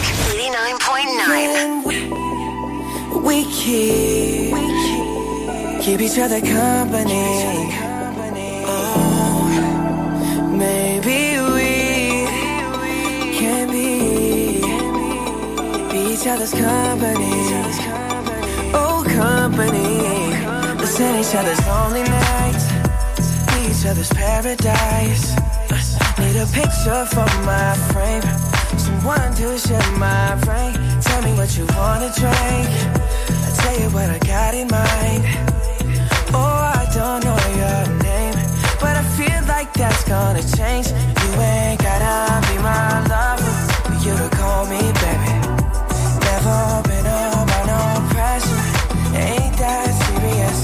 Magic 89.9. We keep, keep each other company. Oh, maybe we can be, be each other's company. Oh, company. Listen each other's lonely nights, be each other's paradise. Need a picture for my frame, someone to share my brain. Tell me what you wanna drink. I tell you what I got in mind. Oh, I don't know your name, but I feel like that's gonna change. You ain't gotta be my lover for you to call me baby. Never been under no pressure, ain't that serious?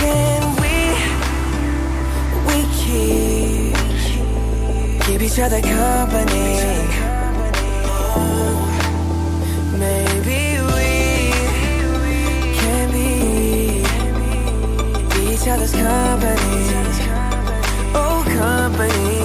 Can we, we keep, keep each other company? Other's company. Oh, company.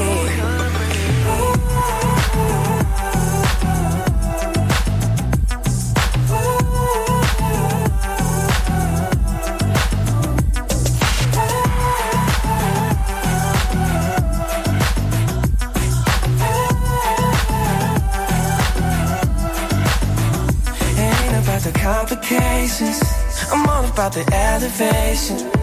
Ain't about the complications. I'm all about the elevation.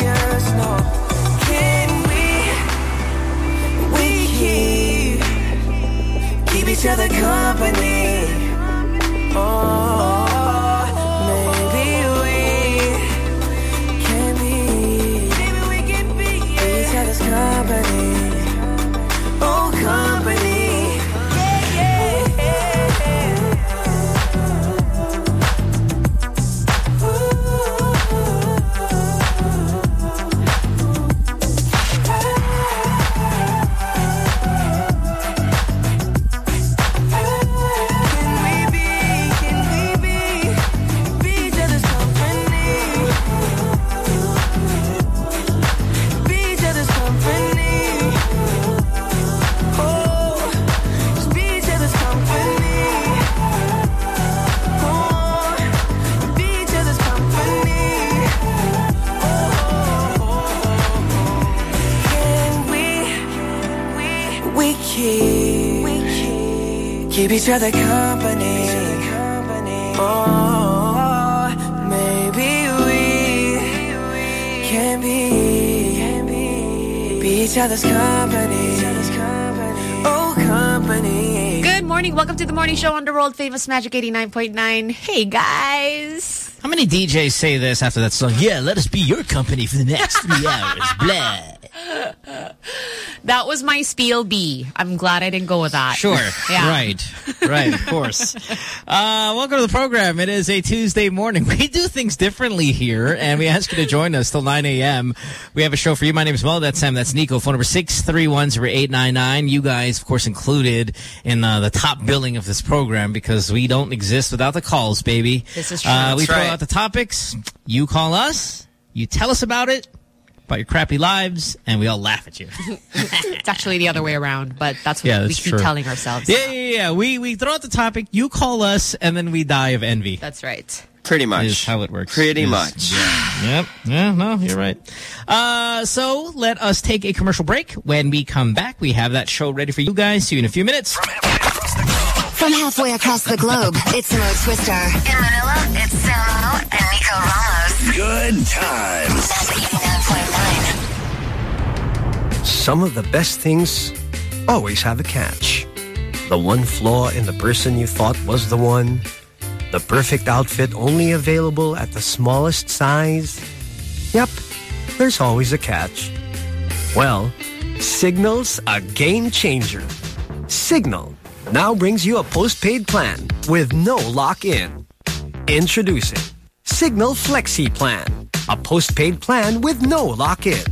Each other company. Oh, each other company. Oh, maybe we can be, be each other's company. Oh, company. Good morning. Welcome to the morning show on the world famous Magic 89.9. Hey, guys. How many DJs say this after that song? Yeah, let us be your company for the next three hours. Blah. That was my spiel B. I'm glad I didn't go with that. Sure. Yeah. Right. Right, of course. Uh, welcome to the program. It is a Tuesday morning. We do things differently here, and we ask you to join us till 9 a.m. We have a show for you. My name is Mo. That's Sam. That's Nico. Phone number 631-0899. You guys, of course, included in uh, the top billing of this program because we don't exist without the calls, baby. This is true. Uh, we That's throw right. out the topics. You call us. You tell us about it, about your crappy lives, and we all laugh at you. It's actually the other way around, but that's what Yeah, we that's keep true. telling ourselves. Yeah, yeah, yeah. We we throw out the topic, you call us, and then we die of envy. That's right. Pretty much. Is how it works. Pretty Is- much. Yep. Yeah, no, you're right. Uh, so let us take a commercial break. When we come back, we have that show ready for you guys. See you in a few minutes. From halfway across the globe, it's Mo Twister. In Manila, it's Samo and Nico Ramos. Good times. Some of the best things always have a catch. The one flaw in the person you thought was the one. The perfect outfit only available at the smallest size. Yep, there's always a catch. Well, Cignal's a game changer. Signal now brings you a postpaid plan with no lock-in. Introducing Cignal Flexi Plan, a postpaid plan with no lock-in.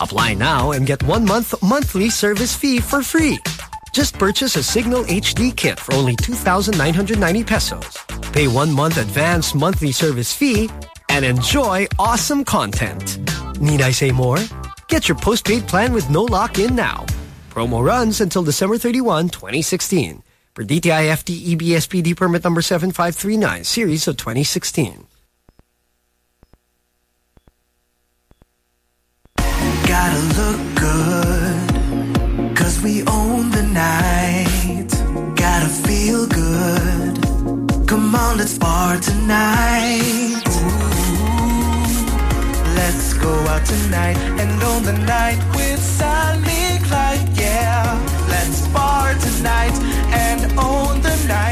Apply now and get one month monthly service fee for free. Just purchase a Cignal HD kit for only 2,990 pesos. Pay one month advance monthly service fee and enjoy awesome content. Need I say more? Get your postpaid plan with no lock-in now. Promo runs until December 31, 2016. For DTI FTE BSPD permit number 7539, series of 2016. Gotta look good, cause we own the night. Gotta feel good. Come on, let's bar tonight. Let's go out tonight and own the night with San Light, yeah. Let's bar tonight and own the night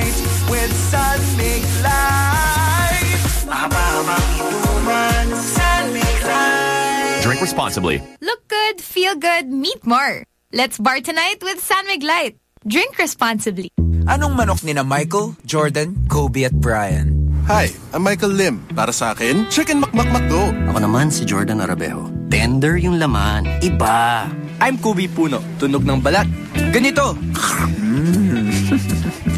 Drink responsibly. Look good, feel good, meet more. Let's bar tonight with San Light. Drink responsibly. Anong manok ni na Michael, Jordan, Kobe at Brian? Hi, I'm Michael Lim. Para sa akin, Chicken Makmakmakdo. Ako naman si Jordan Arabejo. Tender yung laman. Iba. I'm Kobe Puno. Tunog ng balat. Ganito. Mm.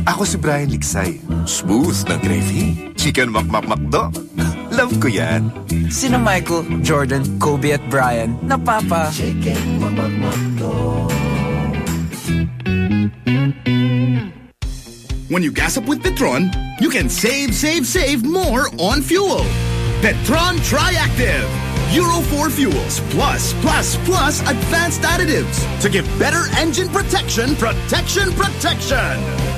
Ako si Brian Liksay. Smooth na gravy. Chicken Makmakmakdo. Love ko yan. Sino Michael, Jordan, Kobe at Brian? Chicken Makmakmakdo. When you gas up with Petron, you can save, save, save more on fuel. Petron Triactive. Euro 4 fuels plus, plus, plus advanced additives to give better engine protection, protection, protection.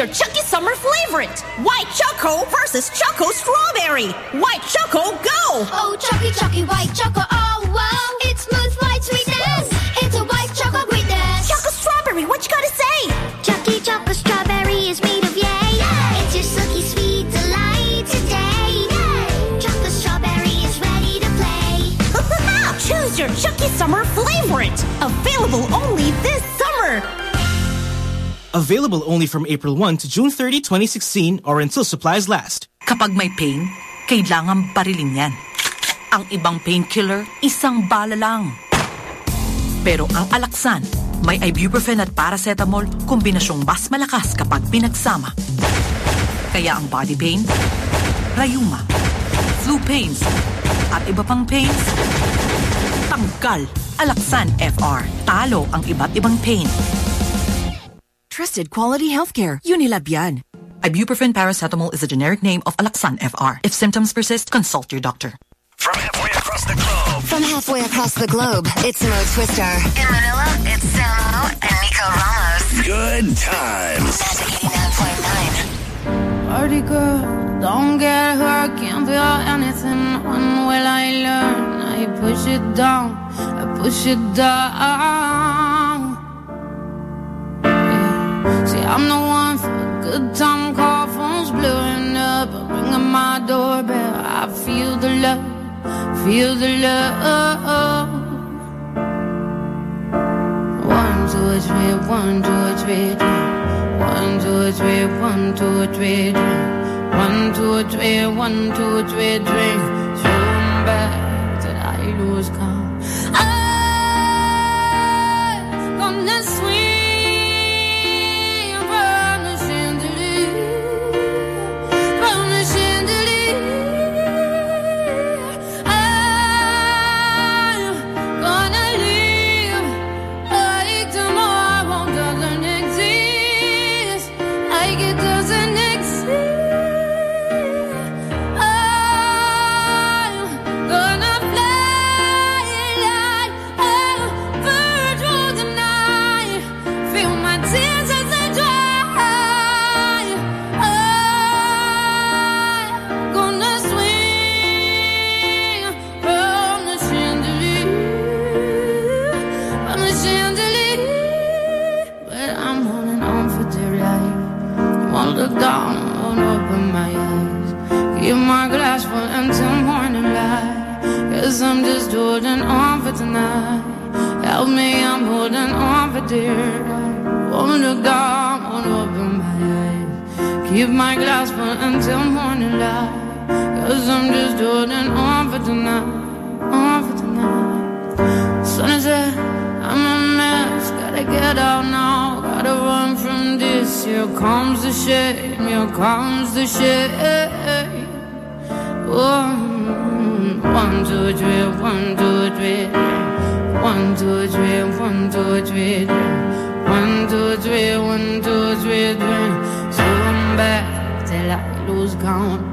Your Chuckie summer favorite. White Choco versus Choco Strawberry. White Choco, go! Oh, Chuckie, Chuckie, White Choco, oh, wow. It's smooth, white sweetness. It's a White Choco greatness. Choco Strawberry, what you gotta say? Chuckie Choco Strawberry is made of yay. It's your silky sweet delight today. Choco Strawberry is ready to play. Choose your Chuckie summer favorite. Available only this summer. Available only from April 1 to June 30, 2016 or until supplies last. Kapag may pain, kailangan barilin yan. Ang ibang painkiller, isang bala lang. Pero ang Alaxan, may ibuprofen at paracetamol, kombinasyong mas malakas kapag pinagsama. Kaya ang body pain, rayuma, flu pains, at iba pang pains, tanggal. Alaxan FR. Talo ang iba't ibang pain. Trusted quality healthcare. Unilab yan. Ibuprofen paracetamol is a generic name of Alaxan FR. If symptoms persist, consult your doctor. From halfway across the globe. From halfway across the globe, it's Mo Twister. In Manila, it's Samo and Nico Ramos. Good times. Magic 89.9. Party girl, don't get hurt, can't feel anything. When will I learn? I push it down, I push it down. See, I'm the one for a good time call, phones blowing up, ringing my doorbell. I feel the love, feel the love. One, two, three, one, two, three, three. One, two, three, one, two, three, drink. One, two, three, one, two, three, drink. Throw 'em back till I lose count. I'm gonna down, won't open my eyes. Keep my glass full until morning light. Guess I'm just holding on for tonight. Help me, I'm holding on for dear. Won't look down, won't open my eyes. Keep my glass full until morning light. Cause I'm just holding on for tonight, on for tonight. Sun is I'm a mess, gotta get out now, gotta run from this. Here comes the shame, here comes the shame. One, one, two, three, one, two, three, one, two, three, one, two, three, one, two, three, one, two, three, back till I lose count.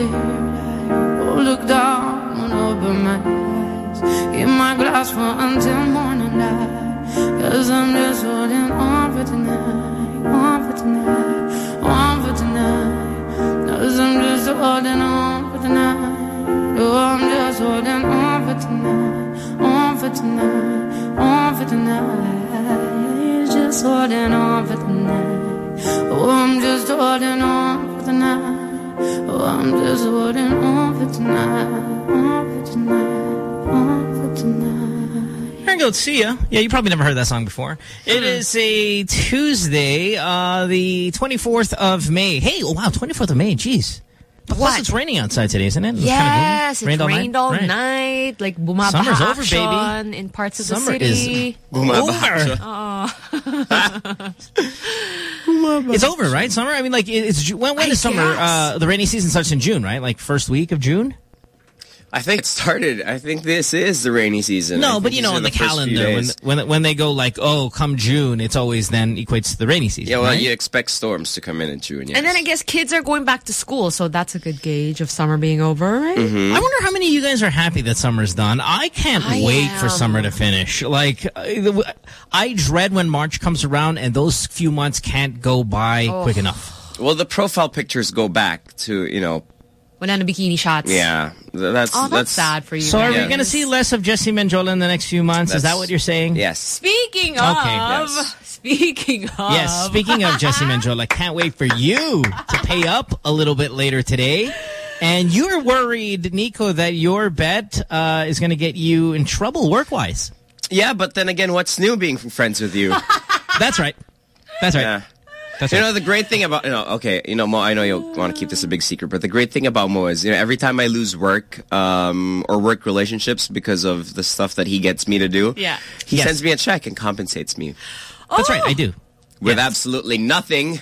Dear life. Won't look down, won't open my eyes. Keep my glass full until morning light. Cause I'm just holding on for tonight, on for tonight, on for tonight. Cause I'm just holding on for tonight. Oh, I'm just holding on for tonight, on for tonight, on for tonight. Just holding on for tonight. Oh, I'm just holding on. Oh, I'm just holding on for tonight, on for tonight, on for tonight. Here goes Sia. Yeah, you probably never heard that song before. It is a Tuesday, uh, the 24th of May. Hey, oh wow, 24th of May, jeez. But plus What? it's raining outside today, isn't it? It Yes, it rained all Right. night. Like bumabaha Summer's over, baby. in parts of Summer the city. is over. Oh. It's over, right? Summer? I mean, like, it's when, when I is summer? Uh, the rainy season starts in June, right? Like, first week of June? I think it started. I think this is the rainy season. No, but you know, are in the, calendar, when, when when they go like, oh, come June, it's always then equates to the rainy season. Yeah, well, right? you expect storms to come in in June. Yes. And then I guess kids are going back to school, so that's a good gauge of summer being over, right? Mm-hmm. I wonder how many of you guys are happy that summer's done. I can't I wait for summer to finish. Like, uh, I dread when March comes around and those few months can't go by Oh. quick enough. well, the profile pictures go back to you know. Wala na bikini shots. Yeah, that's Oh, that's sad for you So are we going to see less of Jesse Mendiola in the next few months? Is that what you're saying? Yes. Speaking of, Okay. Yes. speaking of, Yes, speaking of Jesse Mendiola, can't wait for you to pay up a little bit later today. And you're worried, Nico, that your bet uh, is going to get you in trouble work-wise. Yeah, but then again, what's new being friends with you? That's right. That's right. Yeah. That's you right. know, the great thing about, you know, okay, you know, Mo, I know you want to keep this a big secret, but the great thing about Mo is, you know, every time I lose work, um, or work relationships because of the stuff that he gets me to do, Yeah. he Yes. sends me a check and compensates me Oh. That's right. I do. with absolutely nothing.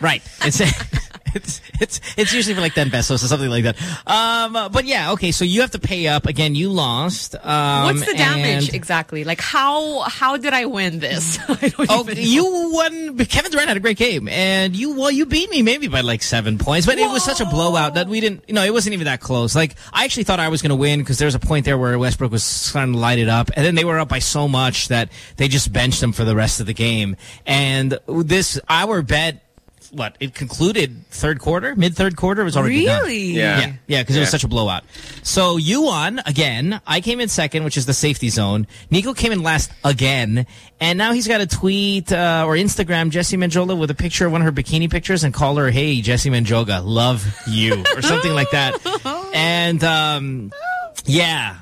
Right. It's it's it's it's usually for like ten pesos or something like that. Um, but yeah, okay. So you have to pay up again. You lost. Um, What's the damage exactly? Like how how did I win this? I Oh, you won. Kevin Durant had a great game, and you well, you beat me maybe by like seven points, but it was such a blowout that we didn't. You know, it wasn't even that close. Like I actually thought I was going to win because there was a point there where Westbrook was starting to light it up, and then they were up by so much that they just benched him for the rest of the game. And this our bet. What it concluded third quarter, mid third quarter it was already done. Really? Yeah. Yeah, yeah, because it was such a blowout. So you won again. I came in second, which is the safety zone. Nico came in last again, and now he's got a tweet uh, or Instagram Jesse Mendiola with a picture of one of her bikini pictures and call her, "Hey Jesse Mendiola, love you" or something like that. And um, yeah,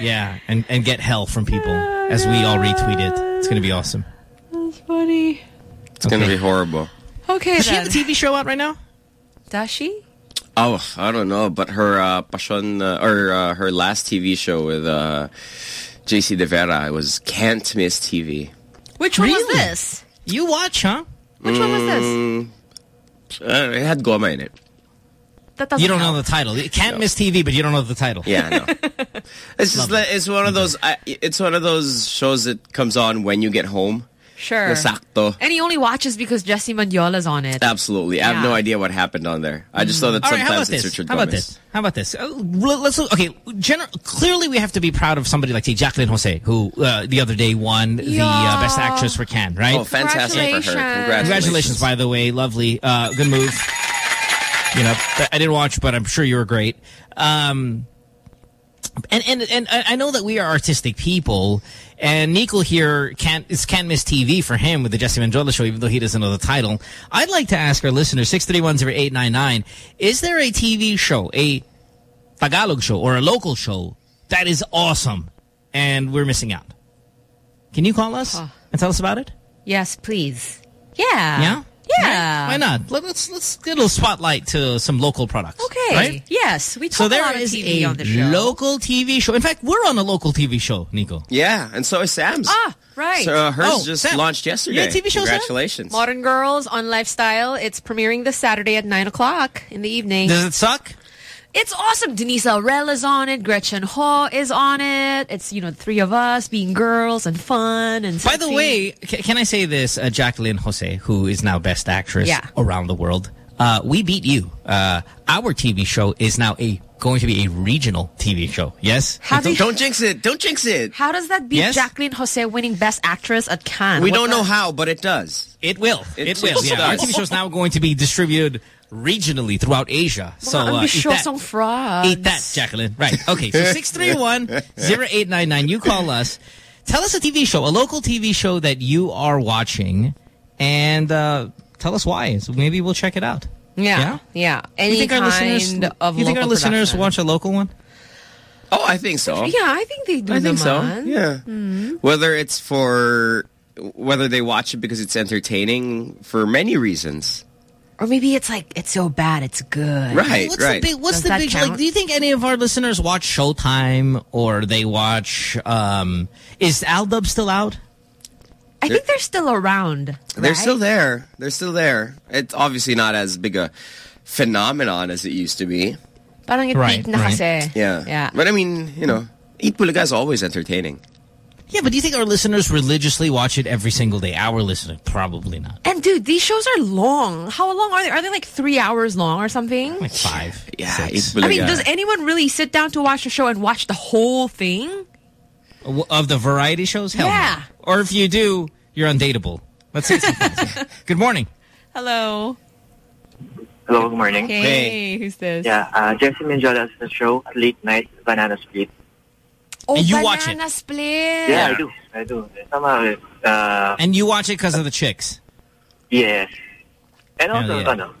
yeah, and and get hell from people as we all retweet it. It's gonna be awesome. That's funny. It's gonna be horrible. Okay, Does she then. have a TV show out right now? Does she? Oh, I don't know, but her uh, passion uh, or uh, her last TV show with uh, JC De Vera was Can't Miss TV. Which one was this? You watch, huh? Which one was this? Mm, uh, it had Goma in it. That doesn't You don't help. know the title. You can't miss TV, but you don't know the title. Yeah, I know. it's just like, it's one of those. I, it's one of those shows that comes on when you get home. Sure. Sakto. And he only watches because Jesse Mendiola's on it. Absolutely. I have no idea what happened on there. I just know that All right, how about sometimes it's this? Richard How about Gomez. this? How about this? Uh, let- let's look, okay. Gener- clearly, we have to be proud of somebody like say Jaclyn Jose, who uh, the other day won the uh, best actress for Cannes, right? Oh, fantastic for her. Congratulations. Congratulations, by the way, lovely, uh, good move. You know, I didn't watch, but I'm sure you were great. Um, and and and I know that we are artistic people, and Nico here can't is can't miss TV for him with the Jesse Mendiola show, even though he doesn't know the title. I'd like to ask our listeners six three one zero eight nine nine: Is there a TV show, a Tagalog show, or a local show that is awesome, and we're missing out? Can you call us and tell us about it? Yes, please. Yeah. Yeah. Yeah. Why not? Let- Let's let's get a little spotlight to some local products. Okay. Right? Yes, we talk So a there lot of TV a on the show. local TV show. In fact, we're on a local TV show, Nico. Yeah, and so is Sam's. Ah, right. So uh, hers Oh, just Sam, launched yesterday. you had a TV show, Sam? Congratulations. Modern Girls on Lifestyle. It's premiering this Saturday at 9 o'clock in the evening. Does it suck? It's awesome. Denise Laurel is on it. Gretchen Ho is on it. It's, you know, the three of us being girls and fun and By the way, can I say this? Uh, Jaclyn Jose, who is now Best Actress Yeah. around the world, uh, we beat you. Uh, our TV show is now a going to be a regional TV show. Yes? How do don't, you- don't jinx it. Don't jinx it. How does that beat Yes? Jaclyn Jose winning Best Actress at Cannes? We What don't the- know how, but it does. It will. It, It- will. Yeah. Our. TV show is now going to be distributed regionally throughout Asia. So Mga uh, eat that. ambisyosong frogs. Eat that, Jaclyn. Right. Okay. So 631-0899. You call us. Tell us a TV show, a local TV show that you are watching, and uh, tell us why. So maybe we'll check it out. Yeah. Yeah. Any you think our listeners? of you think our listeners production. watch a local one? Oh, I think so. Yeah, I think they do I think so. naman. Yeah. Hmm. Whether it's for whether they watch it because it's entertaining for many reasons. Or maybe it's like, it's so bad, it's good. Right, What's right. the big? What's Does the that big? Like, do you think any of our listeners watch Showtime or they watch? Um, is Aldub still out? I think they're still around. They're right? still there. They're still there. It's obviously not as big a phenomenon as it used to be. Parang it Right, peaked na right. kasi. Yeah. Yeah. But I mean, you know, Eat Bulaga is always entertaining. Yeah, but do you think our listeners religiously watch it every single day? Our listeners, probably not. And dude, these shows are long. How long are they? Are they like three hours long or something? Like five. Yeah, six. Eat I mean, does anyone really sit down to watch a show and watch the whole thing? Of the variety shows? Hell no. Yeah. Or if you do, you're undateable. Let's say some things here. Good morning. Hello. Hello, good morning. Hey, who's this? Yeah, uh, Jesse Mendiola's the show, Late Night Banana Split. Oh, And you banana watch it? split. Yeah, I do. I do. Somehow, uh, And you watch it because of the chicks. yes. And also, yeah. ano,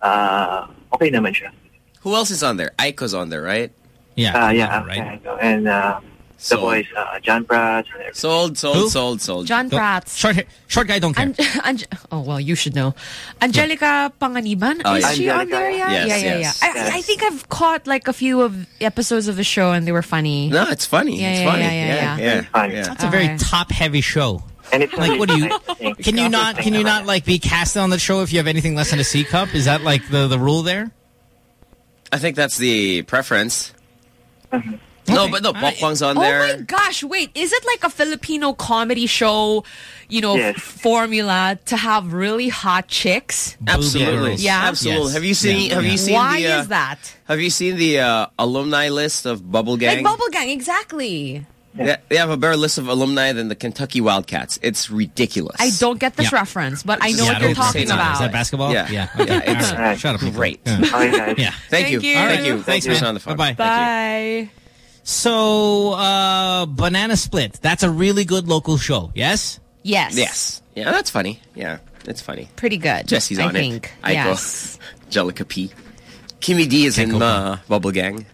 uh, okay naman siya. Who else is on there? Aiko's on there, right? Yeah. Uh, yeah, right. okay, And uh, the So- boys, uh, John Pratt. Sold, sold, Who? sold, sold. John Don't- Short, short guy don't care. An- Ange- oh, well, you should know. Angelica Panganiban? Oh, Is yeah. she on there yet? yes, yeah, yeah, yes. yeah. I, I think I've caught like a few of episodes of the show and they were funny. No, it's funny. Yeah, it's yeah, funny. yeah, yeah, yeah. yeah. yeah, Funny. yeah. It's a very Okay. top-heavy show. And it's Like, what do you- Can you not? Can you not like be casted on the show if you have anything less than a C cup? Is that like the the rule there? I think that's the preference. No, but no, Alright. Pokwang's on there. Oh my gosh, wait. Is it like a Filipino comedy show, you know, Yes. formula to have really hot chicks? Absolutely. girls. Yeah. Absolutely. Yes. Have you seen Yeah. have you seen Why the uh, is that? Have you seen the uh, alumni list of Bubble Gang? Like Bubble Gang, exactly. They, they have a better list of alumni than the Kentucky Wildcats. It's ridiculous. I don't get this Yeah. reference, but I know Yeah, what I you're talking about. Is that basketball? Yeah. Yeah. Yeah, it's All right. Right. Shut up. great. Yeah. Okay, guys. Yeah. Thank, Thank you. you. Thank you. Thanks, Thanks for being on the phone. Bye-bye. Thank you. Bye. So, uh, Banana Split. That's a really good local show. Yes. Yes. Yes. Yeah, that's funny. Yeah, it's funny. Pretty good. Jesse's I on think. it. Aiko. Yes. Angelica P. Kimmy D is in Keiko. uh, Bubble Gang.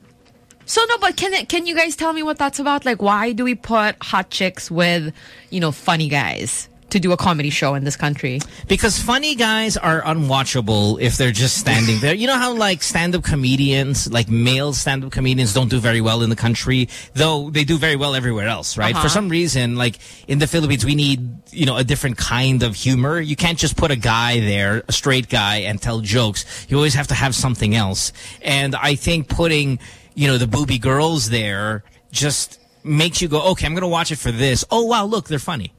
So no, but can it, can you guys tell me what that's about? Like, why do we put hot chicks with, you know, funny guys to do a comedy show in this country. Because funny guys are unwatchable if they're just standing there. You know how like stand-up comedians, like male stand-up comedians don't do very well in the country, though they do very well everywhere else, right? Uh-huh. For some reason, like in the Philippines, we need, you know, a different kind of humor. You can't just put a guy there, a straight guy, and tell jokes. You always have to have something else. And I think putting, you know, the booby girls there just makes you go, okay, I'm going to watch it for this. Oh, wow, look, they're funny.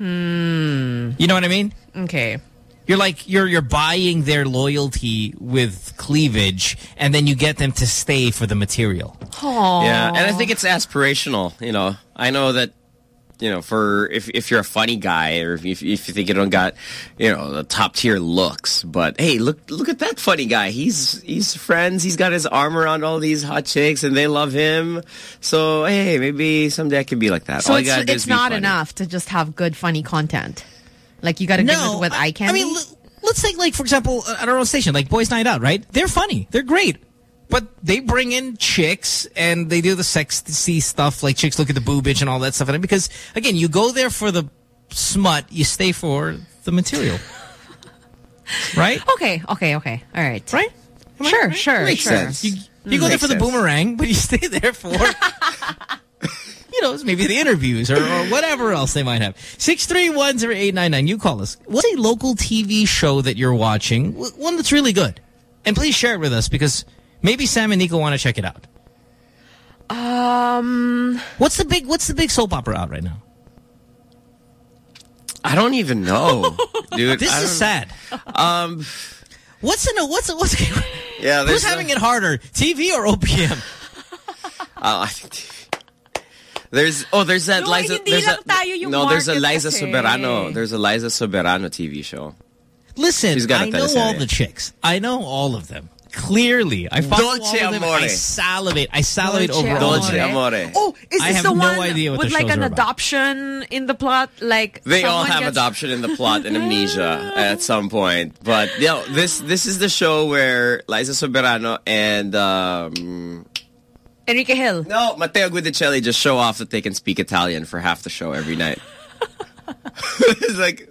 Hmm. You know what I mean? Okay. You're like you're you're buying their loyalty with cleavage, and then you get them to stay for the material. Oh Yeah, and I think it's aspirational. You know, I know that. You know, for if if you're a funny guy or if if, if you think you don't got, you know, the top tier looks, but hey, look look at that funny guy. He's he's friends. He's got his arm around all these hot chicks, and they love him. So hey, maybe someday I can be like that. So all it's, it's not funny. enough to just have good, funny content. Like you got to give it with eye candy. I mean, let's take like for example uh, at our own station, like Boys Night Out, right? They're funny, they're great, but they bring in chicks and they do the sexy stuff, like chicks look at the boobage and all that stuff. And because again, you go there for the smut, you stay for the material, right? okay, okay, okay. All right. Right? Sure, sure, Makes sure. sense. You, you go there for the sense. boomerang, but you stay there for, you know, maybe the interviews or, or whatever else they might have. 6310899, you call us. What's a local TV show that you're watching? One that's really good. And please share it with us because maybe Sam and Nico want to check it out. Um, What's the big What's the big soap opera out right now? I don't even know, dude. This I is sad. Um, What's in a What's what's yeah, Who's there's having it harder, TV or OPM? Uh, I think there's oh there's that No, Liza there's a, tayo yung no there's a Liza kasi. Soberano there's a Liza Soberano TV show. Listen, She's got a I know all the chicks. I know all of them. Clearly, I follow Dolce all of them. Amore. I salivate. I salivate Dolce over all Dolce them. Amore. Oh, is I this have the no one idea what with the like an are about. adoption in the plot? Like They all have gets- adoption in the plot and amnesia at some point. But you know, this this is the show where Liza Soberano and um, Enrique Gil. no Matteo Guidicelli just show off that they can speak Italian for half the show every night. it's like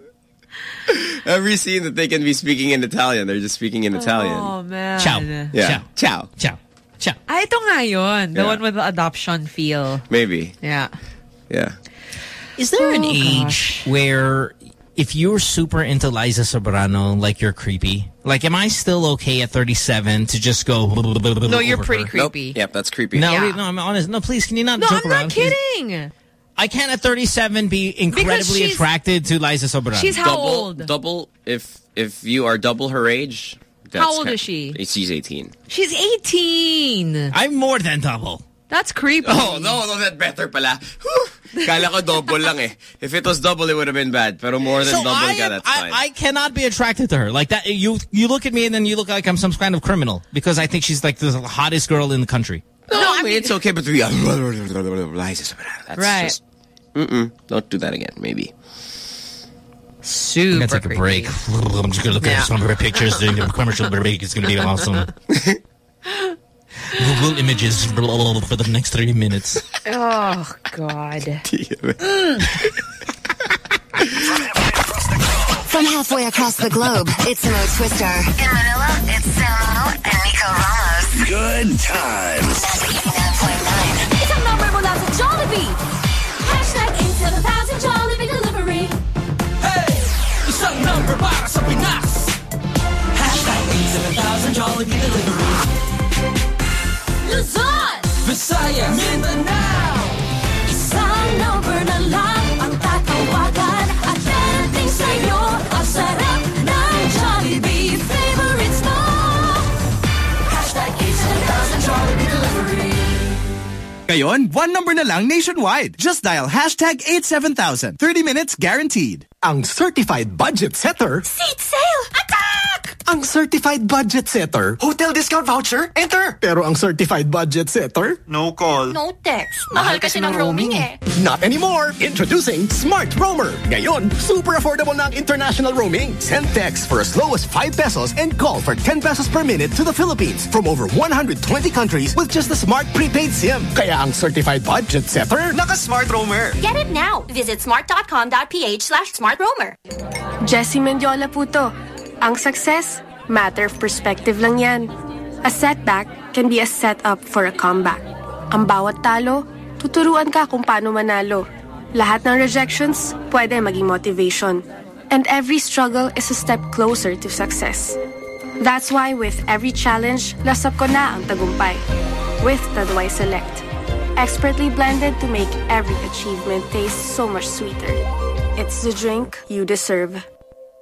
every scene that they can be speaking in Italian, they're just speaking in Italian. Oh man. Ciao. Yeah, ciao, Ciao. Ciao. Ah, ito nga yun. The Yeah. one with the adoption feel. maybe. Yeah. Yeah. Is there an Oh, age where if you're super into Liza Soberano, like you're creepy? Like, am I still okay at 37 to just go? No, you're pretty her? creepy. Yep, that's creepy. No, Yeah. wait, no, I'm honest. No, please, can you not No, joke I'm around? not please? kidding. I can't at 37 be incredibly attracted to Liza Soberano. She's how double, old? Double if if you are double her age. That's How old is she? She's 18. She's 18. I'm more than double. That's creepy. Oh, no, no, that better pala. Whew. Kala ko double lang eh. If it was double, it would have been bad. Pero more than So double I, ka, am- that's fine. I, I cannot be attracted to her like that. You you look at me and then you look like I'm some kind of criminal because I think she's like the hottest girl in the country. no, I mean, it's okay, but we are... Liza Soberano. That's Right. just... Mm-mm. Don't do that again, maybe. Super I'm gonna take a break. I'm just gonna look Yeah. at some of her pictures during the commercial break. It's gonna be awesome. Google Images for the next 30 minutes. Oh, God. From halfway across the globe, it's Mo Twister. In Manila, it's Samo and Nico Ramos. Good times. Isang number mula sa Jollibee. Hashtag 87000 Jollibee Delivery. Isang number para sa Pinas. Hashtag 87000 Jollibee Delivery. Luzon! Visayas. Mindanao. Ngayon, one number na lang nationwide. Just dial hashtag 87000. 30 minutes guaranteed. Ang certified budget setter, Seat sale! Attack! Ang certified budget setter, hotel discount voucher, enter! Pero ang certified budget setter, no call. No text. Mahal kasi ng roaming eh. Not anymore! Introducing Smart Roamer. Ngayon, super affordable na ang international roaming. Send text for as low as 5 pesos and call for 10 pesos per minute to the Philippines from over 120 countries with just a smart prepaid SIM. Kaya ang certified budget setter, naka-Smart Roamer. Get it now. Visit smart.com.ph slash smartroamer. Jessie Mendiola po to. Ang success, matter of perspective lang yan. A setback can be a setup for a comeback. Ang bawat talo, tuturuan ka kung paano manalo. Lahat ng rejections, pwede maging motivation. And every struggle is a step closer to success. That's why with every challenge, lasap ko na ang tagumpay. With Tanduay Select. Expertly blended to make every achievement taste so much sweeter. It's the drink you deserve.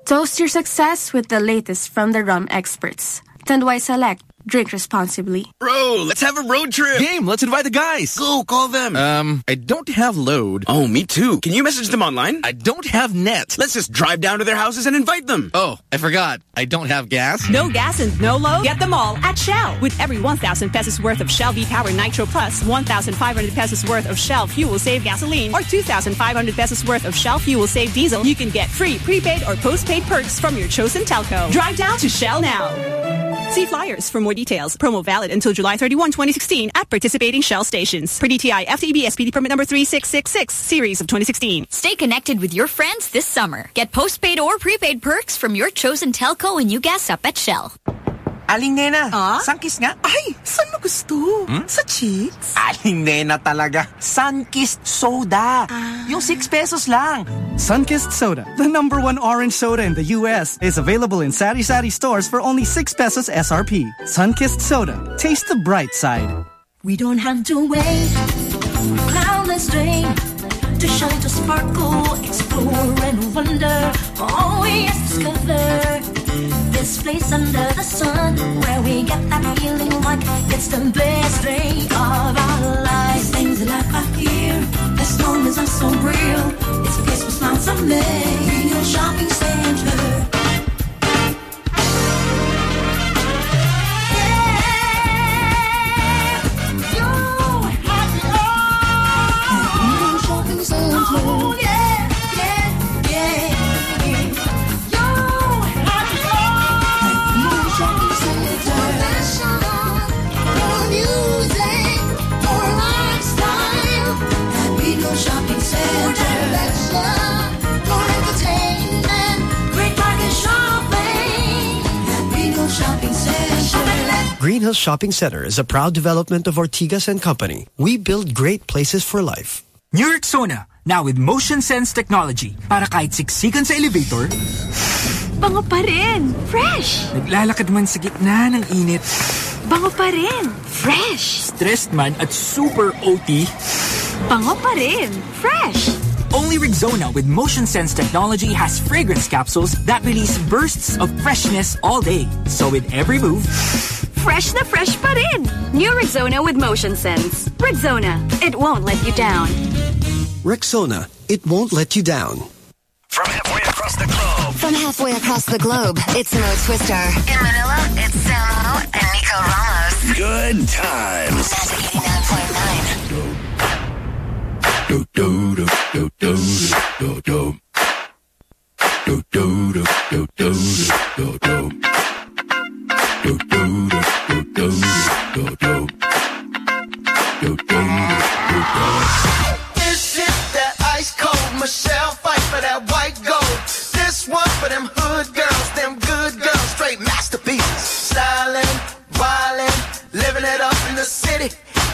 Toast your success with the latest from the rum experts. Tanduay Select. Drink responsibly. Bro, let's have a road trip. Game, let's invite the guys. Go, call them. Um, I don't have load. Oh, me too. Can you message them online? I don't have net. Let's just drive down to their houses and invite them. Oh, I forgot. I don't have gas. No gas and no load? Get them all at Shell. With every 1,000 pesos worth of Shell V-Power Nitro Plus, 1,500 pesos worth of Shell Fuel Save Gasoline, or 2,500 pesos worth of Shell Fuel Save Diesel, you can get free prepaid or postpaid perks from your chosen telco. Drive down to Shell now. See flyers for more details. Promo valid until July 31, 2016 at participating Shell stations. Per DTI FTB SPD permit number 3666, series of 2016. Stay connected with your friends this summer. Get postpaid or prepaid perks from your chosen telco when you gas up at Shell. Aling Nena, ah? Sunkist nga? Ay, saan mo gusto? Hmm? Sa cheeks? Aling Nena talaga. Sunkist Soda. Ah. Yung 6 pesos lang. Sunkist Soda, the number one orange soda in the U.S., is available in Sari Sari stores for only 6 pesos SRP. Sunkist Soda. Taste the bright side. We don't have to wait for cloudless day to shine, to sparkle, explore and wonder. Oh, yes, discover this place under the sun where we get that feeling like it's the best day of our lives. Things in life are here. This moments are so real. It's a place where smiles are made. Your shopping center. Center. Green Hills Shopping Center is a proud development of Ortigas and Company. We build great places for life. New Rexona, now with motion sense technology. Para kahit siksikan sa elevator, Bango pa rin. Fresh. naglalakad man sa gitna ng init, Bango pa rin. Fresh. stressed man at super OT, Bango pa rin. Fresh. Only Rexona with Motion Sense technology has fragrance capsules that release bursts of freshness all day. So with every move... Fresh the fresh put in. New Rexona with Motion Sense. Rexona, it won't let you down. Rexona, it won't let you down. From halfway across the globe. From halfway across the globe, it's Mo Twister. In Manila, it's Samo and Nico Ramos. Good times. 99.9 masterpieces. Styling, wildin', living it up in the city.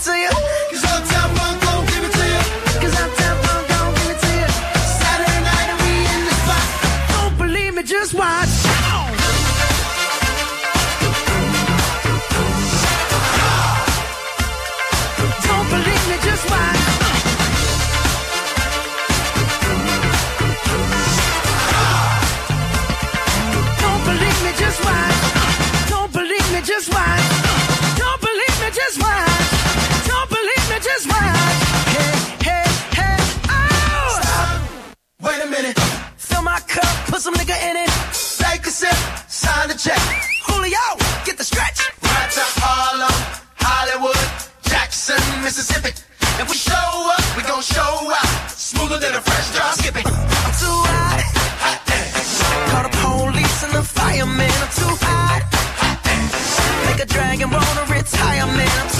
to you. Cause Uptown Funk put some nigga in it. Take a sip, sign the check. Julio, get the stretch. Right to Harlem, Hollywood, Jackson, Mississippi. If we show up, we gon' show out. Smoother than a fresh drop skipping. I'm too hot. hot damn. Call the police and the fireman. I'm too hot. hot damn. Make a dragon wanna retire, man. I'm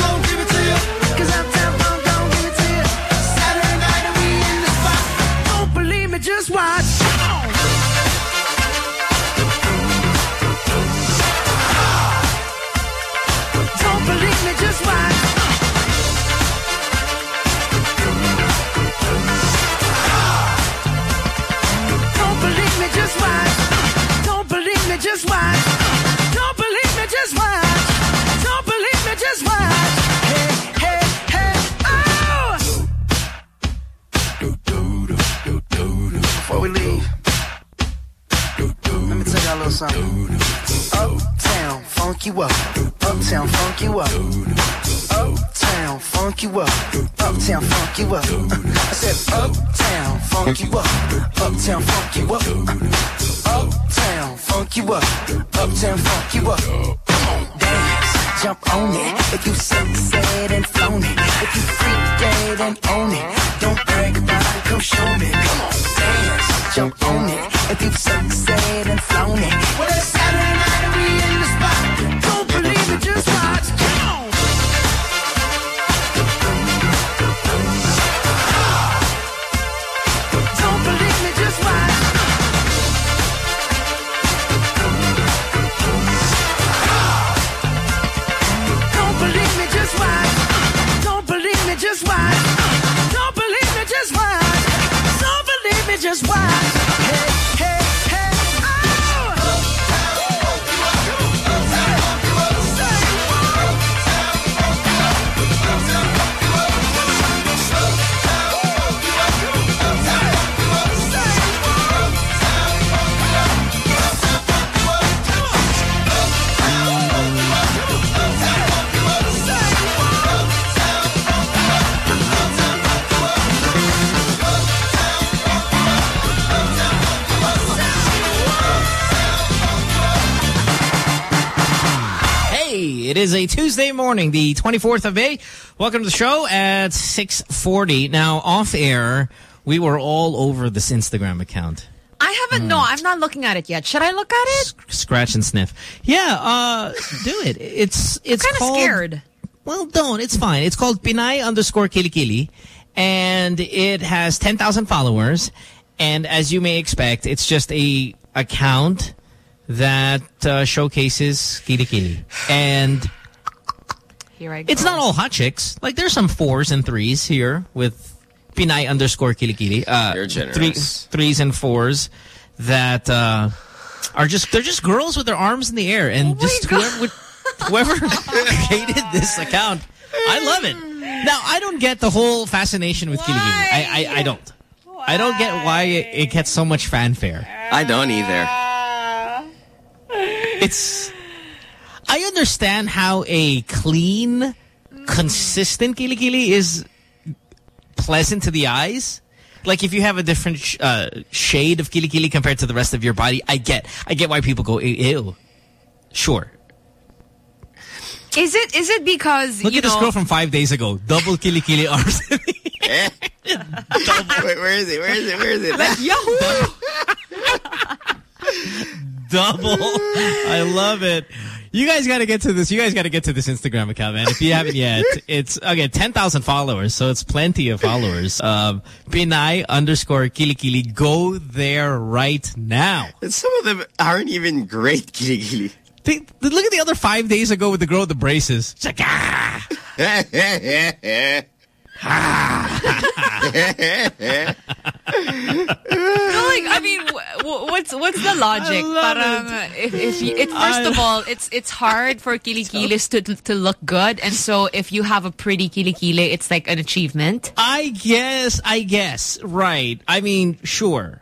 morning, the 24th of May. Welcome to the show at 6.40. Now, off air, we were all over this Instagram account. I haven't, no, I'm not looking at it yet. Should I look at it? Scratch and sniff. Yeah, uh, do it. It's, it's kind of scared. Well, don't. It's fine. It's called Pinay underscore Kilikili. And it has 10,000 followers. And as you may expect, it's just a account that uh, showcases Kilikili. And Here I go. it's not all hot chicks. Like, there's some fours and threes here with Pinay underscore Kilikili. Uh, You're generous. Three, threes and fours that uh, are just, they're just girls with their arms in the air. Oh And just whoever, would, whoever created this account, I love it. Now, I don't get the whole fascination with Kilikili. I, I, I don't. I don't get why it, it gets so much fanfare. I don't either. It's. I understand how a clean, consistent kilikili is pleasant to the eyes. Like if you have a different sh uh, shade of kilikili compared to the rest of your body, I get. I get why people go ew. ew. Sure. Is it is it because Look you at this girl from five days ago. Double kilikili arms. Wait, where is it? Where is it? Where is it? like Yahoo? double. I love it. You guys got to get to this. You guys got to get to this Instagram account, man. If you haven't yet, it's again ten thousand followers, so it's plenty of followers. Um, Pinay underscore Kilikili. Go there right now. And some of them aren't even great kilikili. They, look at the other five days ago with the girl with the braces. She's like, ah. like I mean, what's what's the logic? Parang if, if you, it, first of all, it's it's hard for kilikilis to to look good, and so if you have a pretty kilikili, it's like an achievement. I guess, I guess, right. I mean, sure.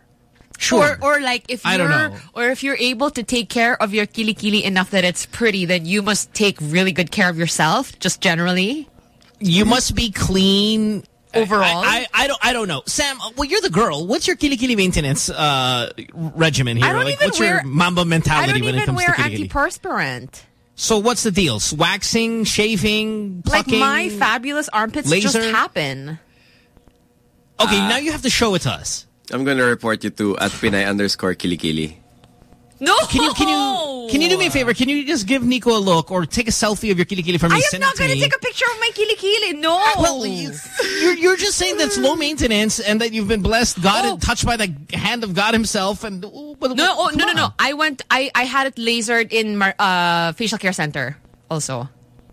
Sure. Or, or like if I you're, don't know. or if you're able to take care of your kilikili enough that it's pretty, then you must take really good care of yourself, just generally. You must be clean Overall? I, I, I don't I don't know. Sam, well, you're the girl. What's your kilikili maintenance uh, regimen here? I don't like, even what's wear- your mamba I mentality don't when it even comes wear to kilikili? antiperspirant. So what's the deal? Waxing, shaving, plucking, Like my fabulous armpits just laser? happen. Okay, now you have to show it to us. I'm gonna report you to at Pinay underscore kilikili. No! Can you can you can you do me a favor? Can you just give Nico a look or take a selfie of your kilikili from me? I am not it to going to take a picture of my kilikili. No. Well, you, you're, you're just saying that's low maintenance and that you've been blessed, God, Oh. and touched by the hand of God himself. And oh, but, No, oh, come no, no, no. I went. I I had it lasered in my uh, facial care center. Also,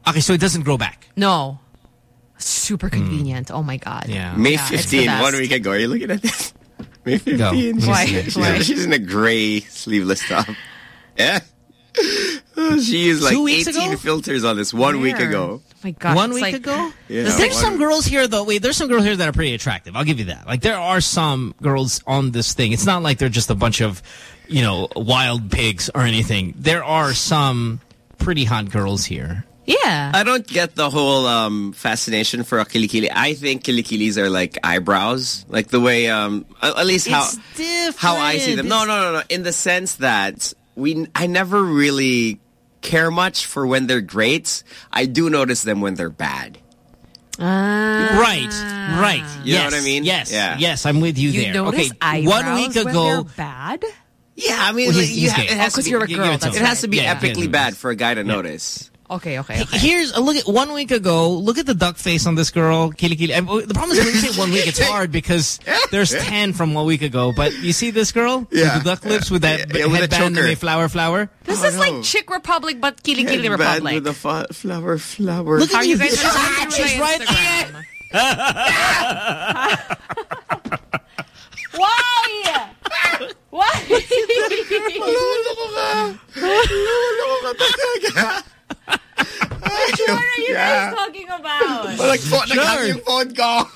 Okay, so it doesn't grow back. no. Super convenient. Oh my god. Yeah. May Yeah, 15, one week ago. Are you looking at this? May 15. Go. She's, Why? she's- Why? she's in a gray sleeveless top. Yeah. She used like 18 ago? filters on this one week ago. Oh my god. One week like- ago? Yeah, there's one- some girls here, though. Wait, there's some girls here that are pretty attractive. I'll give you that. Like, there are some girls on this thing. It's not like they're just a bunch of, you know, wild pigs or anything. There are some pretty hot girls here. Yeah. I don't get the whole um, fascination for a kilikili. I think kilikilis are like eyebrows, like the way, um, at at least how how I see them. No, no, no, no. In the sense that we, I never really care much for when they're great. I do notice them when they're bad. Right, right. You know what I mean? Yes, Yeah. yes, I'm with you, You there. okay, one week ago, bad. Yeah, I mean, Well, like, he's- you he's ha- gay. it has Oh, 'cause to be, you're a girl, it that's him. It has to be Yeah, epically yeah. bad for a guy to notice. Okay, okay, okay. Here's a look at one week ago. Look at the duck face on this girl, Kili Kili. And The problem is when you say one week, it's hard because there's ten from one week ago. But you see this girl Yeah. with the duck lips with that Yeah, yeah, with a headband and choker. a flower, flower. This Oh, is no. like Chick Republic, but Kilikili Headband Republic. with the flower, flower. Look How at you you. guys are Ah, she's right. Instagram. Why? Why? What are you guys talking about? like, phone, Sure. yung phone ko.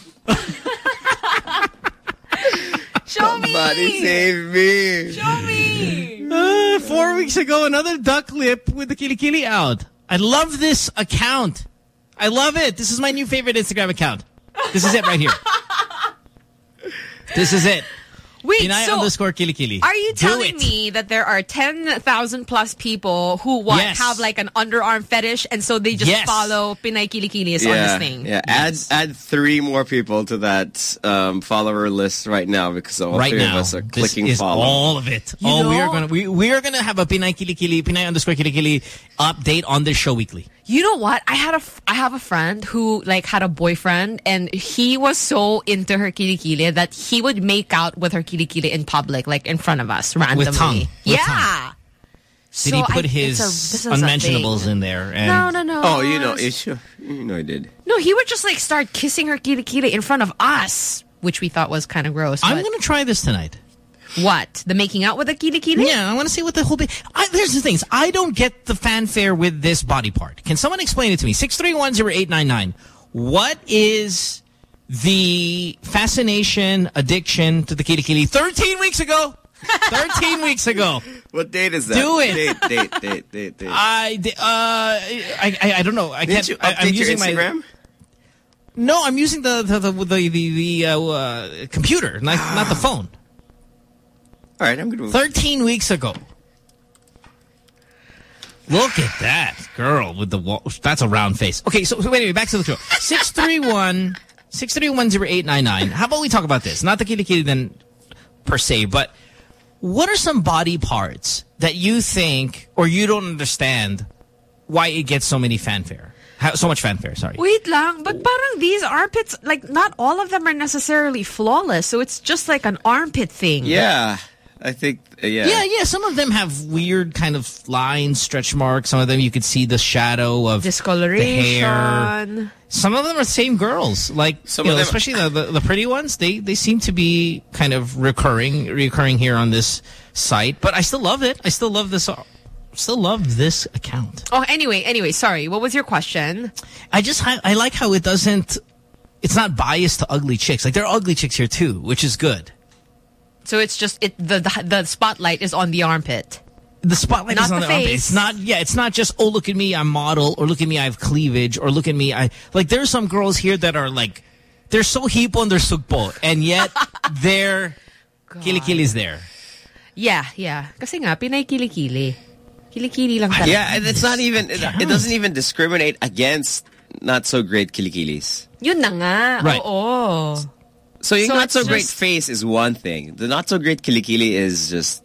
Show me. Somebody save me. Show me. Uh, four weeks ago, another duck lip with the Kili Kili out. I love this account. I love it. This is my new favorite Instagram account. This is it right here. this is it. Wait, Pinay so underscore Kili Kili. Are you telling me that there are 10,000 plus people who what, Yes. have like an underarm fetish and so they just Yes. follow Pinay Kilikilis on this thing? Yeah, add add three more people to that um, follower list right now because all right three now. of us are this clicking is follow. all of it. You oh, we are gonna we we are gonna have a Pinay Kili Kili, Pinay underscore Kili Kili update on this show weekly. You know what? I had a f- I have a friend who like had a boyfriend and he was so into her kilikili that he would make out with her kilikili in public, like in front of us randomly. tongue. With yeah. tongue. Did So he put I- his a- this is a unmentionables in there? And No, no, no. Oh, you know, you sure, you know, I did. No, he would just like start kissing her kilikili in front of us, which we thought was kind of gross. I'm gonna try this tonight. What? The making out with a kilikili? Yeah, I want to see what the whole thing. I, there's the things I don't get the fanfare with this body part. Can someone explain it to me? Six three one zero eight nine nine. What is the fascination, addiction to the kitty kitty? Thirteen weeks ago. Thirteen weeks ago. What date is that? Do it. Date, date, date, date, date. I uh I I, I don't know. I Didn't can't. you I, update I'm your using Instagram? my. No, I'm using the the the the, the, the uh, uh, computer, not not the phone. All right, I'm gonna. Thirteen weeks ago. Look at that girl with the wall. That's a round face. Okay, so wait, wait, back to the show. 631 6310899. How about we talk about this? Not the kitty kitty then per se, but what are some body parts that you think or you don't understand why it gets so many fanfare? How, so much fanfare, sorry. Wait lang, but parang these armpits, like not all of them are necessarily flawless. So it's just like an armpit thing. Yeah. I think, uh, yeah. Yeah, yeah. Some of them have weird kind of lines, stretch marks. Some of them you could see the shadow of Discoloration. the hair. Some of them are same girls. Like, Some you of know, them- especially the, the, the pretty ones, they, they seem to be kind of recurring, recurring here on this site. But I still love it. I still love this, still love this account. Oh, anyway, anyway, sorry. What was your question? I just, I, I like how it doesn't, it's not biased to ugly chicks. Like, there are ugly chicks here too, which is good. So it's just it the the, the spotlight is on the armpit. The spotlight Not is on the the armpit. face. It's not, yeah, it's not just, oh, look at me, I'm model, or look at me, I have cleavage, or look at me, I, like, there's some girls here that are like, they're so hipo and they're sugpo, and yet their kilikili is there. Yeah, yeah. Kasi nga, Pinay kilikili. Kilikili lang talaga. Yeah, and it's not even, it, it doesn't even discriminate against not so great kilikilis. Yun na nga. Right. Oo. So your So not so great just- face is one thing. The not so great kilikili is just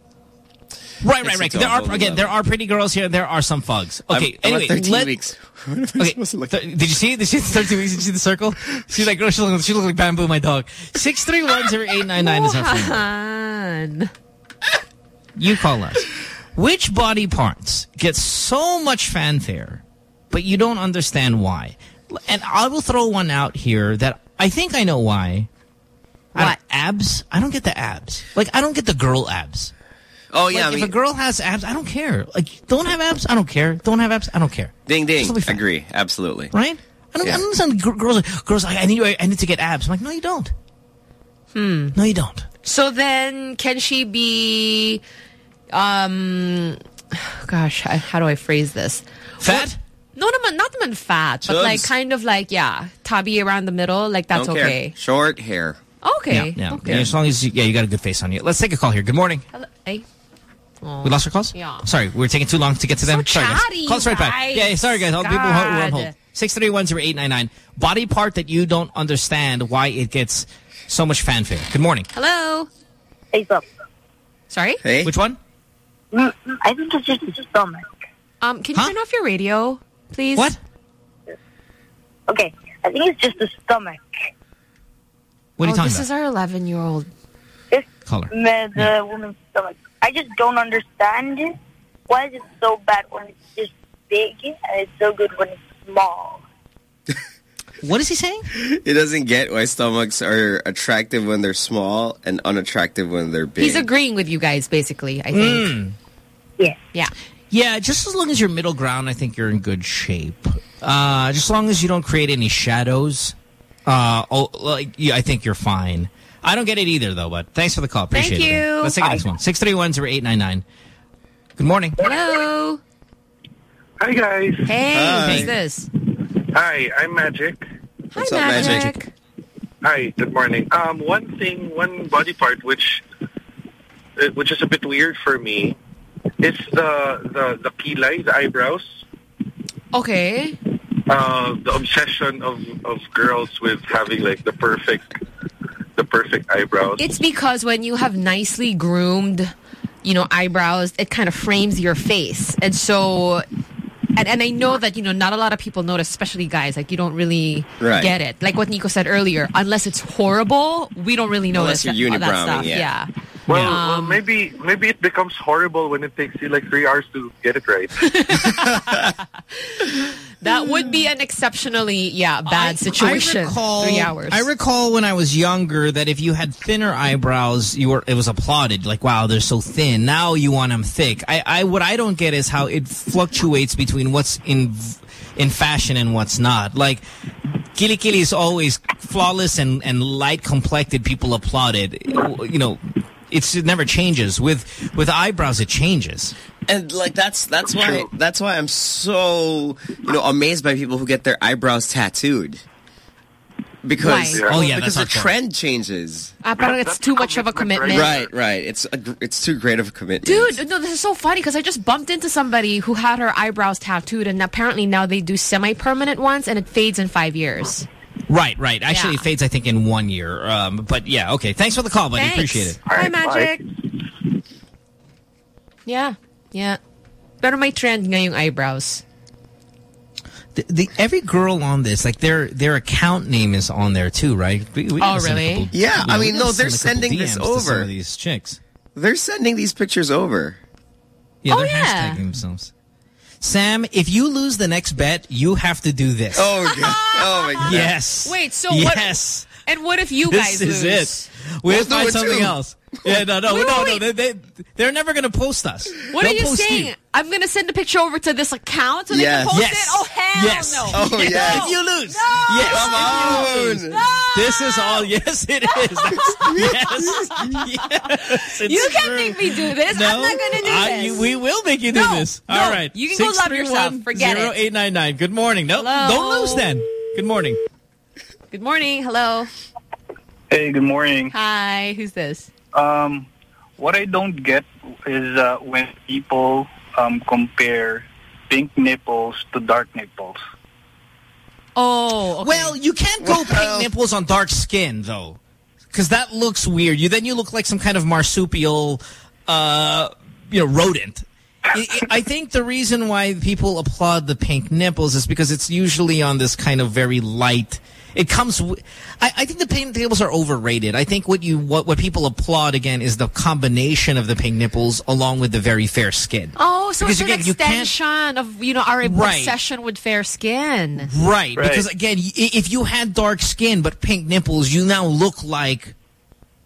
Right, right, right. There are, again, level. there are pretty girls here, there are some fugs. Okay, I'm- I'm anyway, 13 let- weeks. Okay, did you see? Did you see the 13 weeks? Did you see the circle? See that girl? She look, she look like Bamboo, my dog. 6310899 is our phone. Man. You call us. Which body parts get so much fanfare, but you don't understand why? And I will throw one out here that I think I know why. What? abs? I don't get the abs. Like, I don't get the girl abs. Oh yeah, Like, I if a girl has abs, I don't care. Like, don't have abs, I don't care. Don't have abs, I don't care. ding ding. Just let me fin- Agree, absolutely. Right? I don't, I don't understand. gr- Girls, like, girls, like, I need, I need to get abs. I'm like, no, you don't. Hmm. No, you don't. So then, can she be, um, gosh, how, how do I phrase this? Fat? No, naman, not naman fat, but like kind of like, yeah, tabby around the middle, like that's Don't care. okay. Short hair. Okay. Yeah, yeah. Okay. Yeah, As long as you, yeah, you got a good face on you. Let's take a call here. Good morning. Hello. Hey. We lost our calls? Yeah. Sorry, we are taking too long to get to them. So sorry, chatty, guys. Call us right back. guys. Yeah, yeah, sorry, guys. All the people who are on God. hold. 6310899. Body part that you don't understand why it gets so much fanfare. Good morning. Hello. Hey, up. Sorry? Hey. Which one? Mm, I think it's just the stomach. Um, can you turn off your radio, please? What? Okay, I think it's just the stomach. What are you oh, talking this about? This is our 11-year-old. Color. The, the woman's stomach. I just don't understand it. Why is it so bad when it's just big and it's so good when it's small? What is he saying? He doesn't get why stomachs are attractive when they're small and unattractive when they're big. He's agreeing with you guys, basically, I think. Mm. Yeah. Yeah. Yeah, just as long as you're middle ground, I think you're in good shape. Uh, just as long as you don't create any shadows, uh, oh, like, yeah, I think you're fine. I don't get it either, though, but thanks for the call. Appreciate Thank it. you. Let's take the next one. 6310899. Good morning. Hello. Hi, guys. Hey, Hi. who's this? Hi, I'm Magic. What's Hi, up, Magic? Magic? Hi, good morning. Um, one thing, one body part which uh, which is a bit weird for me is the the the kilay, the eyebrows. Okay. Uh, the obsession of of girls with having like the perfect the perfect eyebrows. It's because when you have nicely groomed, you know, eyebrows, it kind of frames your face. And so, and, and I know that, you know, not a lot of people notice, especially guys, like you don't really Right. get it. Like what Nico said earlier, unless it's horrible, we don't really notice Unless you're that, all that unibrowing, stuff. yeah. Yeah. Well, well, um, maybe maybe it becomes horrible when it takes you like three hours to get it right. That would be an exceptionally, yeah, bad situation. I recall, Three hours. I recall when I was younger that if you had thinner eyebrows, you were it was applauded. Like, wow, they're so thin. Now you want them thick. I, I what I don't get is how it fluctuates between what's in in fashion and what's not. Like, Kili Kili is always flawless and and light complected. People applauded. You know, it's it never changes. With with eyebrows, it changes. And like that's that's why that's why I'm so you know amazed by people who get their eyebrows tattooed. Because Why? Oh, yeah, because that's the hardcore. trend changes. Parang it's too much of a commitment. Right, right. It's a, it's too great of a commitment. Dude, no, this is so funny because I just bumped into somebody who had her eyebrows tattooed, and apparently now they do semi-permanent ones, and it fades in five years. Right, right. Actually, Yeah. it fades, I think, in one year. Um, but yeah, okay. Thanks for the call, buddy. Thanks. Appreciate it. Hi, Magic. Yeah, yeah. Pero may trend ngayong eyebrows. The, the every girl on this, like their their account name is on there too, right? We, we Oh, gotta send a really? couple- Yeah, you know, I mean, no, they're send a sending this DMs to some over. of these chicks. They're sending these pictures over. Yeah, Oh, they're yeah. hashtagging themselves. Sam, if you lose the next bet, you have to do this. Oh, God. oh my God. Yes. Wait, so what? yes. And what if you this guys is lose? it. We'll We'll do find something too. else. Yeah, no, no, Wait, no, wait, no. They, they, they're never going to post us. What They'll are you saying? You. I'm going to send a picture over to this account so they can post Yes. it? Oh, hell Yes. no. Oh, yes. If you lose. No. Yes. Come if you on. lose. This is all. Yes, it is. That's, yes. Yes. You can't true. make me do this. No, I'm not going to do I- this. we will make you do No, this. no. All right. You can go love yourself. Forget it. 0899. Good morning. No, Hello. don't lose then. Good morning. Good morning. Hello. Hey, good morning. Hi. Who's this? Um, what I don't get is uh, when people um, compare pink nipples to dark nipples. Oh, okay. Well, you can't go pink nipples on dark skin, though. Because that looks weird. You Then you look like some kind of marsupial, uh, you know, rodent. I I think the reason why people applaud the pink nipples is because it's usually on this kind of very light. It comes. w- I, I think the pink nipples are overrated. I think what you what what people applaud again is the combination of the pink nipples along with the very fair skin. Oh, so Because it's an again, you can't- extension of, you know, our Right. obsession with fair skin. Right, Right. because again, if you had dark skin but pink nipples, you now look like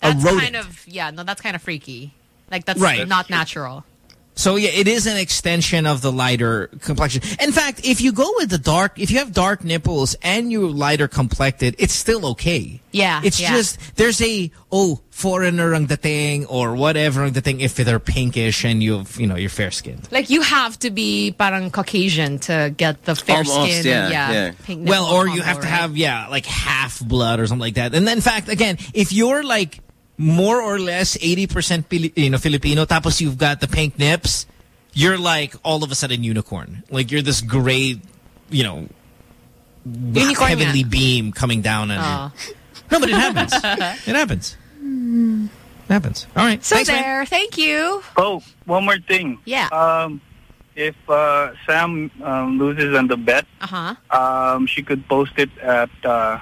a That's rodent. kind of, yeah, no, that's kind of freaky. Like, that's Right. not natural. So yeah, it is an extension of the lighter complexion. In fact, if you go with the dark, if you have dark nipples and you're lighter complected, it's still okay. Yeah, It's yeah. just, there's a, oh, foreigner ang dating or whatever ang dating if they're pinkish and you've, you know, you're fair skinned. Like, you have to be parang Caucasian to get the fair Almost, skin. yeah, yeah. yeah. Pink Well, nipple or you combo, have to right? have, yeah, like half blood or something like that. And then, in fact, again, if you're like more or less 80% Pili you know, Filipino, tapos you've got the pink nips, you're like all of a sudden unicorn. Like you're this gray, you know, Unicorn heavenly nga. beam coming down on Oh. you. No, but it happens. it happens. It happens. All right. So Thanks, man. there. Thank you. Oh, one more thing. Yeah. Um, if uh, Sam um, loses on the bet, Uh-huh. um, she could post it at. Uh,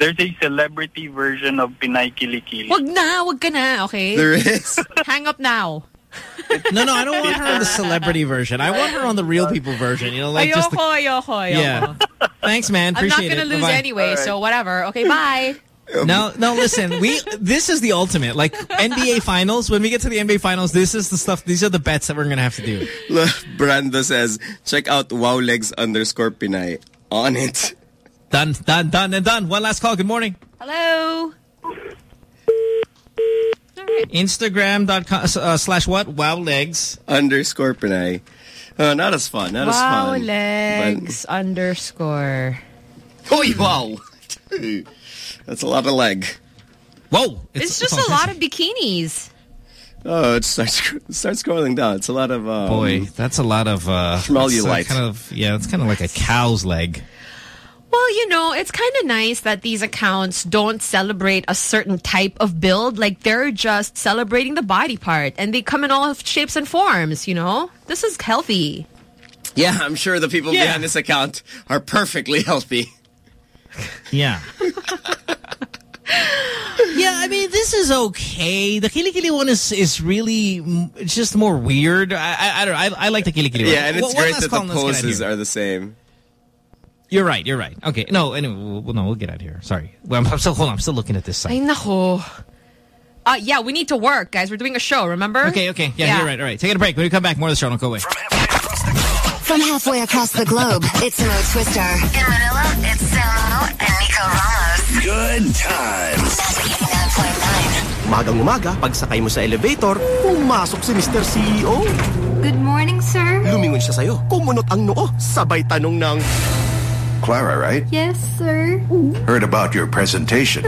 there's a celebrity version of Pinay Kilikili. Wag na, wag ka na, okay? There is. Hang up now. No, no, I don't want her on the celebrity version. I want her on the real people version. You know, like just ayoko, the, ayoko, ayoko. Yeah. Thanks, man. Appreciate I'm not gonna lose Bye-bye. anyway, so whatever. Okay, bye. No, no, listen. We this is the ultimate. Like NBA finals, when we get to the NBA finals, this is the stuff these are the bets that we're gonna have to do. Look, Brando says, check out wowlegs underscore Pinay. On it. Done, done, done, and done. One last call. Good morning. Hello. Instagram.com uh, slash what? Wow legs. Underscore Pinay. Uh, not as fun. Not as wow fun. legs underscore. But, oh, wow. That's a lot of leg. Whoa. It's, just a lot of bikinis. Oh, it starts, it starts scrolling down. It's a lot of... Um, Boy, that's a lot of uh Schmellulite. it's, uh, kind of yeah, it's kind of like a cow's leg. Well, you know, it's kind of nice that these accounts don't celebrate a certain type of build. Like, they're just celebrating the body part. And they come in all shapes and forms, you know? This is healthy. Yeah, I'm sure the people Yeah. behind this account are perfectly healthy. Yeah. yeah, I mean, this is okay. The Kili Kili one is is really it's just more weird. I I, I don't know. I, I like the Kili Kili one. Yeah, and it's One- one great that the and let's get out of poses are the same. You're right. You're right. Okay. No. Anyway, we'll, we'll- no, we'll get out of here. Sorry. Well, I'm, I'm still hold on. I'm still looking at this site. Ay, nako. Uh, yeah, we need to work, guys. We're doing a show, remember? Okay. Okay. Yeah, You're right. All right. Take it a break. When we come back, more of the show. Don't go away. From halfway across the globe, it's Mo Twister. In Manila, it's Samo and Nico Ramos. Good times. Magang umaga, pagsakay mo sa elevator, pumasok si Mr. CEO. Good morning, sir. Lumingon siya sa'yo, kumunot ang noo, sabay tanong ng... Clara, right? Yes, sir. Heard about your presentation.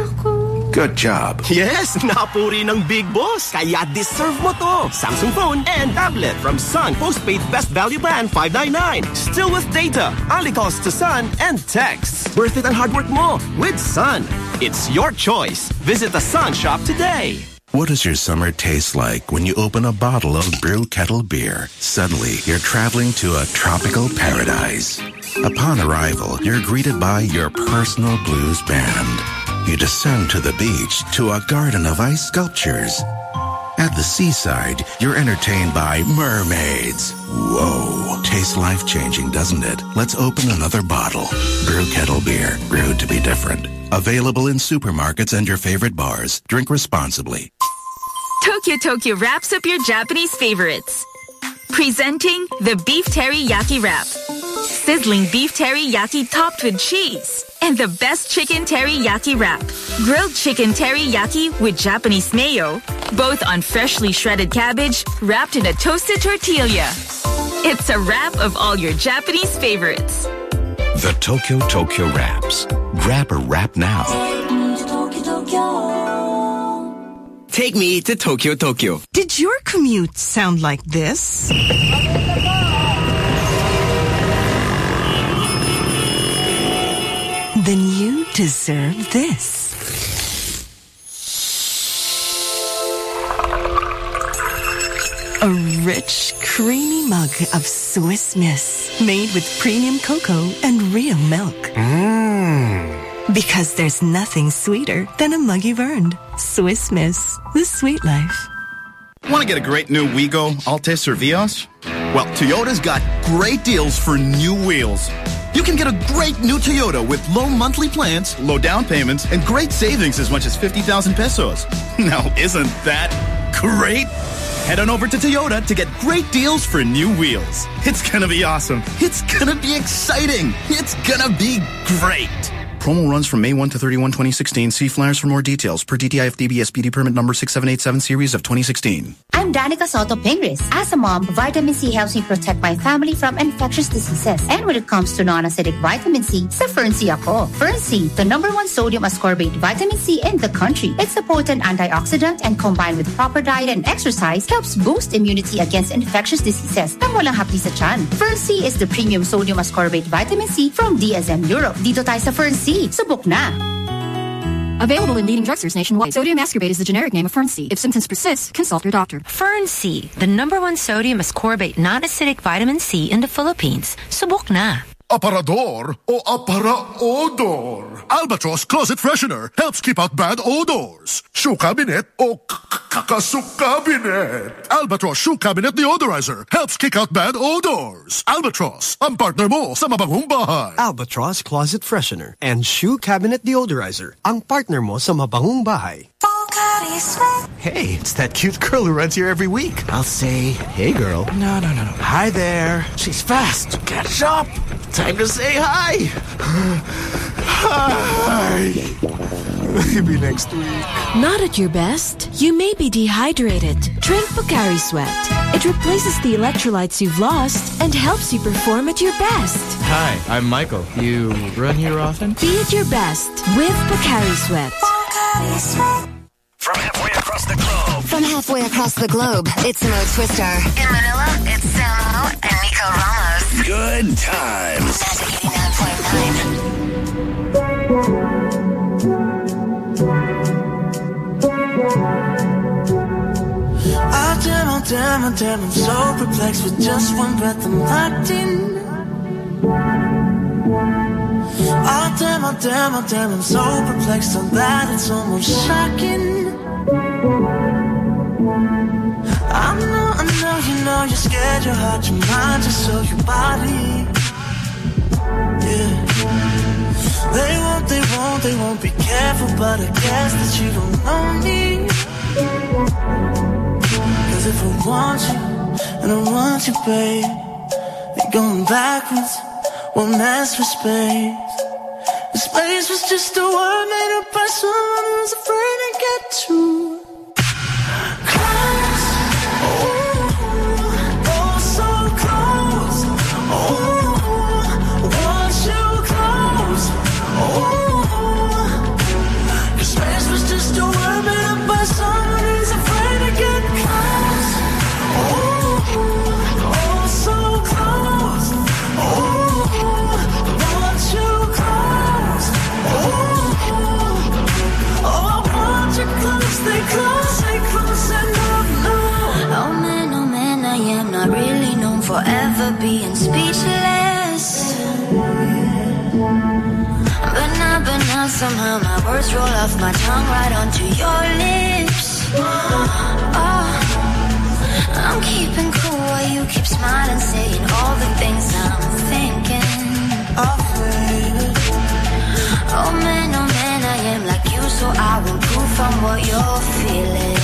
Good job. Yes, napuri ng big boss. Kaya deserve mo to. Samsung phone and tablet from Sun Postpaid Best Value Plan 599. Still with data, only calls to Sun and texts. Worth it ang hard work mo with Sun. It's your choice. Visit the Sun shop today. What does your summer taste like when you open a bottle of Brew Kettle beer? Suddenly, you're traveling to a tropical paradise. Upon arrival, you're greeted by your personal blues band. You descend to the beach to a garden of ice sculptures. At the seaside, you're entertained by mermaids. Whoa. Tastes life-changing, doesn't it? Let's open another bottle. Brew Kettle Beer, brewed to be different. Available in supermarkets and your favorite bars. Drink responsibly. Tokyo Tokyo wraps up your Japanese favorites. Presenting the Beef Teriyaki Wrap. Sizzling beef teriyaki topped with cheese. And the best chicken teriyaki wrap. Grilled chicken teriyaki with Japanese mayo. Both on freshly shredded cabbage wrapped in a toasted tortilla. It's a wrap of all your Japanese favorites. The Tokyo Tokyo Wraps. Grab a wrap now. Take me to Tokyo Tokyo. Did your commute sound like this? Then you deserve this. A rich, creamy mug of Swiss Miss made with premium cocoa and real milk. Mmm. Because there's nothing sweeter than a mug you've earned. Swiss Miss, the sweet life. Want to get a great new Wigo, Altis, or Vios? Well, Toyota's got great deals for new wheels. You can get a great new Toyota with low monthly plans, low down payments, and great savings as much as 50,000 pesos. Now, isn't that great? Head on over to Toyota to get great deals for new wheels. It's gonna be awesome. It's gonna be exciting. It's gonna be great. Promo runs from May 1 to 31, 2016. See flyers for more details per DTI FDB SPD permit number 6787 series of 2016. I'm Danica Sotto Pingris. As a mom, vitamin C helps me protect my family from infectious diseases. And when it comes to non-acidic vitamin C, sa Fern-C ako. Fern-C, the number one sodium ascorbate vitamin C in the country. It's a potent antioxidant and combined with proper diet and exercise, helps boost immunity against infectious diseases nang walang hapdi sa tiyan. Fern-C is the premium sodium ascorbate vitamin C from DSM Europe. Dito tayo sa Fern-C. Subok na! Available in leading drugstores nationwide. Sodium ascorbate is the generic name of Fern-C. If symptoms persist, consult your doctor. Fern-C, the number one sodium ascorbate non-acidic vitamin C in the Philippines. Subok na. Aparador o apara-odor. Albatross Closet Freshener helps keep out bad odors. Shoe cabinet o cabinet. Albatross Shoe Cabinet Deodorizer helps kick out bad odors. Albatross, ang partner mo sa mabangong bahay. Albatross Closet Freshener and Shoe Cabinet Deodorizer, ang partner mo sa mabangong bahay. Hey, it's that cute girl who runs here every week. I'll say, hey girl. No, no, no, no. Hi there. She's fast. Catch up. Time to say hi. Hi. Maybe next week. Not at your best? You may be dehydrated. Drink Pocari Sweat. It replaces the electrolytes you've lost and helps you perform at your best. Hi, I'm Michael. You run here often? Be at your best with Pocari Sweat. From halfway across the globe. From halfway across the globe, it's Mo Twister. In Manila, it's Samo and Nico Ramos. Good times. Oh damn, oh damn, oh damn, I'm so perplexed with just one breath I'm locked in. Oh damn, oh damn, oh damn, I'm so perplexed on that it's almost shocking. I know, I know, you know you're scared, your heart, your mind, just so your body. Yeah. They won't, they won't, they won't be careful, but I guess that you don't know me. Cause if I want you, and I want you, babe, then going backwards won't mess with space. The space was just a word made up by someone who's afraid to get too Somehow my words roll off my tongue right onto your lips. Oh, I'm keeping cool while you keep smiling, saying all the things I'm thinking. Oh man, oh man, I am like you, so I will prove from what you're feeling.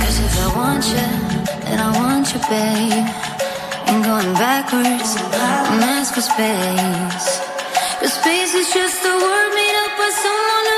Cause if I want you, then I want you, babe. Ain't going backwards, I'm for space. Space is just a word made up by someone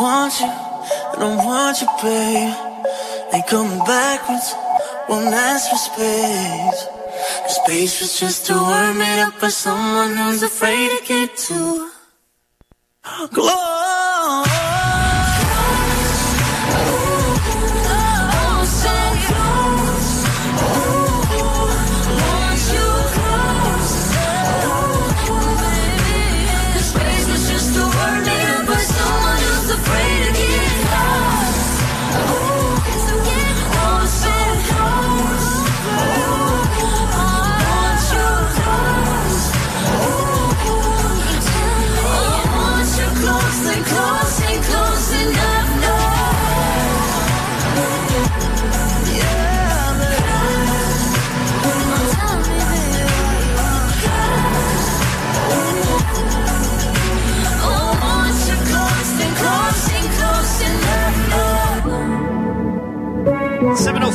want you, I don't want you, babe. Ain't coming backwards, won't ask for space. The Space was just a word made up by someone who's afraid to get too close.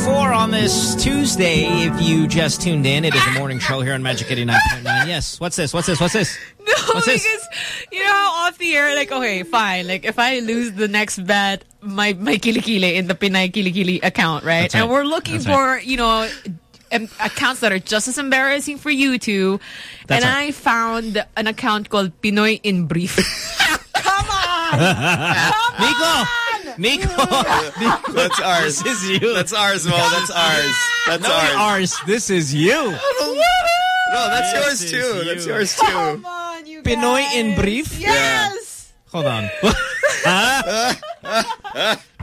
Four on this Tuesday. If you just tuned in, it is a morning show here on Magic 89.9. Yes. What's this? What's this? What's this? No, What's this? because you know how off the air, like okay, fine. Like if I lose the next bet, my my kilikili in the Pinay Kilikili account, right? Right. And we're looking That's for right. you know accounts that are just as embarrassing for you two. That's and right. I found an account called Pinoy in Brief. Come on, Nico! Nico! That's ours. This is you. That's ours, Mo. That's ours. That's No, ours. ours. This is you. No, that's This yours too. you. That's yours too. Come on, you guys. Pinoy in brief? Yes. Hold on.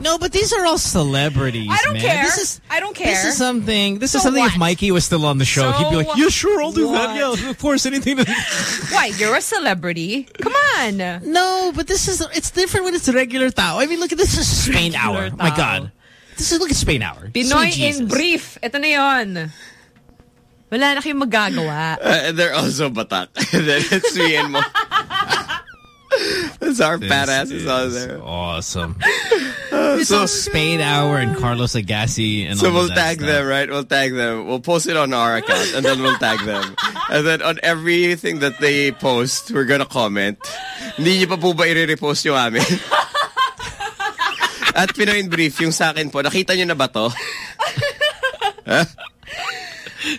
no, but these are all celebrities, I don't man. care. This is I don't care. This is something. This is So something. If? Mikey was still on the show, So he'd be like, "Yeah, sure, I'll do that. Yeah, of course, anything." To Why? You're a celebrity. Come on. no, but this is. It's different when it's regular tao. I mean, look at this. Is Spain hour. Regular My. God, this is look at Spain hour. Pinoy Sweet in Jesus. Brief. Ito na yon. Wala na kayong magagawa. Uh, they're also batak. and then it's me and Mo. That's our fat asses on there. Awesome. It's all Spain hour and Carlos Agassi and So all we'll tag stuff. them, right? We'll tag them. We'll post it on our account and then we'll tag them. And then on everything that they post, we're gonna comment. Hindi niyo pa po ba i-repost yung amin? At Pinoy in Brief, yung sa akin po, nakita niyo na ba to?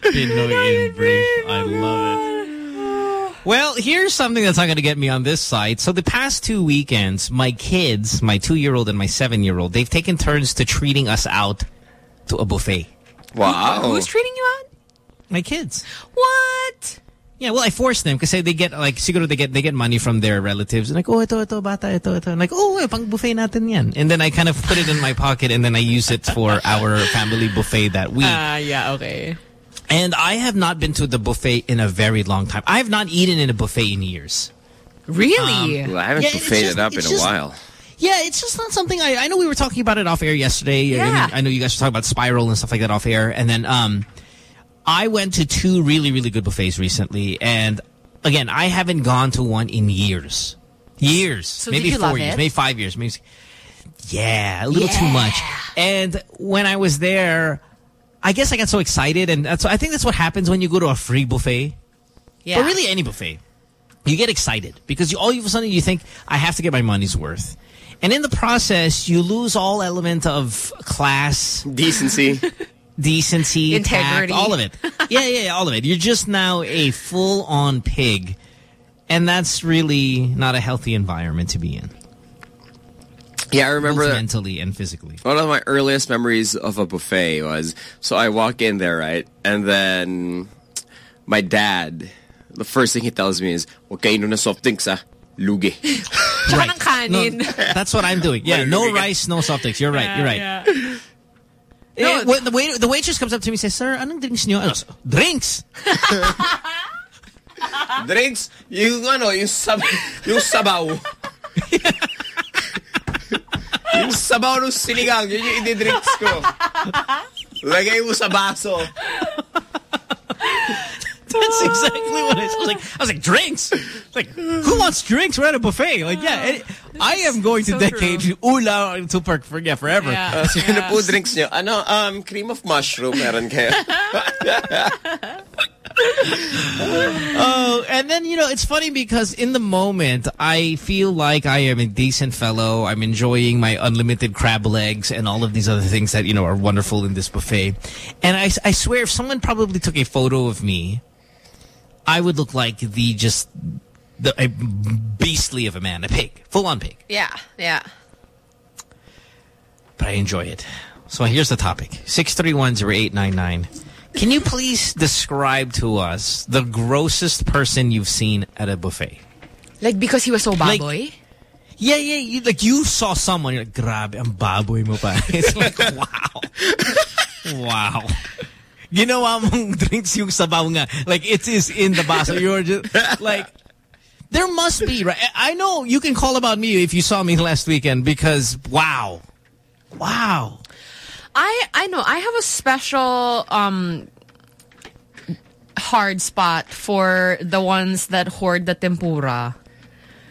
Pinoy in brief. I love it. Well, here's something that's not going to get me on this side. So the past two weekends, my kids, my two-year-old and my seven-year-old, they've taken turns to treating us out to a buffet. Wow. Who's treating you out? My kids. What? Yeah, well, I forced them because they get like siguro they get they get money from their relatives. And like, oh, ito, ito, bata, ito, ito. And like, oh, eh, pang buffet natin yan. And then I kind of put it in my pocket and then I use it for our family buffet that week. Ah, yeah, okay. And I have not been to the buffet in a very long time. I have not eaten in a buffet in years. Really? Um, Well, I haven't Yeah, it's buffeted just- up in it's a while. Yeah, it's just not something I I know we were talking about it off air yesterday. I, Yeah. mean, I know you guys were talking about Spiral and stuff like that off air. And then um I went to two really, really good buffets recently and again, I haven't gone to one in years. Years. So maybe four years, it? maybe five years, maybe Yeah, a little too much. And when I was there, I guess I got so excited and that's I think that's what happens when you go to a free buffet. Yeah. Or really any buffet. You get excited because you, all of a sudden you think, I have to get my money's worth. And in the process, you lose all element of class, Decency. decency, Integrity. tact, all of it. yeah, yeah, yeah, all of it. You're just now a full-on pig. And that's really not a healthy environment to be in. Yeah, I remember Both that. mentally and physically. One of my earliest memories of a buffet was so I walk in there, right? And then my dad, the first thing he tells me is, Huwag kainom na soft drinks ah. Lugi. Tsaka ng. That's what I'm doing. Yeah, no rice, no soft drinks. You're right. You're right. Eh, when the, wait, the waitress comes up to me and says, Sir, anong drinks niyo? Ano, drinks! drinks? Yung ano, yung, sab yung sabaw. Yung sabaw ng sinigang, yun yung ididrinks ko. Lagay mo sa baso. That's exactly what it is. I was like, I was like, drinks? Like, who wants drinks? We're at a buffet. Like, yeah, it- I am going to so decade ula to per, for, yeah, forever. Uh, so ano po drinks nyo? Ano, um, cream of mushroom meron kayo? Oh, and then, you know, it's funny because in the moment, I feel like I am a decent fellow. I'm enjoying my unlimited crab legs and all of these other things that, you know, are wonderful in this buffet. And I, I swear, if someone probably took a photo of me, I would look like the just, the a beastly of a man, a pig, full-on pig. Yeah, yeah. But I enjoy it. So here's the topic. 6310899. Can you please describe to us the grossest person you've seen at a buffet? Like because he was so Like- baboy? Yeah, yeah. You, like you saw someone, you're like, grabe, ang baboy mo pa. It's like, wow. wow. Ginawa mong drinks yung sabaw nga. Like, it is in the baso. You're just, like, there must be, right? I know you can call about me if you saw me last weekend because, wow. Wow. I I know I have a special um hard spot for the ones that hoard the tempura.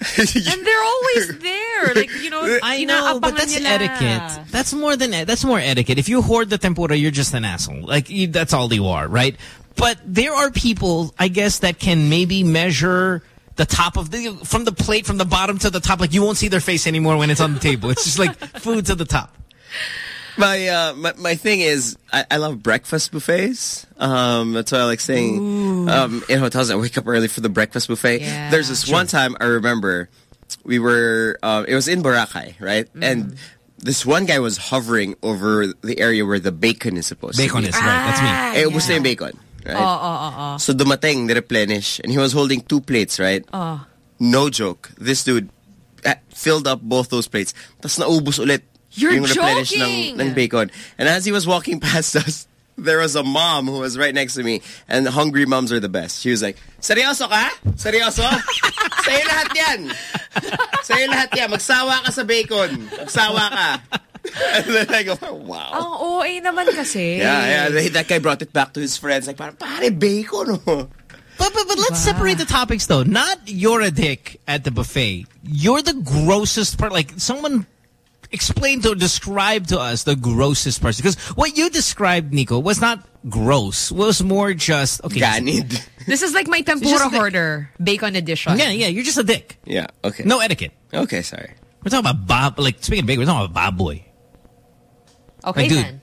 and they're always there. Like, you know, I know, but that's nila. etiquette. That's more than that's more etiquette. If you hoard the tempura, you're just an asshole. Like you, that's all you are, right? But there are people, I guess, that can maybe measure the top of the from the plate from the bottom to the top. Like you won't see their face anymore when it's on the table. It's just like food to the top. My, uh, my my thing is, I, I love breakfast buffets. Um, that's why I like saying, um, in hotels, I wake up early for the breakfast buffet. Yeah. There's this one time I remember, we were, uh, it was in Boracay, right? And this one guy was hovering over the area where the bacon is supposed Bacon to be. Bacon is right. That's me. Ah, Eh, ubos na bacon, right? Oh, oh, oh, oh. So dumating, replenish, and he was holding two plates, right? Oh. No joke. This dude uh, filled up both those plates. Tapos naubos ulit You're yung replenish joking! ng, ng bacon. And as he was walking past us, there was a mom who was right next to me. And hungry moms are the best. She was like, Seryoso ka? Seryoso? Sa'yo lahat yan. Sa'yo lahat yan. Magsawa ka sa bacon. Magsawa ka. And then I go, wow. Ang OA naman kasi. Yeah, yeah. They- That guy brought it back to his friends. Like, parang, pare, bacon. Oh. But, but, but let's separate the topics though. Not you're a dick at the buffet. You're the grossest part. Like someone explain to describe to us the grossest person because what you described, Nico, was not gross. Was more just okay. Ganid. This is like my tempura hoarder. Bacon edition. Yeah, yeah. You're just a dick. Yeah, okay. No etiquette. Okay, sorry. We're talking about Bob. Like speaking of bacon, we're talking about Bob Boy. Okay Like, dude, then.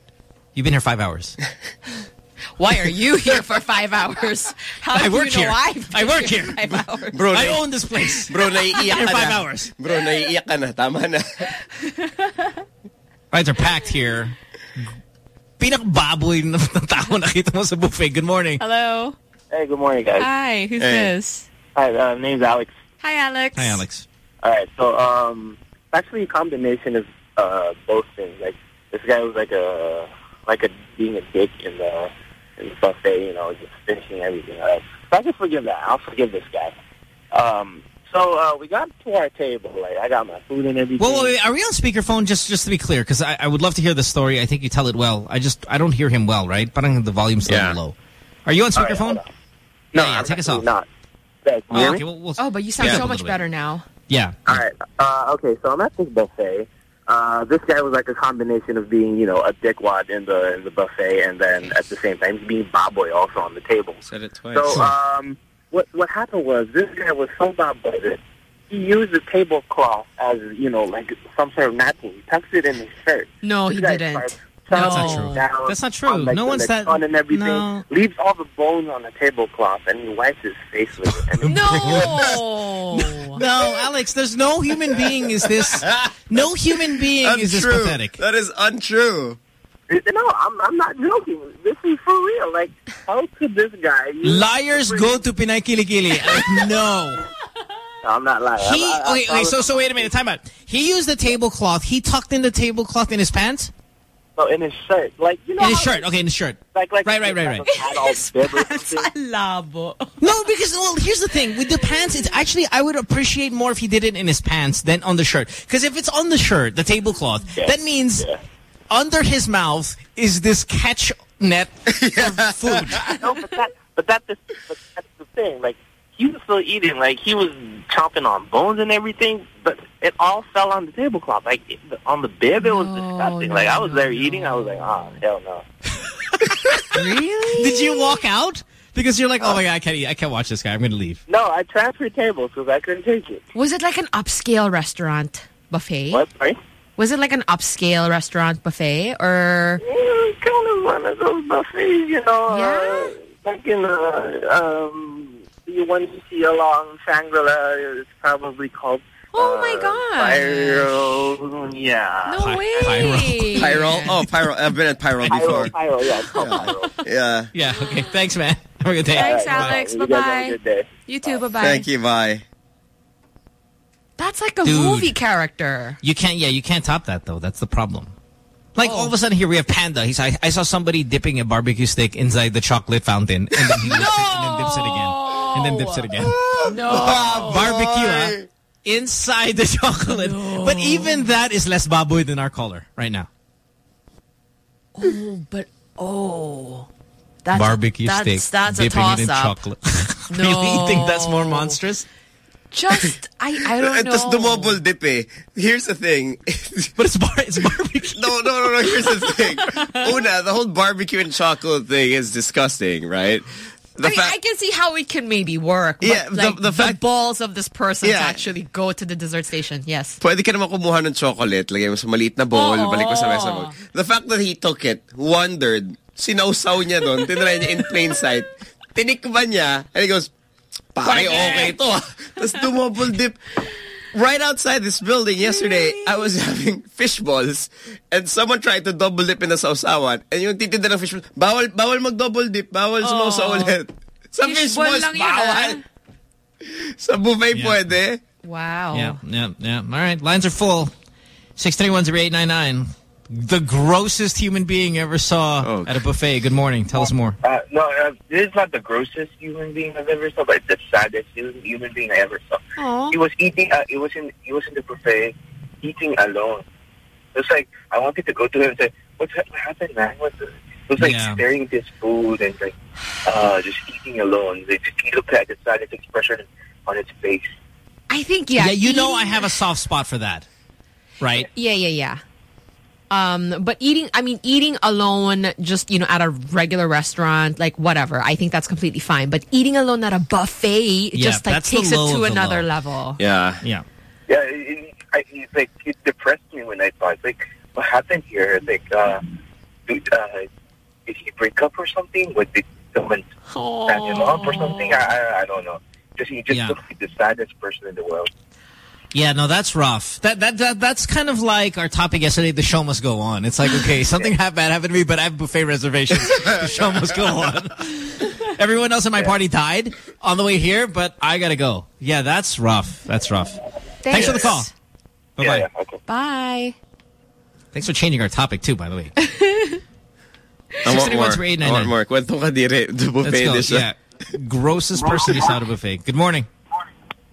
you've been here five hours. Why are you here for five hours? How I do work you know here. I've I been work here. Five hours. Bro, I nai- own this place. Bro, naiiyak Here ka five na. hours. Bro, naiiyak ka na. Tama na. Rides are packed here. Pinakababoy ng ng tao nakita mo sa buffet. Good morning. Hello. Hey, good morning, guys. Hi. Who's Hey. this? Hi, uh, name's Alex. Hi, Alex. Hi, Alex. All right, so um, actually, a combination of uh, both things. Like this guy was like a like a being a dick in the in the buffet, you know, just finishing everything. All right, so I can forgive that. I'll forgive this guy. Um, so uh, we got to our table. Like I got my food and everything. Well, wait, wait, are we on speakerphone? Just just to be clear, because I, I would love to hear the story. I think you tell it well. I just I don't hear him well, right? Parang the volume's a Yeah. little low. Are you on speakerphone? hold on. No, yeah, yeah, take us actually off. Not. Yeah, can you Oh, okay, well, we'll, Oh, but you sound Yeah, so much bit. better now. yeah. All right. Uh, okay, so I'm at this buffet. Uh, this guy was like a combination of being, you know, a dickwad in the in the buffet, and then at the same time he's being Bob Boy also on the table. Said it twice. So, um, what what happened was this guy was so Bob Boy that he used the tablecloth as, you know, like some sort of napkin. He tucked it in his shirt. No, This he didn't. starts towel That's not true. down That's not on, true. like, No one's that- lechon and everything. no. Leaves all the bones on the tablecloth and he wipes his face with it. And No. No, Alex, there's no human being is this. No human being is this pathetic. That is untrue. No, I'm, I'm not joking. This is for real. Like, how could this guy... Liars go to Pinay Kilikili. Alex, no. No, I'm not lying. He, I, I, okay, I okay, so, so wait a minute, time out. He used the tablecloth. He tucked in the tablecloth in his pants? No, in his shirt. Like, you know In his shirt, okay, in his shirt. Like, like, Right, right, right, right. Had all bib or. Labo. No, because well, here's the thing with the pants. It's actually I would appreciate more if he did it in his pants than on the shirt. Because if it's on the shirt, the tablecloth, that means under his mouth is this catch net of food. no, but that, but that, but that's the thing. Like, he was still eating. Like, he was chomping on bones and everything, but it all fell on the tablecloth. Like, it, on the bib, it was disgusting. like, I was there eating. I was like, oh, hell no. Really? Did you walk out? Because you're like, oh my god, I can't eat. I can't watch this guy. I'm going to leave. No, I transferred tables because I couldn't take it. Was it like an upscale restaurant buffet? What? Sorry? Was it like an upscale restaurant buffet or? Yeah, kind of one of those buffets, you know. Uh, like in uh, um, the one you see along Shangri-La, it's probably called. Oh uh, my god! Pyro, yeah. No way. Pyro. Oh, Pyro. I've been at Pyro before. Pyro, yeah, it's called Pyro. Yeah. Yeah. Okay. Thanks, man. Have a good day. Thanks, All right, Alex. you Bye guys have a bye. good. You too. Bye bye. Thank you. Bye. That's like a Dude. movie character. You can't. Yeah, you can't top that though. That's the problem. Like all of a sudden here we have Panda. He's I, I saw somebody dipping a barbecue stick inside the chocolate fountain and then he lifts it and dips it again and then dips it again. No. barbecue ah, inside the chocolate. But even that is less baboy than our color right now. Oh, but oh, that's barbecue that's, steak That's a dipping it in toss-up. chocolate. really? You think that's more monstrous? Just I I don't know. Tapos dumobble dip eh. Here's the thing. but it's bar it's barbecue. no, no, no, no. Here's the thing. Una, the whole barbecue and chocolate thing is disgusting, right? The I mean, I can see how it can maybe work. But Yeah, the- like, the fact- balls of this person to actually go to the dessert station. Yes. Pwede ka naman kumuha ng chocolate, lagay mo sa maliit na bowl, balik mo sa mesa mo. The fact that he took it, wondered, sinausaw niya doon, tinry niya in plain sight, tinikman niya, and he goes, pare, okay to ah. Tapos dumobble dip. Right outside this building yesterday, I was having fish balls and someone tried to double dip in the sausawan and yung titinda ng fish balls, bawal, bawal mag-double dip, bawal sumausaw oh. ulit. Sa fish, Fishball balls, lang yun, bawal. Ah. Sa buffet Yeah. pwede. Wow. Yeah, yeah, yeah. All right, lines are full. 631-0899. The grossest human being you ever saw at a buffet. Good morning. Tell us more. Uh, no, uh, this is not the grossest human being I've ever saw, but it's the saddest human human being I ever saw. Aw. He was eating. Uh, he was in. He was in the buffet, eating alone. It was like I wanted to go to him and say, "What's what happened, man? What's the-" It was like Yeah. staring at his food and like uh, just eating alone. Like, he looked at the saddest expression on his face. I think yeah. Yeah, you know I have a soft spot for that. Right? Yeah, yeah, yeah. Um, but eating, I mean, eating alone, just, you know, at a regular restaurant, like whatever, I think that's completely fine. But eating alone at a buffet Yeah, just like takes it to another low. level. Yeah. Yeah. Yeah, it, it, I, it's like it depressed me when I thought like, what happened here? Like, uh, did, uh, did he break up or something? What did someone stand him up or something? I, I, I don't know. Just he just Yeah. looks like the saddest person in the world. Yeah, no, that's rough. That, that that that's kind of like our topic yesterday. The show must go on. It's like, okay, something ha- bad happened to me, but I have buffet reservations. the show must go on. Everyone else in my party died on the way here, but I gotta go. Yeah, that's rough. That's rough. Thanks, for the call. Bye bye. Bye. Thanks for changing our topic too, by the way. I want more. 631-3899. I want more. Kwento ka dire. The buffet Let's go. edition. Yeah. Grossest person you saw at a buffet. Good morning.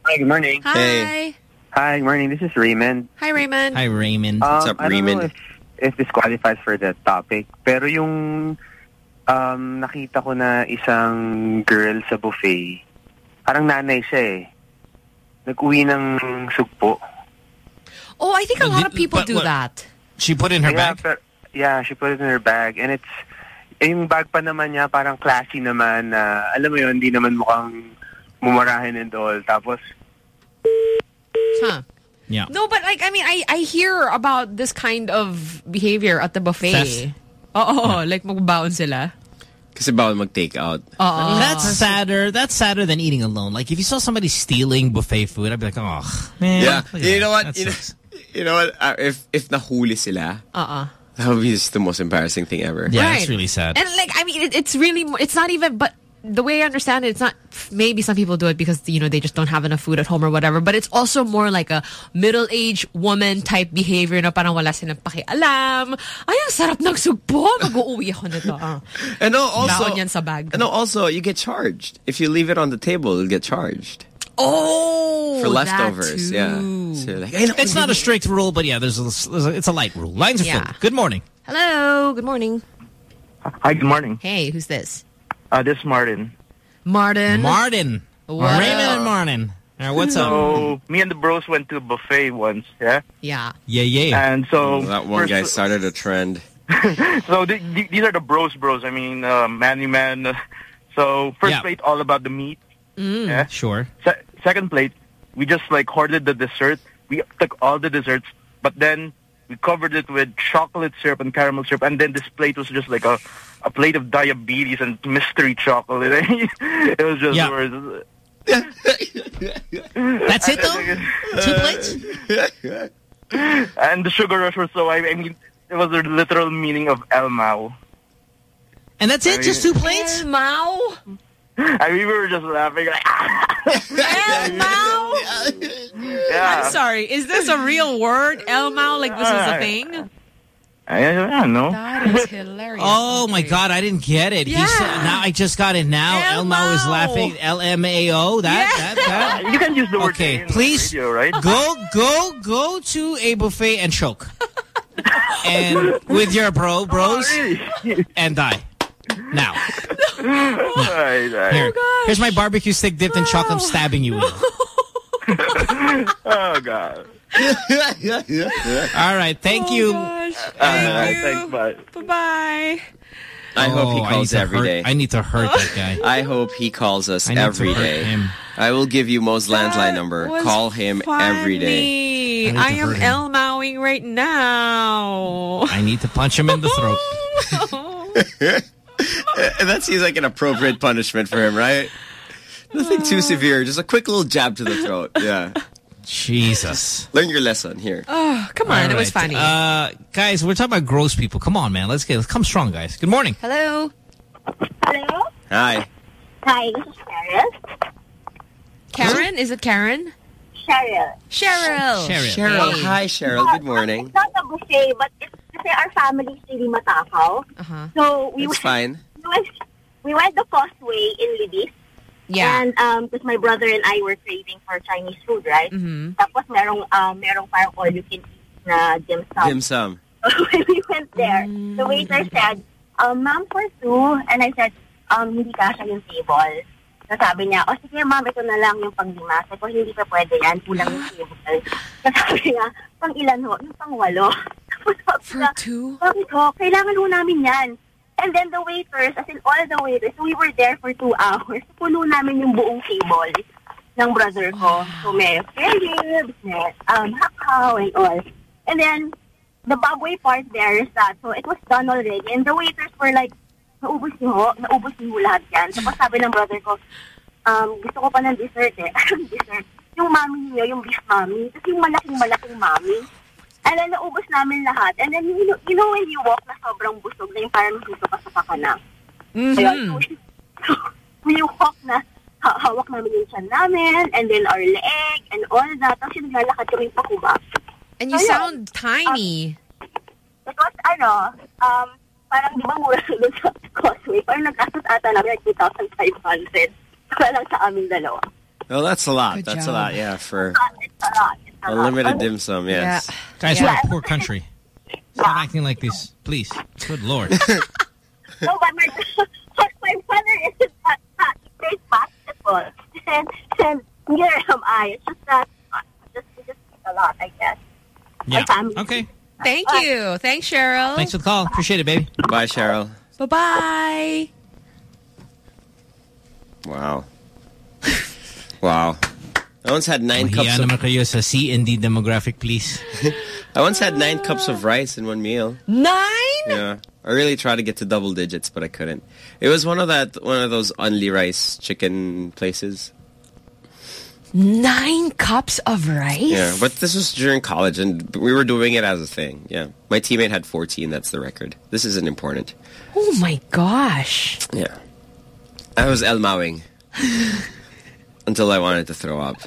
Hi, good morning. Hi. Hi, morning. This is Raymond. Hi, Raymond. Hi, Raymond. Um, I don't know if, if this qualifies for the topic, pero yung um, nakita ko na isang girl sa buffet, parang nanay siya eh. Nag-uwi ng sugpo. Oh, I think a lot of people but do what- that. She put in her yeah, bag? per- yeah, she put it in her bag. And it's, eh, yung bag pa naman niya, parang classy naman na, alam mo yun, hindi naman mukhang mumurahin and all. Tapos, Huh. Yeah. No, but like, I mean, I, I hear about this kind of behavior at the buffet. Theft. Oo, like magbaon sila. Kasi bawal mag-take out. Oo. That's sadder. That's sadder than eating alone. Like if you saw somebody stealing buffet food, I'd be like, oh man. Yeah. look at You know what? You know, you know what? Uh, if if nahuli sila, Uh-uh. that would be just the most embarrassing thing ever. Yeah, Right. it's really sad. And like, I mean, it, it's really, it's not even, but the way I understand it, it's not, maybe some people do it because, you know, they just don't have enough food at home or whatever, but it's also more like a middle-aged woman type behavior na parang wala silang pakialam. Ay, ang sarap ng sugpo. Mag-uuwi ako nito. Ah. And no, also, yan sa bag. and no, also you get charged if you leave it on the table. You'll get charged Oh, for that leftovers. Yeah. So like, hey, no, It's not a strict rule, but yeah, there's a, there's a it's a light rule. Lines are Yeah. filled. Good morning. Hello, good morning. Hi, good morning. Hey, who's this? Uh, this is Martin. Martin. Martin. What Raymond and Martin. All right, what's up? So, me and the bros went to a buffet once, yeah? Yeah. Yeah, yeah. And so, that one guy started a trend. so th- th- these are the bros bros. I mean, uh, Manny Man. So, first Yeah. plate, all about the meat. Mm. Yeah? Sure. Se- second plate, we just like hoarded the dessert. We took all the desserts, but then we covered it with chocolate syrup and caramel syrup, and then this plate was just like a a plate of diabetes and mystery chocolate. it was just Yeah. worse. That's it though. Two plates. and the sugar rush was so I, I mean it was the literal meaning of El Mao. And that's it. Just two plates. El Mao? I mean we were just laughing like El Mao? yeah. I'm sorry. Is this a real word? El Mao? Like this is a ah. thing? I, I don't know. That is hilarious. Oh my God, I didn't get it. Yeah. said, now I just got it now. Elmo is laughing. L M A O. That that that. You can use the word Okay, in please radio, right? go go go to a buffet and choke, and with your bro bros, and die now. Right, right. Here, oh, here's my barbecue stick dipped in chocolate. I'm stabbing you with. oh god. All right, thank oh, you. Alright, thanks, bye. Bye-bye. I oh, hope he Oh, calls need to every hurt- day. I need to hurt that guy. I hope he calls us I need to hurt day. him. I will give you Mo's landline number. was Call him every day. I I, am hurt him. El Mowing right now. I need to punch him in the throat. That seems like an appropriate punishment for him, right? Nothing too severe. Just a quick little jab to the throat. Yeah. Jesus. Learn your lesson here. Oh, come on. All It was funny. Uh, guys, we're talking about gross people. Come on, man. Let's get let's come strong, guys. Good morning. Hello. Hello? Hi. Hi, this is Karen? Is it Karen? Cheryl. Cheryl. Cheryl. Hey. Hi, Cheryl. Good morning. It's not a buffet, but it's kasi our family is really matakaw. Uh-huh. So we It's went, fine. we went, we went the causeway in Libis. Yeah. And um, because my brother and I were craving for Chinese food, right? Mhm. Tapos merong, um, merong parang all you can eat na dim sum. Dim sum. when we went there, the waiter said, um, ma'am, for two. And I said, um, hindi kasha yung table. So sabi niya, oh sige ma'am, ito na lang yung panglima. Sabi ko, hindi pa pwede yan, kulang yung table. So sabi niya, pang ilan ho? Yung pang walo. Tapos sabi For niya, two? Sabi ko, kailangan ho namin yan. And then the waiters, as in all the waiters, we were there for two hours. Puno namin yung buong table ng brother ko. So may ribs, may um, hakaw and all. And then, the baboy part there is that, so it was done already. And the waiters were like, naubos ho, naubos niyo lahat yan. Tapos sabi ng brother ko, um, gusto ko pa ng dessert eh. Dessert? Yung mami niyo, yung beef mami. Tapos yung malaking-malaking mami. And then, naubos namin lahat. And then, you know, you know when you walk na sobrang busog na yung parang dito ka sa pakana. Mhm. Ayun, so, so, we walk na, ha hawak namin yung tiyan namin, and then our leg, and all that. Tapos yung naglalakad kami pa kuba. And you Ayun. sound tiny. It was, ano, um, parang di ba mura doon sa Causeway? Parang nagkasot ata namin like 2,500. Para lang sa aming dalawa. Oh, that's a lot. Good that's job. a lot, yeah, for It's a lot. It's a lot. Unlimited dim sum, yes. Guys, Yeah. we're a poor country. Stop acting like this, please. Good lord. No, but my, but my brother is not, not great basketball. And, and neither am I. It's just that, uh, just, it's just a lot, I guess. Yeah. Okay. Thank you. Thanks, Cheryl. Thanks for the call. Appreciate it, baby. Bye, Cheryl. Bye-bye. Wow. wow. I once had nine cups Mahiya of... naman kayo sa C and D demographic, please. I once had nine cups of rice in one meal. Nine? Yeah. I really tried to get to double digits, but I couldn't. It was one of that one of those only rice chicken places. Nine cups of rice? Yeah, but this was during college, and we were doing it as a thing. Yeah, my teammate had 14. That's the record. This isn't important. Oh my gosh. Yeah, I was El Mawing until I wanted to throw up.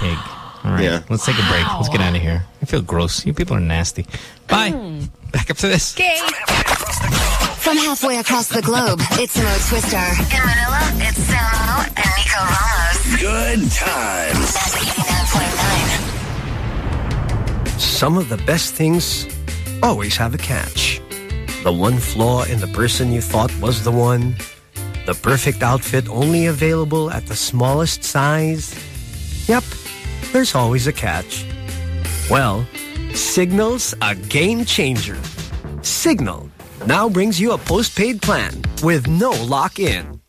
Pig. All right, Yeah. let's take a break. Let's get out of here. I feel gross. You people are nasty. Bye. Mm. Back up to this. Okay. From halfway across the globe, it's Mo Twister. In Manila, it's Samo and Nico Ramos. Good times. Some of the best things always have a catch. The one flaw in the person you thought was the one. The perfect outfit only available at the smallest size. Yep, there's always a catch. Well, Cignal's a game changer. Cignal now brings you a postpaid plan with no lock-in.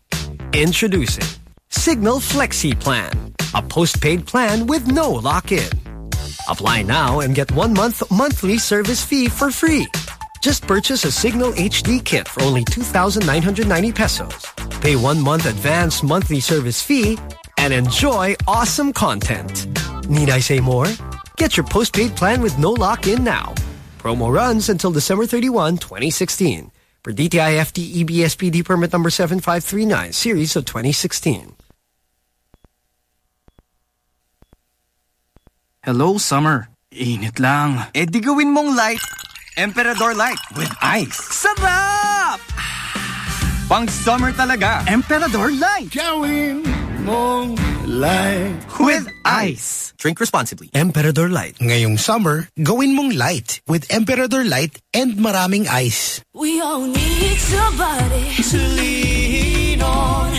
Introducing Cignal Flexi Plan, a postpaid plan with no lock-in. Apply now and get one month monthly service fee for free. Just purchase a Signal HD kit for only 2,990 pesos. Pay one month advance monthly service fee and enjoy awesome content. Need I say more? Get your postpaid plan with no lock-in now. Promo runs until December 31, 2016. Per DTI FTE BSPD permit number 7539, series of 2016. Hello, summer. Init lang. Eh di gawin mong light. Emperador Light with ice. Sarap! Pang summer talaga. Emperador Light. Gawin mong light. With ice. Drink responsibly. Emperador Light. Ngayong summer, gawin mong light with Emperador Light and maraming ice. We all need somebody to lean on.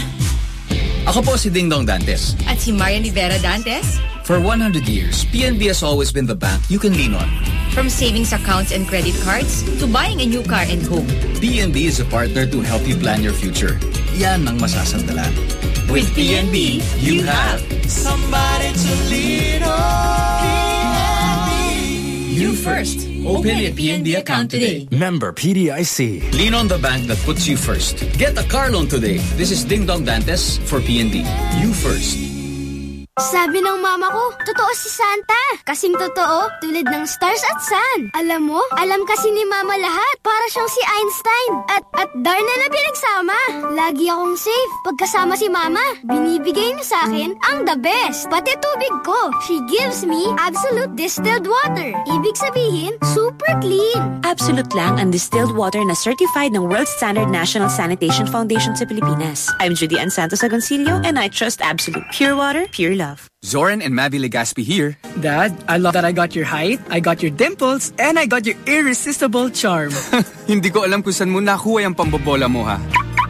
Ako po si Dingdong Dantes. At si Marian Rivera Dantes. For 100 years, PNB has always been the bank you can lean on. From savings accounts and credit cards to buying a new car and home. PNB is a partner to help you plan your future. Yan ang masasandalan. With PNB, you have somebody to lean on. You first. Open a PNB account today. Member PDIC. Lean on the bank that puts you first. Get a car loan today. This is Dingdong Dantes for PNB. You first. Sabi ng mama ko, totoo si Santa. Kasing totoo, tulad ng stars at sun. Alam mo, alam kasi ni mama lahat. Para siyang si Einstein. At, at Darna na pinagsama. Lagi akong safe. Pagkasama si mama, binibigay niya sa akin ang the best. Pati tubig ko. She gives me absolute distilled water. Ibig sabihin, super clean. Absolute lang ang distilled water na certified ng World Standard National Sanitation Foundation sa Pilipinas. I'm Judy Ann Santos Agoncillo and I trust Absolute Pure Water, Pure Love. Zoren and Mavy Legaspi here. Dad, I love that I got your height, I got your dimples, and I got your irresistible charm. Hindi ko alam kung saan mo nakuha yung pambobola mo, ha?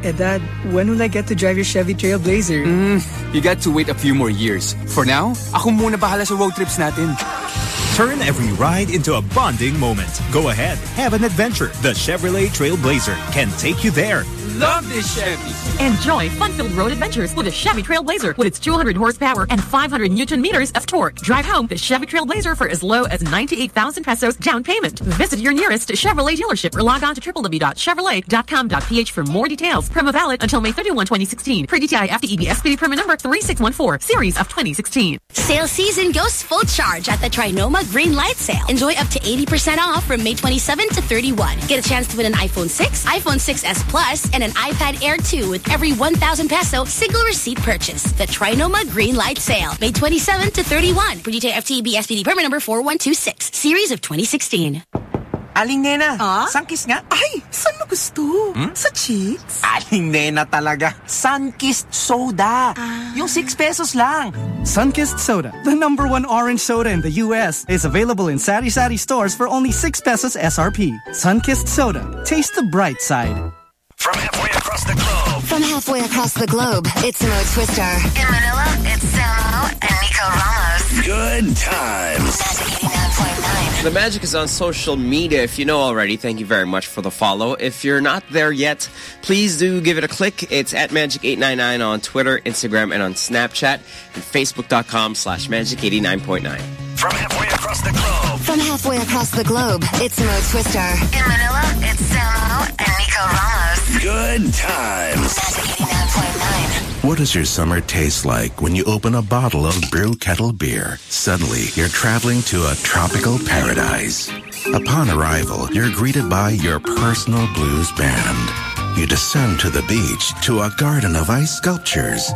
Eh, Dad, when will I get to drive your Chevy Trailblazer? Mm, you got to wait a few more years. For now, ako muna bahala sa road trips natin. Turn every ride into a bonding moment. Go ahead, have an adventure. The Chevrolet Trailblazer can take you there. Love this Chevy. Enjoy fun-filled road adventures with a Chevy Trailblazer with its 200 horsepower and 500 newton meters of torque. Drive home the Chevy Trailblazer for as low as 98,000 pesos down payment. Visit your nearest Chevrolet dealership or log on to www.chevrolet.com.ph for more details. Promo valid until May 31, 2016. Per DTI FTEB SPD permit number 3614, series of 2016. Sale season goes full charge at the Trinoma Green Light Sale. Enjoy up to 80% off from May 27 to 31. Get a chance to win an iPhone 6, iPhone 6s Plus, and an iPad Air 2 with every 1,000 peso single receipt purchase. The Trinoma Green Light Sale, May 27 to 31. Per DTI FTEB SPD permit number 4126, series of 2016. Aling Nena, ah? Sunkist nga? Ay, saan mo gusto? Hmm? Sa cheeks? Aling Nena talaga. Sunkist soda. Ah. Yung 6 pesos lang. Sunkist Soda, the number one orange soda in the U.S., is available in Sari Sari stores for only 6 pesos SRP. Sunkist Soda. Taste the bright side. From halfway across the globe. From halfway across the globe, it's Mo Twister. In Manila, it's Samo and Nico Ramos. Good times. The magic is on social media. If you know already, thank you very much for the follow. If you're not there yet, please do give it a click. It's at Magic899 on Twitter, Instagram, and on Snapchat, and Facebook.com slash Magic89.9. From halfway across across the globe. From halfway across the globe, it's Mo Twister. In Manila, it's Samo and Nico Ramos. Good times. What does your summer taste like when you open a bottle of Brew Kettle beer? Suddenly, you're traveling to a tropical paradise. Upon arrival, you're greeted by your personal blues band. You descend to the beach to a garden of ice sculptures.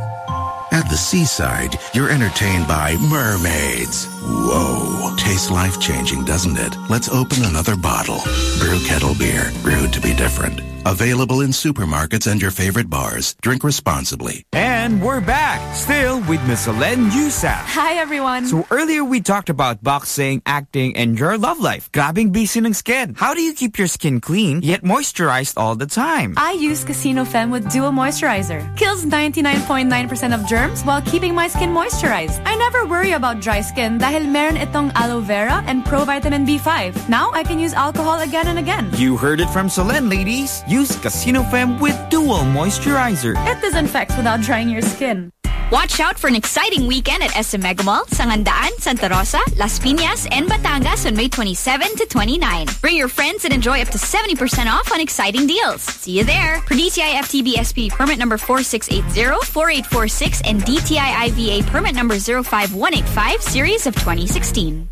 At the seaside, you're entertained by mermaids. Whoa. Tastes life changing, doesn't it? Let's open another bottle. Brew Kettle Beer, brewed to be different. Available in supermarkets and your favorite bars. Drink responsibly. And we're back, still with Miss Solenn Heussaff. Hi, everyone. So earlier we talked about boxing, acting, and your love life. Grabing busy ng skin. How do you keep your skin clean yet moisturized all the time? I use Casino Femme with Duo Moisturizer. Kills 99.9% of germs while keeping my skin moisturized. I never worry about dry skin dahil meron itong aloe vera and provitamin B5. Now I can use alcohol again and again. You heard it from Solenn, ladies. Use Casino Femme with Dual Moisturizer. It disinfects without drying your skin. Watch out for an exciting weekend at SM Mega Mall, Sangandaan, Santa Rosa, Las Piñas, and Batangas on May 27 to 29. Bring your friends and enjoy up to 70% off on exciting deals. See you there. Per DTI FTB SP permit number 4680-4846 and DTI IVA permit number 05185 series of 2016.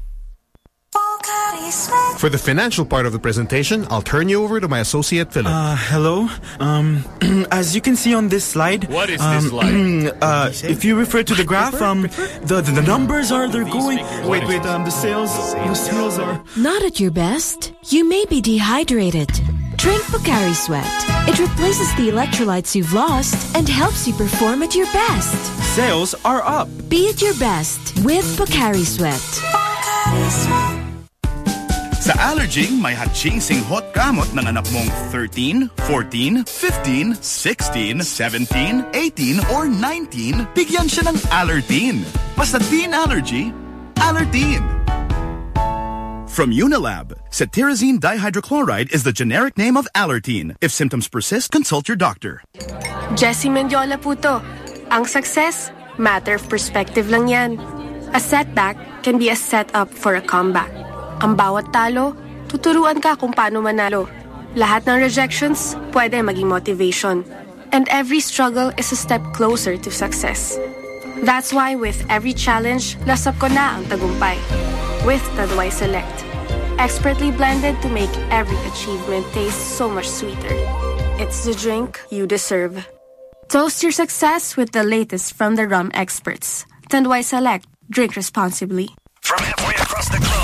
For the financial part of the presentation, I'll turn you over to my associate Philip. Uh, hello. Um, as you can see on this slide, What is um, this slide? uh, if you refer to the graph, um, the, the the numbers are they're going. Wait, wait. Um, the sales, the sales are. Not at your best? You may be dehydrated. Drink Pocari Sweat. It replaces the electrolytes you've lost and helps you perform at your best. Sales are up. Be at your best with Pocari Sweat. Sa Allerging, may hot-chasing hot gamot ng anak mong 13, 14, 15, 16, 17, 18, or 19, bigyan siya ng Allertine. Basta teen allergy, Allertine. From Unilab, cetirizine dihydrochloride is the generic name of Allertine. If symptoms persist, consult your doctor. Jessie Mendiola po to. Ang success, matter of perspective lang yan. A setback can be a setup for a comeback. Ang bawat talo, tuturuan ka kung paano manalo. Lahat ng rejections, pwede maging motivation. And every struggle is a step closer to success. That's why with every challenge, lasap ko na ang tagumpay. With Tanduay Select. Expertly blended to make every achievement taste so much sweeter. It's the drink you deserve. Toast your success with the latest from the rum experts. Tanduay Select. Drink responsibly. From halfway across the globe,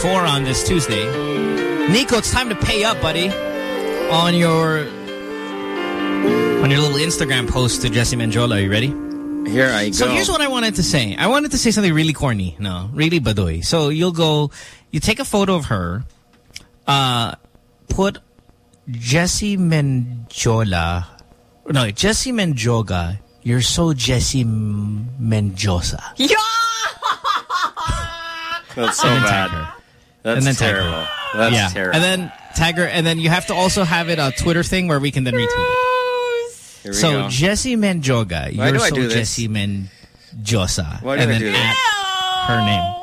7.34 on this Tuesday. Nico, it's time to pay up, buddy. On your on your little Instagram post to Jesse Mendiola. Are you ready? Here I go. So here's what I wanted to say. I wanted to say something really corny. No, really badoy. So you'll go, you take a photo of her, uh, put Jesse Menjola, no, Jesse Menjoga. You're so Jesse Menjosa. Yeah! That's so And bad. her. That's and then tag her. That's yeah. terrible. And then tag her, and then you have to also have it a Twitter thing where we can then retweet it. Here we So go. Jesse Menjoga, Why you're do I so? Jesse Menjosa. Why do and then at her name.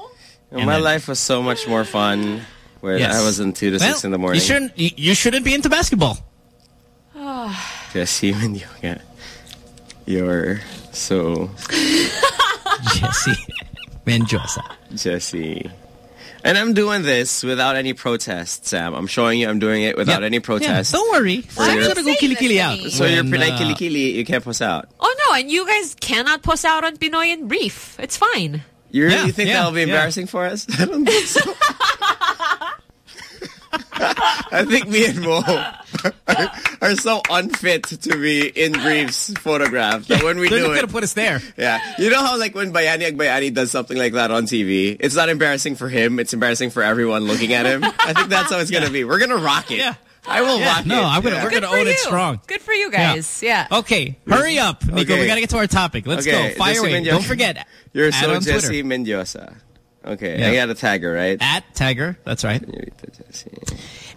Well, my then- life was so much more fun Yes. I was in two to Well, six in the morning. You shouldn't. You, you shouldn't be into basketball. Jesse Mendoza. You're so Jesse Menjosa. Jesse. And I'm doing this without any protest, Sam. I'm showing you I'm doing it without Yeah. any protest. Yeah, don't worry. For I'm gonna go kili-kili out. So you're when, Pinay uh, Kilikili, you can't post out. Oh no, and you guys cannot post out on Pinoy and Brief. It's fine. You really Yeah, think yeah, that'll be yeah. embarrassing for us? I don't think so. I think me and Mo are, are so unfit to be in Brief's photograph that when we They're do it, gonna put us there. Yeah. You know how like when Bayani Agbayani does something like that on TV, it's not embarrassing for him, it's embarrassing for everyone looking at him. I think that's how it's gonna be. We're gonna rock it. Yeah. I will Yeah, rock no, it. I'm gonna- Yeah. we're Good gonna for own it strong. Good for you guys. Yeah. Okay, hurry up, Nico. Okay. We gotta get to our topic. Let's Okay, go. Fire Jesse away. Mendoza. Don't forget. You're so on Twitter. Jesse Mendoza. Okay, Yeah. I got a tagger, right? At Tagger. That's right.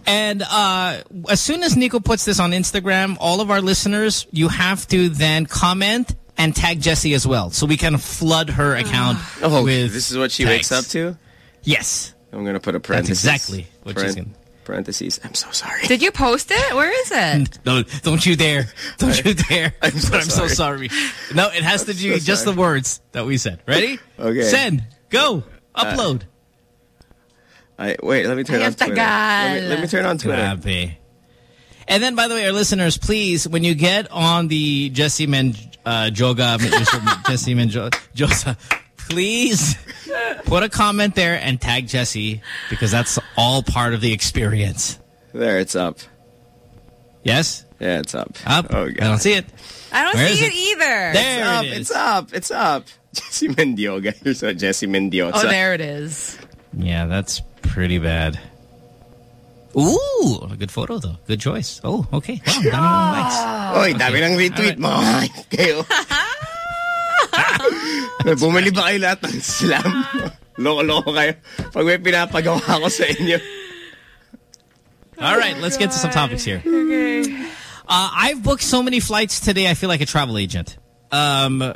And uh, as soon as Nico puts this on Instagram, all of our listeners, you have to then comment and tag Jessie as well, so we can flood her account Oh, with. this is what she tags. wakes up to? Yes. I'm gonna put a That's parenthesis. exactly what she's gonna. Parentheses. I'm so sorry. Did you post it? Where is it? No, don't you dare! Don't you dare! I'm so I'm so sorry. sorry. No, it has to I'm do so just the words that we said. Ready? Okay. Send. Go. Uh, Upload. I, wait, let me turn Ay, on Twitter. Let me, let me turn on Twitter. Grabe. And then, by the way, our listeners, please, when you get on the Jesse Men uh, Joga, Jesse Men Josa, please put a comment there and tag Jesse because that's all part of the experience. There, it's up. Yes? Yeah, it's up. Up? Oh, I don't see it. I don't Where see it, it? either. There it's up. it is. It's up. It's up. Jesse Mendioga. You're so Jesse Mendiosa. Oh, there it is. Yeah, that's pretty bad. Ooh, a good photo though. Good choice. Oh, okay. Wow, dami ng likes. Oy, dami ng retweet mo. Kayo. Bumili ba kayo lahat ng slam? Loko-loko kayo. Pag may pinapagawa ko sa inyo. All right, let's get to some topics here. Okay. Uh, I've booked so many flights today, I feel like a travel agent. Um,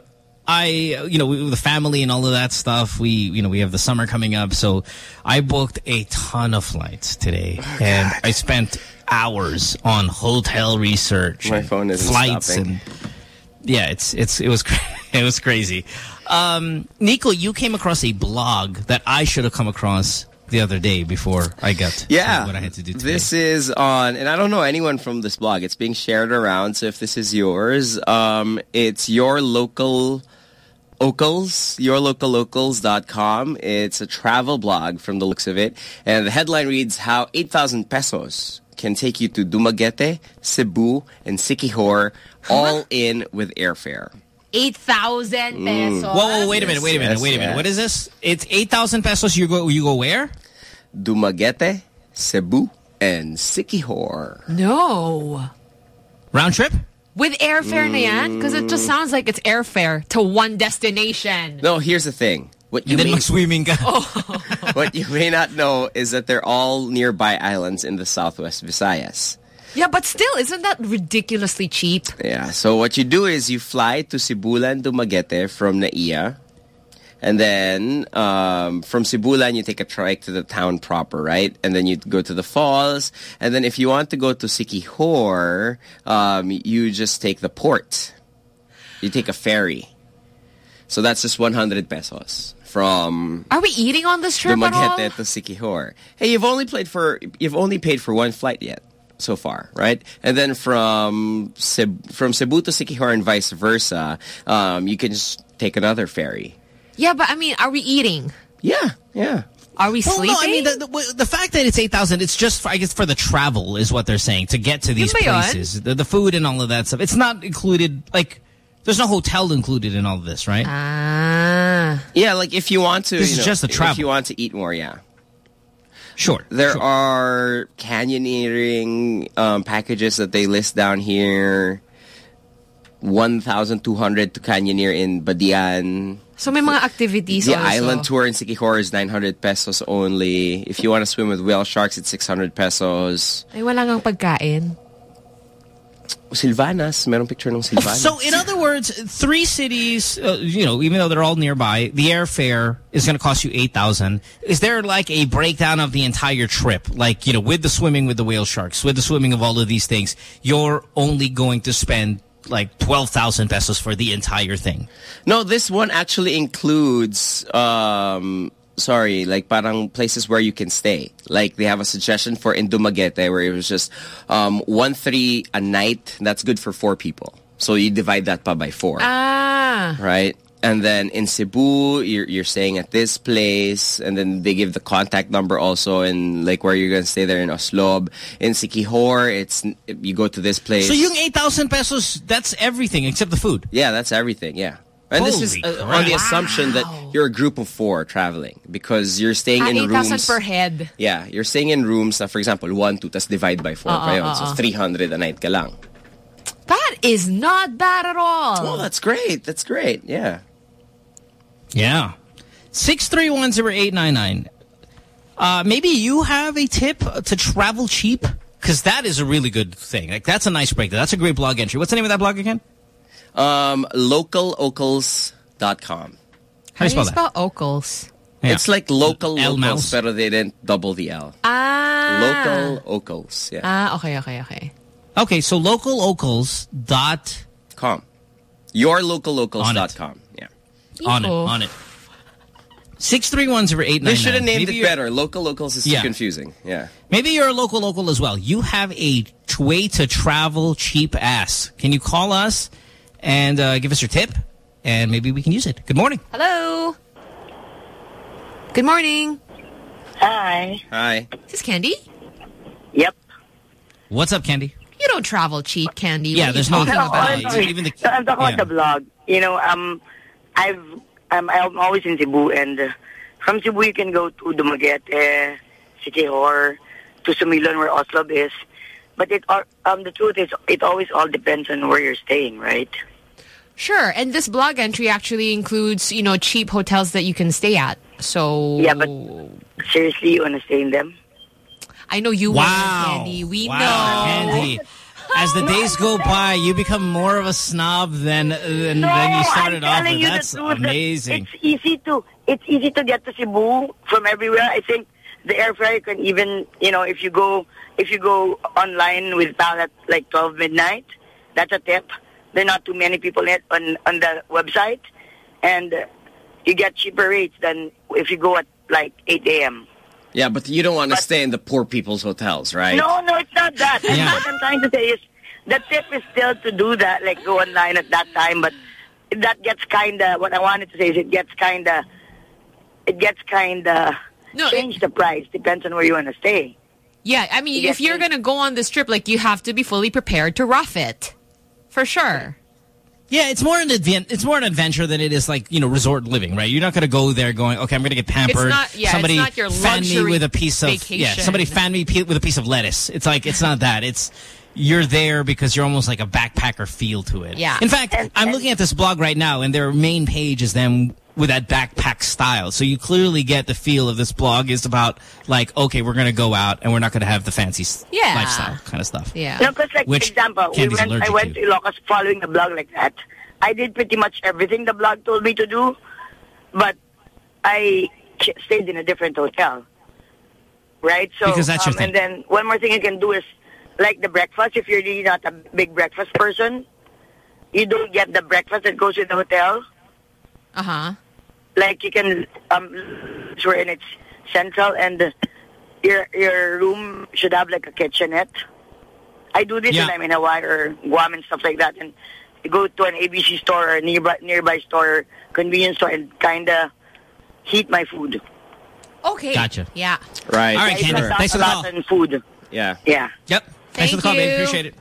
I, you know, with the family and all of that stuff, we, you know, we have the summer coming up. So I booked a ton of flights today. and I spent hours on hotel research. My phone isn't flights stopping. and yeah, it's, it's, it was, it was crazy. Um, Nico, you came across a blog that I should have come across the other day before I got Yeah. to what I had to do today. This is on, and I don't know anyone from this blog. It's being shared around. So if this is yours, um, it's your local Ocals, yourlocallocals.com. It's a travel blog from the looks of it. And the headline reads, How 8,000 pesos can take you to Dumaguete, Cebu, and Siquijor, all in with airfare. 8,000 Mm. pesos. Whoa, whoa, wait a minute, wait a minute, Yes, wait a minute. yes. What is this? It's 8,000 pesos. You go, you go where? Dumaguete, Cebu, and Siquijor. No. Round trip? With airfare na yan? Because it Mm. just sounds like it's airfare to one destination. No, here's the thing. What you And then may, mag-swimming ka. what you may not know is that they're all nearby islands in the southwest Visayas. Yeah, but still, isn't that ridiculously cheap? Yeah. So what you do is you fly to Sibulan, Dumaguete from NAIA. And then um, from Sibulan, you take a trike to the town proper, right? And then you go to the falls. And then if you want to go to Siquijor, um, you just take the port. You take a ferry. So that's just 100 pesos from Are we eating on this trip? Dumaguete to Siquijor. Hey, you've only played for you've only paid for one flight yet so far, right? And then from Ceb from Cebu to Siquijor and vice versa, um, you can just take another ferry. Yeah, but I mean, are we eating? Yeah, yeah. Are we Well, sleeping? no, I mean, the, the, the fact that it's 8,000, it's just, for, I guess, for the travel is what they're saying, to get to these places. The, the food and all of that stuff. It's not included, like, there's no hotel included in all of this, right? Ah. Yeah, like if you want to, This is know, just the travel. If you want to eat more, yeah. Sure. There sure. are canyoneering um, packages that they list down here. 1,200 to canyoneer in Badian. So may mga activities The also. island tour in Siquijor is 900 pesos only. If you want to swim with whale sharks, it's 600 pesos. Ay, wala ngang pagkain. Silvanas, merong picture ng Silvanas. So, in other words, three cities, uh, you know, even though they're all nearby, the airfare is going to cost you 8000 Is there like a breakdown of the entire trip? Like, you know, with the swimming with the whale sharks, with the swimming of all of these things, you're only going to spend like 12,000 pesos for the entire thing. No, this one actually includes, um, sorry, like parang places where you can stay. Like they have a suggestion for in Dumaguete where it was just um, one three a night. That's good for four people. So you divide that pa by four, Ah. right? And then in Cebu, you're, you're staying at this place, and then they give the contact number also, and like where you're gonna stay there in Oslob. In Siquijor, it's you go to this place. So yung 8,000 pesos, that's everything except the food. Yeah, that's everything. Yeah. And this is uh, on crap. the assumption that you're a group of four traveling because you're staying Ah, in 8,000 rooms. per head. Yeah, you're staying in rooms na, for example, one, two, tas divide by four Oo, pa yun. oo, So oo. 300 a night ka lang. That is not bad at all. Oh, that's great. That's great. Yeah. Yeah. 6310899. Uh, maybe you have a tip to travel cheap? Because that is a really good thing. Like, that's a nice breakdown. That's a great blog entry. What's the name of that blog again? Um, localocals.com. How do you spell that? spell Ocals? Yeah. It's like local L locals, mouse. pero they didn't double the L. Ah. Local ocals. Yeah. Ah, okay, okay, okay. Okay, so localocals dot Com. Yourlocallocals.com. Yeah. on it, on it. 6310899. They should have named Maybe it better. Local locals is Yeah. too confusing. Yeah. Maybe you're a local local as well. You have a way to travel cheap ass. Can you call us and uh, give us your tip? And maybe we can use it. Good morning. Hello. Good morning. Hi. Hi. Is this Candy? Yep. What's up, Candy? You don't travel cheap, Candy. Yeah, there's you no- talking about? I'm sorry. even the- I'm talking yeah. about the blog. You know, um, I've um, I'm always in Cebu, and uh, from Cebu you can go to Dumaguete, Siquijor, to Sumilon where Oslob is. But it are- um the truth is, it always all depends on where you're staying, right? Sure, and this blog entry actually includes, you know, cheap hotels that you can stay at. So Yeah, but seriously, you want to stay in them? I know you Wow. want Candy. We wow, know. Candy. As the days go by, you become more of a snob than than, No, than you started off with. you That's amazing. It's easy to it's easy to get to Cebu from everywhere. I think the airfare can even you know if you go if you go online with PAL at like twelve midnight, that's a tip. There are not too many people on on the website, and uh, you get cheaper rates than if you go at like eight a.m. Yeah, but you don't want to stay in the poor people's hotels, right? No, no, it's not that. Yeah. What I'm trying to say is the tip is still to do that, like go online at that time, but that gets kind of, what I wanted to say is it gets kind of, it gets kind of, No, change the price, depends on where you want to stay. Yeah, I mean, You if you're gonna go on this trip, like you have to be fully prepared to rough it, for sure. Yeah, it's more an advent. It's more an adventure than it is like you know resort living, right? You're not going to go there going, okay, I'm going to get pampered. not- yeah, it's somebody not your fan me with a piece of yeah. Somebody fan me with a piece of lettuce. It's like it's not that. It's you're there because you're almost like a backpacker feel to it. Yeah. In fact, I'm looking at this blog right now, and their main page is them with that backpack style. So you clearly get the feel of this blog is about like, okay, we're going to go out and we're not going to have the fancy Yeah. lifestyle kind of stuff. Yeah. No, because like, Which for example, we went, I went to. to Ilocos following a blog like that. I did pretty much everything the blog told me to do, but I stayed in a different hotel. Right? So, Because that's your um, thing. And then one more thing you can do is, like the breakfast, if you're really not a big breakfast person, you don't get the breakfast that goes with the hotel. Uh huh. Like you can, um, where in it's central and your your room should have like a kitchenette. I do this Yeah. when I'm in Hawaii or Guam and stuff like that, and you go to an ABC store or nearby nearby store, convenience store, and kind of heat my food. Okay. Gotcha. Yeah. Right. All right, I Candy. Thanks for the a call. lot on food. Yeah. Yeah. Yep. Thanks for the call, Thank babe. Appreciate it.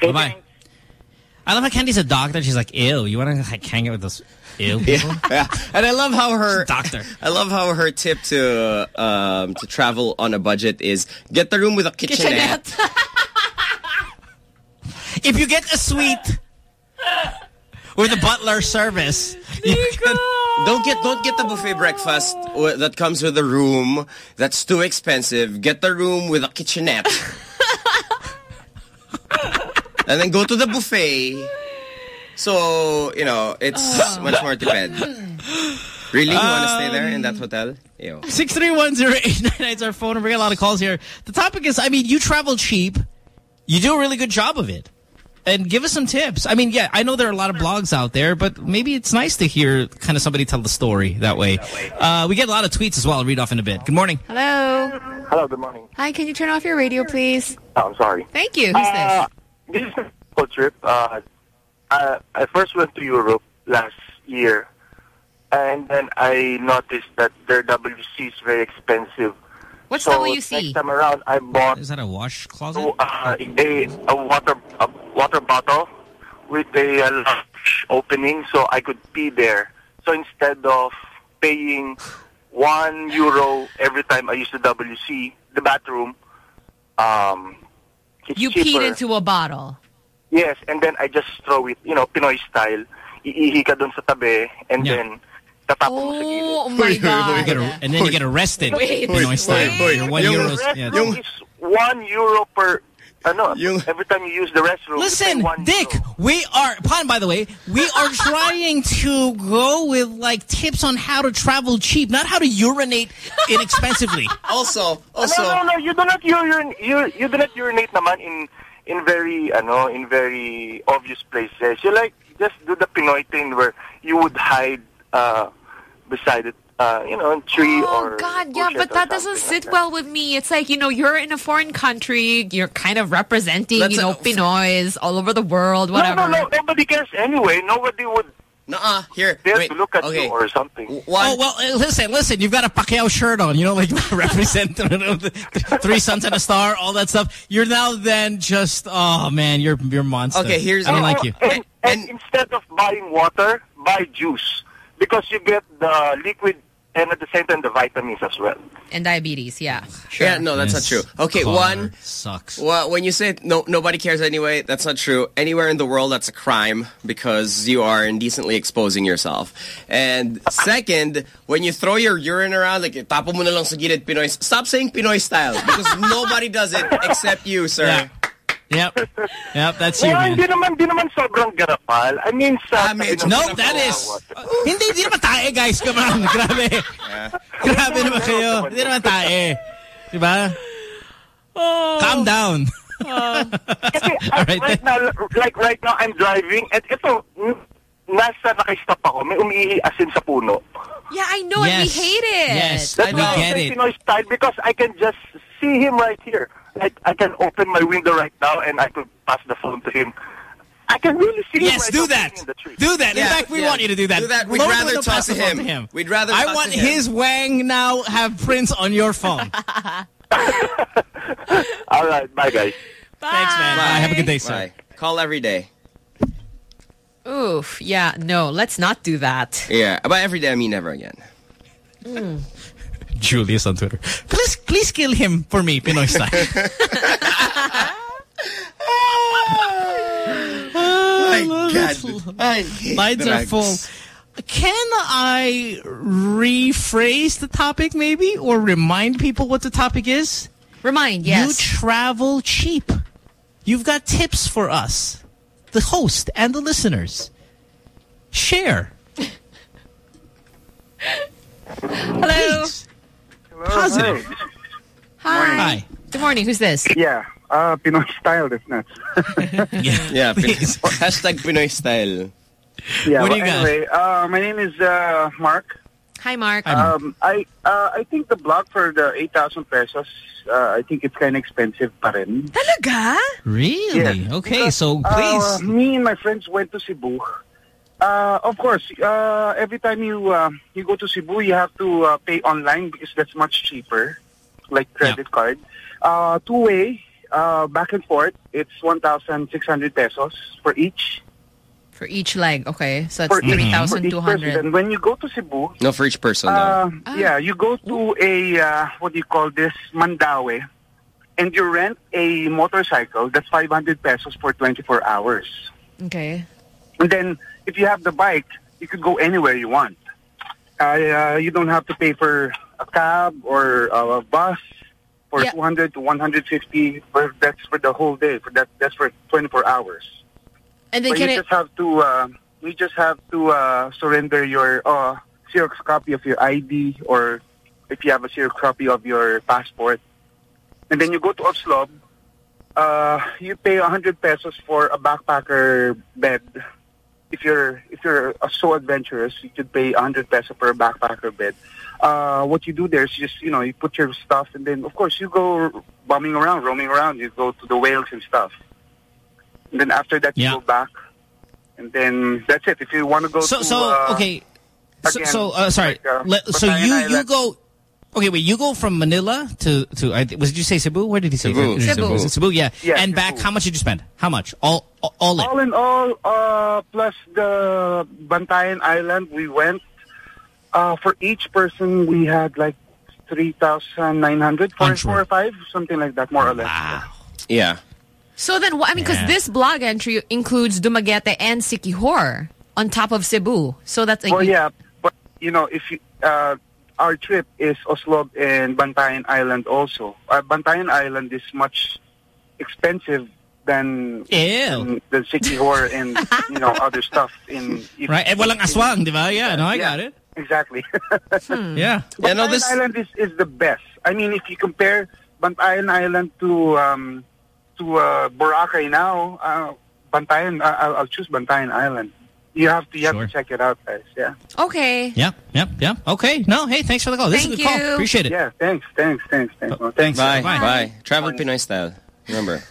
Bye bye. I love how Candy's a doctor. She's like, ew, you want to like hang out with those ew? Yeah, yeah. And I love how her doctor. I love how her tip to um, to travel on a budget is get the room with a kitchenette. if you get a suite with a butler service, you can, Don't get don't get the buffet breakfast that comes with a room. That's too expensive. Get the room with a kitchenette. and then go to the buffet. So, you know, it's much more depend. Really? You want to stay there in that hotel? Ew. 6310899 is our phone. We're getting a lot of calls here. The topic is, I mean, you travel cheap. You do a really good job of it. And give us some tips. I mean, yeah, I know there are a lot of blogs out there, but maybe it's nice to hear kind of somebody tell the story that way. Uh, we get a lot of tweets as well. I'll read off in a bit. Good morning. Hello. Hello, good morning. Hi, can you turn off your radio, please? Oh, I'm sorry. Thank you. Who's Uh, this is a trip. Uh, I, I first went to Europe last year, and then I noticed that their WC is very expensive. What's so WC? Next time around, I bought Is that a wash closet? uh, a, a water a water bottle with a, uh, large opening, so I could pee there. So instead of paying one euro every time I use the WC, the bathroom, um, it's You cheaper. peed into a bottle. Yes, and then I just throw it, you know, Pinoy style. Iihi ka dun sa tabi, and then tatapon mo sa gilid. Oh, oh my god. get a- and then you get arrested. Wait. Pinoy style. Wait, Your one yung euros. restroom Yeah. is one euro per, ano, every time you use the restroom. Listen, one Dick, we are, Pon, by the way, we are trying to go with like tips on how to travel cheap, not how to urinate inexpensively. Also, no, no, no, you do not urinate. You, you do not urinate naman in in very ano in very obvious places. You like just do the Pinoy thing where you would hide uh, beside it, uh, you know, a tree Oh or God, yeah, but that doesn't something sit well with me. It's like you know, you're in a foreign country, you're kind of representing, Let's, you know, uh, Pinoys all over the world, whatever. No, no, no, nobody cares anyway. Nobody would Nuh-uh. Here, dare wait. to look at okay. you or something. Oh, well, uh, listen, listen, you've got a Pacquiao shirt on, you know, like represent you know, the three sons and a star, all that stuff. You're now then just, oh man, you're, you're a monster. Okay, here's- I don't like you. And, and instead of buying water, buy juice because you get the liquid and at the same time the vitamins as well. And diabetes, yeah. Yeah, no, that's not true. Okay, car one sucks. Well, when you say no, nobody cares anyway, that's not true. Anywhere in the world, that's a crime because you are indecently exposing yourself. And second, when you throw your urine around, like tapo mo na lang sa gilid Pinoy. Stop saying Pinoy style because nobody does it except you, sir. Yep. Yep, that's you, Well, man. hindi naman, hindi naman sobrang garapal. I mean, sa... Ah, no, that is... Uh, hindi, hindi naman tae, guys. Come on. Grabe. Grabe naman kayo. Hindi naman tae. Diba? Oh. Calm down. Um, Kasi I- right now, like right now, I'm driving, and ito, n- nasa nakistop ako, may umiihi asin sa puno. Yeah, I know, and we Yes. hate it. Yes, That's we why I get say it. Pinoy style because I can just see him right here. Like I can open my window right now and I could pass the phone to him. I can really see him Yes, right do now that. sitting in the tree. Do that. In Yeah, fact, we yeah. want you to do that. Do that. We'd Lower rather window, talk to the phone him. We'd rather I want to him. his wang now have prints on your phone. All right, bye guys. Bye. Thanks, man. Bye. Have a good day, sir. Bye. Call every day. Oof. Yeah, no, let's not do that. Yeah, by every day I mean never again. Julius on Twitter. Please, please kill him for me, Pinoy style. My God. I hate Lines are drugs. full. Can I rephrase the topic maybe or remind people what the topic is? Remind, yes. You travel cheap. You've got tips for us, the host and the listeners. Share. Hello. Positive. Hi. Hi. Good morning. Who's this? Yeah, uh, Pinoy style is nuts. Yeah, Pin- hashtag Pinoy style. Yeah, What do well, you got? uh, my name is uh, Mark. Hi, Mark. Um, I uh, I think the block for the 8,000 pesos, uh, I think it's kind of expensive pa rin. Talaga? Really? Okay, so please. Uh, me and my friends went to Cebu. Uh, of course, uh, every time you uh, you go to Cebu, you have to uh, pay online because that's much cheaper, like credit card. Uh, two way, uh, back and forth, it's 1,600 pesos for each. For each leg. Okay. So For it's for 3,200. And when you go to Cebu, No, for each person. though. uh, Ah. yeah, you go to a uh, what do you call this Mandaue, and you rent a motorcycle. That's 500 pesos for 24 hours. Okay. And then if you have the bike, you could go anywhere you want. Uh, uh, you don't have to pay for a cab or a bus for Yeah. 200 to 150. For, that's for the whole day. For that, that's for 24 hours. And then you I... just have to uh, you just have to uh, surrender your uh, Xerox copy of your ID or if you have a Xerox copy of your passport, and then you go to Oslob. Uh, you pay 100 pesos for a backpacker bed. If you're if you're uh, so adventurous, you could pay 100 pesos per backpacker bed. Uh, what you do there is just you know you put your stuff and then of course you go bumming around, roaming around. You go to the whales and stuff. And then after that, you go back, and then that's it. If you want to go So, to so uh, okay. So, again, so uh, sorry. like, uh, Let- so you you Island. go. Okay, wait. You go from Manila to to. I, was did you say Cebu? Where did he say Cebu. Cebu? Cebu. Was it Cebu? Yeah. Yeah, and back, how much did you spend? How much? All all, all in. all in all, uh, plus the Bantayan Island, we went. Uh, for each person, we had like three thousand nine hundred, four, four or five, something like that, more or less. Wow. Yeah. So then, I mean, because Yeah. this blog entry includes Dumaguete and Siquijor on top of Cebu. So that's a Well, yeah, but you know, if you, uh, our trip is Oslob and Bantayan Island also. Uh, Bantayan Island is much expensive than than, than Siquijor and you know other stuff in if- Right. And walang aswang, di ba? Yeah. No, I got it. Exactly. Yeah. Bantayan Island is, is the best. I mean, if you compare Bantayan Island to um, to uh, Boracay now, uh, Bantayan, uh, I'll, I'll choose Bantayan Island. You have to you have to check it out, guys. Yeah. Okay. Yep. Yep. Yep. Okay. No. Hey, thanks for the call. This is a Thank good call. you. Appreciate it. Yeah. Thanks. Thanks. Thanks. Thanks. Well, thanks. Bye. Bye. Bye. Travel Pinoy style. Remember.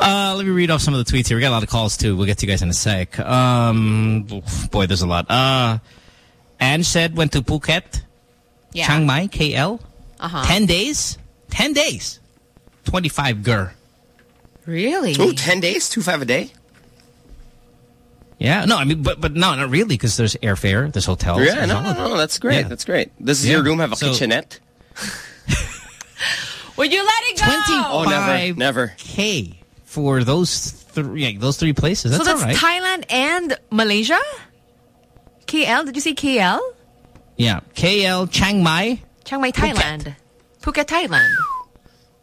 Uh, let me read off some of the tweets here. We got a lot of calls too. We'll get to you guys in a sec. Um, boy, there's a lot. Uh, Anne said went to Phuket, Yeah. Chiang Mai, KL. Uh-huh. Ten days. Ten days. Twenty-five gur. Really? Oh, 10 days? Two five a day? Yeah, no, I mean, but but no, not really, because there's airfare, there's hotels. Yeah, there's no, no, no, that's great. Yeah. That's great. Does Yeah. your room have a So- kitchenette? Would you let it go? Oh, never, never. K for those three, yeah, those three places. That's so that's all right. Thailand and Malaysia? KL? Did you say KL? yeah, KL, Chiang Mai, Chiang Mai, Thailand. Phuket, Thailand.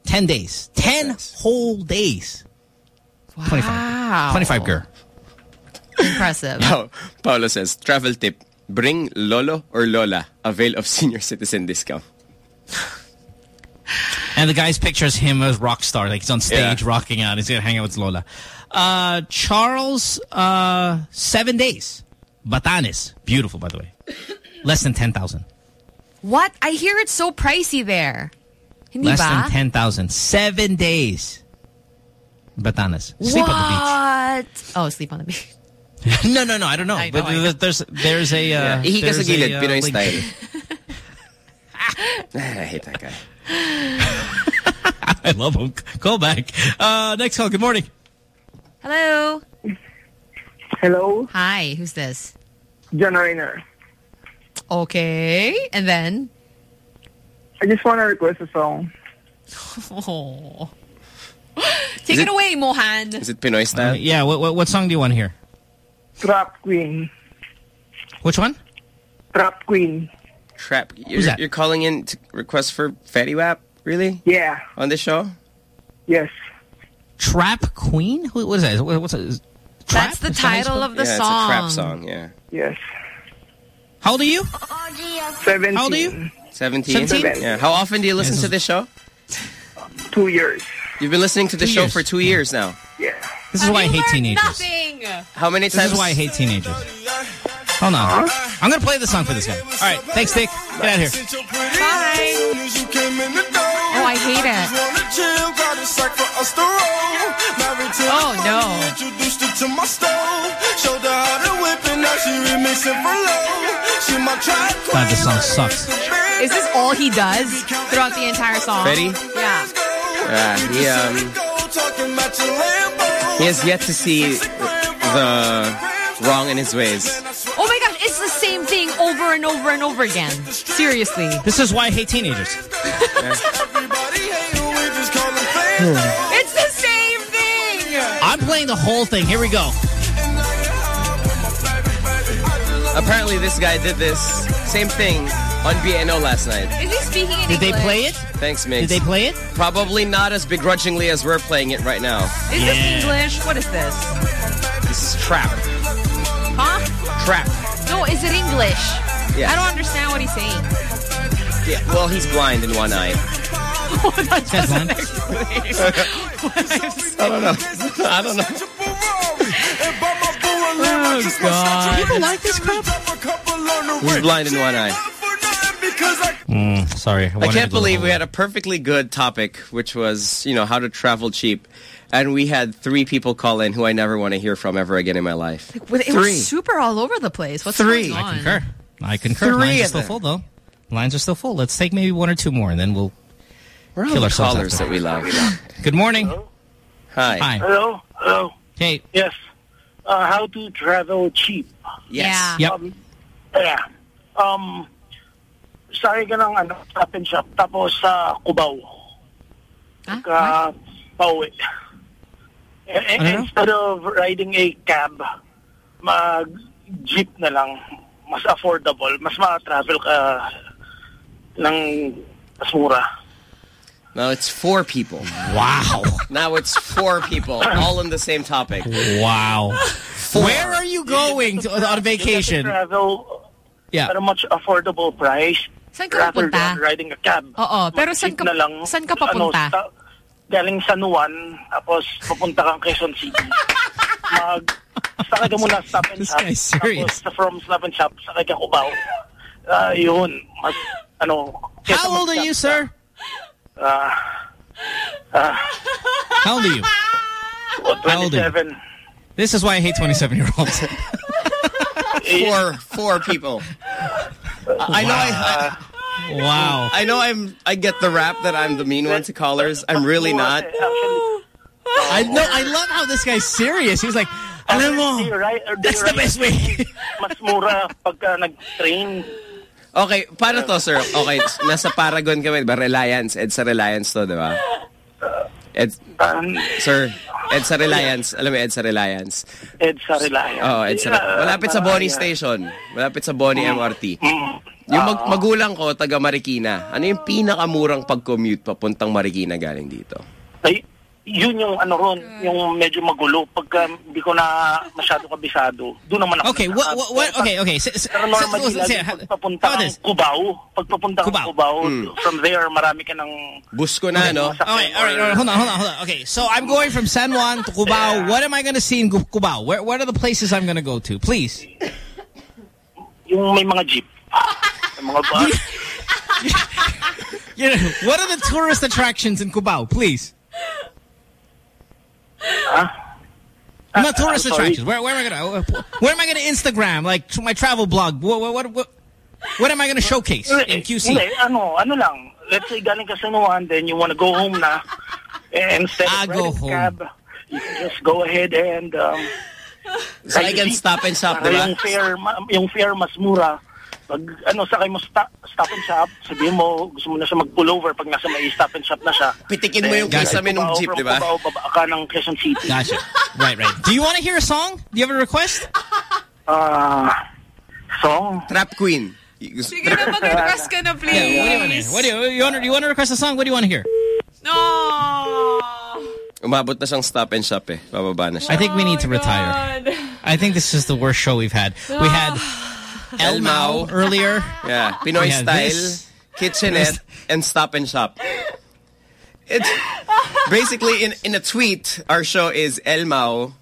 ten days, ten whole days. Wow. 25. 25 girl. Impressive. Oh, Paolo says, travel tip, bring Lolo or Lola, avail of senior citizen discount. And the guy's pictures him as rock star, like he's on stage Yeah. rocking out. He's gonna hang out with Lola. Uh, Charles, uh, seven days. Batanes, beautiful by the way. Less than ten thousand. What? I hear it's so pricey there. Hindi Less ba? than ten thousand. Seven days. Batanes. Sleep on the beach. what? Oh, sleep on the beach. no, no, no. I don't know. I know, but I know. there's there's a uh, Yeah, ihi ka sa there's a, gilid, uh, Pinoy link. style. I hate that guy. I love him. Call back. Uh, next call. Good morning. Hello. Hello. Hi, who's this? John Reiner. Okay, and then? I just want to request a song. Oh. Take it, away, Mohan. Is it Pinoy style? Uh, yeah. What, what what song do you want to hear? Trap Queen. Which one? Trap Queen. Trap. You're, that? you're calling in to request for Fetty Wap? Really? Yeah. On this show? Yes. Trap Queen? Who- What is that? What- What's that? Trap? That's the Is that how you title of the yeah, song. it's a trap song, yeah. Yes. How old are you? 17. How old are you? 17? 17? Yeah. How often do you listen Yes. to this show? Two years. You've been listening to the show years. for two years now. Yeah. This is why I hate teenagers. Nothing. How many times? This times? is why I hate teenagers. Hold on. I'm going to play the song for this guy. All right. Thanks, Dick. Get out of here. Bye. Oh, I hate it. Oh, no. God, this song sucks. Is this all he does throughout the entire song? Fetty? Yeah. Yeah, he, um, he has yet to see the wrong in his ways. Oh my gosh, it's the same thing over and over and over again. Seriously. This is why I hate teenagers. It's the same thing. I'm playing the whole thing. Here we go. Apparently, this guy did this same thing on BNO last night. Is he speaking in Did they play it? Thanks, Migs. Did they play it? Probably not as begrudgingly as we're playing it right now. Is this English? What is this? This is trap. Huh? Trap. No, is it English? Yeah. I don't understand what he's saying. Yeah. Well, he's blind in one eye. that doesn't I don't know. I don't know. Oh, God. People like this crap? He's blind in one eye. Mm, sorry. I can't believe we had a perfectly good topic, which was, you know, how to travel cheap. And we had three people call in who I never want to hear from ever again in my life. Well, It three. was super all over the place. What's Three. going on? I concur. I concur. Three Lines are still them. full, though. Lines are still full. Let's take maybe one or two more, and then we'll We're kill the ourselves callers after. that we love. Good morning. Hi. Hi. Hello? Hello? Hey. Yes. Uh, how to travel cheap. Yes. Yep. Um, yeah. Um, sakay ka ng ano, stop and shop, tapos sa Cubao. Ah, Ka, pauwi. Eh, eh, Ano? Instead of riding a cab, mag-jeep na lang. Mas affordable. Mas maka-travel ka ng mas mura. Now it's four people. Wow. Now it's four people, all on the same topic. Wow. Where are you going to, on vacation? You can travel Yeah. at a much affordable price. Saan ka rather pupunta? than riding a cab. Oo, pero Mag-jeep saan ka, na lang, saan ka papunta? Ano, sa- galing San Juan, tapos papunta kang Quezon City. Mag, sakay ka muna stop and This shop. guy's serious. Tapos from stop and shop, sakay ka Cubao. Uh, yun. Mas, ano, kesa How old are you, mag-stop sir? Sa, Uh, uh, How old are you? How old you? 27. This is why I hate 27-year-olds. Four, four people. I know I, wow. I know I'm, I get the rap that I'm the mean one to callers. I'm really not. I know. I love how this guy's serious. He's like, Alam mo, Or they ride- or they that's the best way. mas mura pagka nag-train. Okay, paano to, sir? Okay, nasa Paragon kami, ba? Reliance. EDSA Reliance to, di ba? Ed, sir, EDSA Reliance. Alam mo, EDSA Reliance. EDSA Reliance. Oo, EDSA Yeah, Malapit sa Boni marami. Station. Malapit sa Boni Mm. MRT. Yung mag- magulang ko, taga Marikina. Ano yung pinakamurang pag-commute papuntang Marikina galing dito? Ay, yun yung ano ron, yung medyo magulo. Pagka hindi ko na masyado kabisado, doon naman ako. Okay, what, what, what, okay, okay. S- s- Pero normally, s- lagi s- pagpapunta kang Cubao, pagpapunta kang Cubao, Mm. from there, marami ka ng... Bus ko na, no? Okay, all right, all right, hold on, hold on, hold on. Okay, so I'm going from San Juan to Cubao. What am I going to see in Cu- Cubao? Where, what are the places I'm going to go to? Please. Yung may mga jeep. May mga bus. You know, what are the tourist attractions in Cubao? Please. Not tourist I'm sorry? attractions. Where, where am I gonna? Where am I gonna Instagram? Like my travel blog. What, what, what, what, what am I gonna showcase in QC? Hindi, ano, ano lang. Let's say galing ka sa Nuan, then you want to go home na. And instead of go home. cab, you can just go ahead and... Um, So I can jeep. stop and shop, Para di ba? Yung fare, yung fare mas mura. Pag ano, sakay mo sta- stop and shop, sabihin mo, gusto mo na siya mag-pullover pag nasa may stop and shop na siya. Pitikin mo yung Then, kisame ng jeep, di ba? Cubao, ka ng Quezon City. Gotcha. Right, right. Do you want to hear a song? Do you have a request? Uh, song? Trap Queen. Sige na, mag-request ka na, please. Yeah, what do you want to hear? What do you, you want? You want to request a song? What do you want to hear? No. Umabot na siyang stop and shop eh. Bababa na siya. I think we need to retire. I think this is the worst show we've had. We had El Mao earlier. Yeah, Pinoy We had style, this. kitchenette, and stop and shop. It's basically in in a tweet. Our show is El Mao,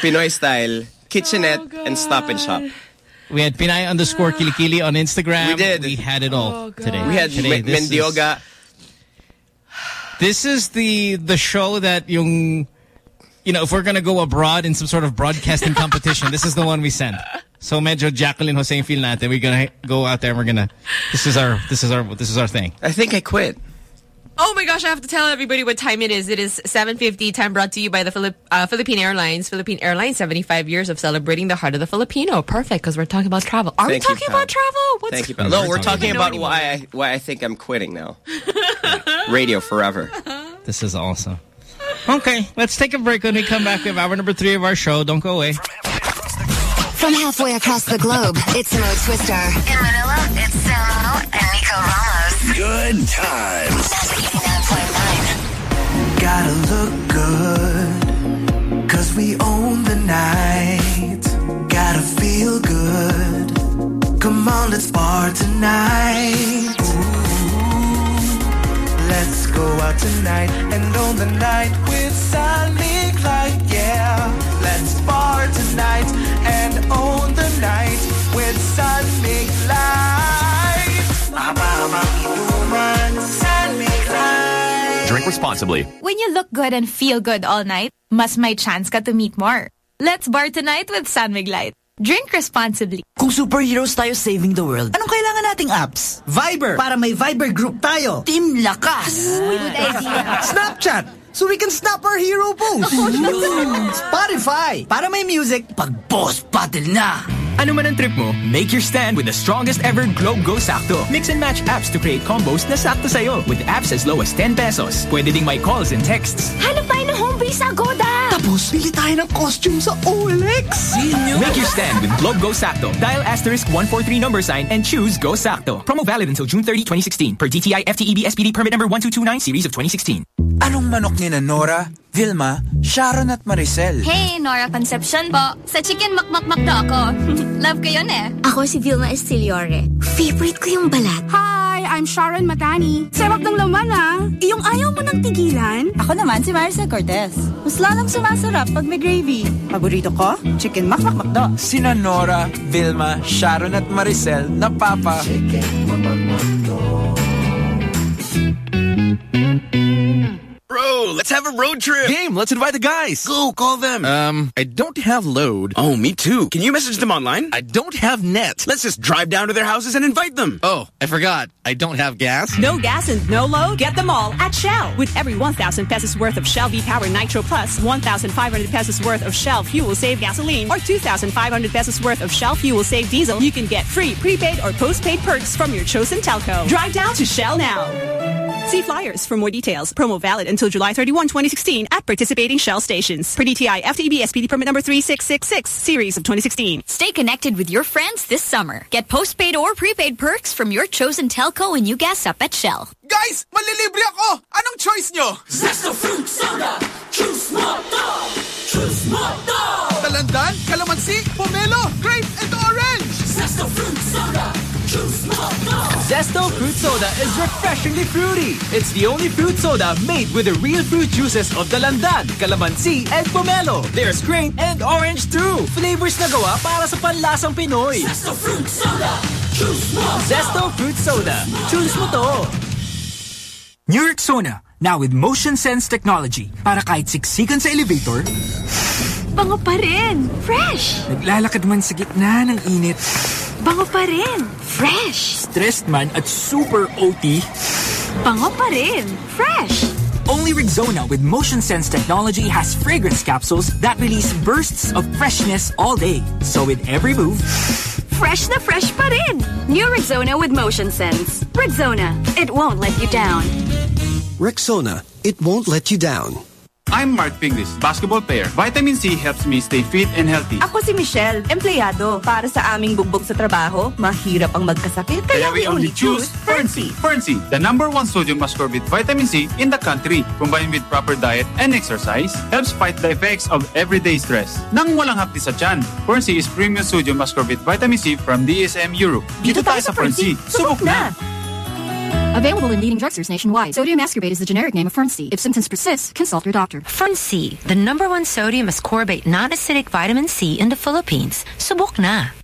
Pinoy style, kitchenette, oh, and stop and shop. We had Pinay underscore ah. Kilikili on Instagram. We did. We had it all oh, today. We had today. Me- this is- Mendiola. This is the the show that yung you know if we're gonna go abroad in some sort of broadcasting competition, this is the one we send. So medyo Jaclyn Jose feel natin. We're gonna go out there and we're gonna this is our this is our this is our thing. I think I quit. Oh my gosh, I have to tell everybody what time it is. It is 7.50, time brought to you by the Philip, uh, Philippine Airlines. Philippine Airlines, 75 years of celebrating the heart of the Filipino. Perfect, because we're talking about travel. Are Thank we talking pal. about travel? What's Thank you. No, we're talking about why I why I think I'm quitting now. Radio forever. This is awesome. Okay, let's take a break. When we come back, we have hour number three of our show. Don't go away. From halfway across the globe, it's Mo Twister. In Manila, it's Samo and Nico Ramos. Good times. Gotta look good, cause we own the night. Gotta feel good. Come on, let's bar tonight. Ooh, let's go out tonight and own the night with San bar tonight and own the night with San Mig Light. Aba, makinuman, San Mig Light. Drink responsibly. When you look good and feel good all night, mas may chance ka to meet more. Let's bar tonight with San Mig Light. Drink responsibly. Kung superheroes tayo saving the world, anong kailangan nating apps? Viber, para may Viber group tayo. Team Lakas. Good idea. Snapchat, so we can snap our hero posts. Oh, Spotify, para may music pag boss battle na. Ano man ang trip mo, make your stand with the strongest ever Globe Go Sakto. Mix and match apps to create combos na sakto sa'yo with apps as low as 10 pesos. Pwede ding may calls and texts. Hanap tayo ng home base sa Agoda. Tapos, pili tayo ng costume sa OLX. Make your stand with Globe Go Sakto. Dial asterisk 143 number sign and choose Go Sakto. Promo valid until June 30, 2016 per DTI FTEB SPD permit number 1229 series of 2016. Anong manok ni na Nora, Vilma, Sharon at Maricel? Hey, Nora Concepcion po. Sa Chicken Makmakmakdo ako. Love ko yun eh. Ako si Vilma Estiliore. Favorite ko yung balat. Hi, I'm Sharon Matani. Sarap ng laman ah. Iyong ayaw mo ng tigilan? Ako naman si Maricel Cortez. Mas lalong sumasarap pag may gravy. Paborito ko, chicken makmakmakdo. Sina Nora, Vilma, Sharon at Maricel na papa. Bro, let's have a road trip. Game, let's invite the guys. Go, call them. Um, I don't have load. Oh, me too. Can you message them online? I don't have net. Let's just drive down to their houses and invite them. Oh, I forgot. I don't have gas. No gas and no load? Get them all at Shell. With every 1,000 pesos worth of Shell V-Power Nitro Plus, 1,500 pesos worth of Shell Fuel Save Gasoline, or 2,500 pesos worth of Shell Fuel Save Diesel, you can get free prepaid or postpaid perks from your chosen telco. Drive down to Shell now. See flyers for more details. Promo valid until July 31, 2016 at participating Shell stations. Per DTI FTEB SPD permit number 3666, series of 2016. Stay connected with your friends this summer. Get postpaid or prepaid perks from your chosen telco when you gas up at Shell. Guys, malilibre ako! Anong choice nyo? Zesto Fruit Soda! Choose Mo to! Choose Mo to! Dalandan, calamansi, pomelo, grape, and orange! Zesto Fruit Soda! Choose Mo to! Zesto Fruit Soda is refreshingly fruity. It's the only fruit soda made with the real fruit juices of the Dalandan, Calamansi, and Pomelo. There's grape and orange too. Flavors na gawa para sa panlasang Pinoy. Zesto Fruit Soda! Choose Mo! Zesto Fruit Soda. Choose mo to. New Rexona, now with motion sense technology. Para kahit siksikan sa elevator, Bango pa rin. Fresh. naglalakad man sa gitna ng init, Bango pa rin. Fresh. stressed man at super OT, Bango pa rin. Fresh. Only Rexona with motion sense technology has fragrance capsules that release bursts of freshness all day. So with every move, Fresh na fresh pa rin. New Rexona with Motion Sense. Rexona. It won't let you down. Rexona, it won't let you down. I'm Marc Pingris, basketball player. Vitamin C helps me stay fit and healthy. Ako si Michelle, empleyado. Para sa aming bugbog sa trabaho, mahirap ang magkasakit. Kaya, we only choose Fern-C. Fern-C, the number one sodium ascorbate vitamin C in the country. Combined with proper diet and exercise, helps fight the effects of everyday stress. Nang walang hapdi sa tiyan, Fern-C is premium sodium ascorbate vitamin C from DSM Europe. Dito, tayo sa Fern-C. Subok na! Available in leading drugstores nationwide. Sodium ascorbate is the generic name of Fern-C. If symptoms persist, consult your doctor. Fern-C, the number one sodium ascorbate non-acidic vitamin C in the Philippines. Subok na.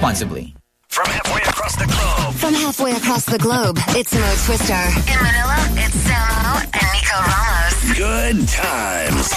From halfway across the globe. From halfway across the globe, it's Mo Twister. In Manila, it's Samo and Nico Ramos. Good times.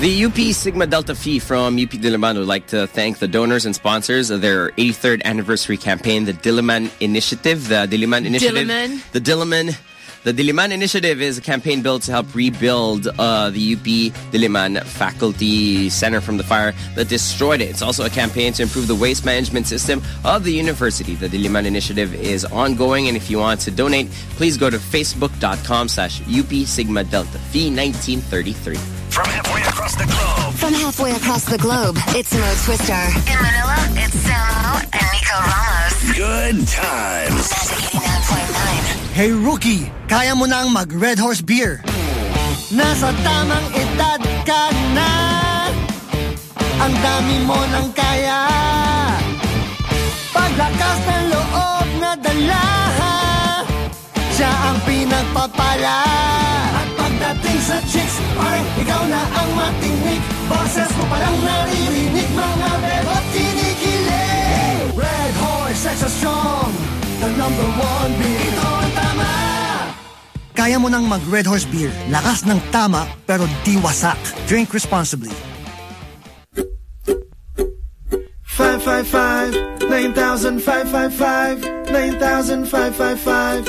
The UP Sigma Delta Phi from UP Diliman would like to thank the donors and sponsors of their 83rd anniversary campaign, the Diliman Initiative. The Diliman Initiative. Diliman? The Diliman. The Diliman Initiative is a campaign built to help rebuild uh, the UP Diliman Faculty Center from the fire that destroyed it. It's also a campaign to improve the waste management system of the university. The Diliman Initiative is ongoing, and if you want to donate, please go to facebook.com slash UP Sigma Delta Phi 1933. From halfway across the globe. From halfway across the globe, it's Mo Twister. In Manila, it's Samo and Nico Ramos. Good times. Hey rookie, kaya mo nang mag Red Horse Beer. Nasa tamang edad ka na Ang dami mo nang kaya Paglakas ng loob na dala Siya ang pinagpapala Parang ikaw na ang matinig Boses mo palang naririnig Mga bebot kinikilig Red Horse Extra Strong The number one beer Ito ang tama Kaya mo nang mag Red Horse Beer. Lakas ng tama pero di wasak. Drink responsibly. 555 9555 9555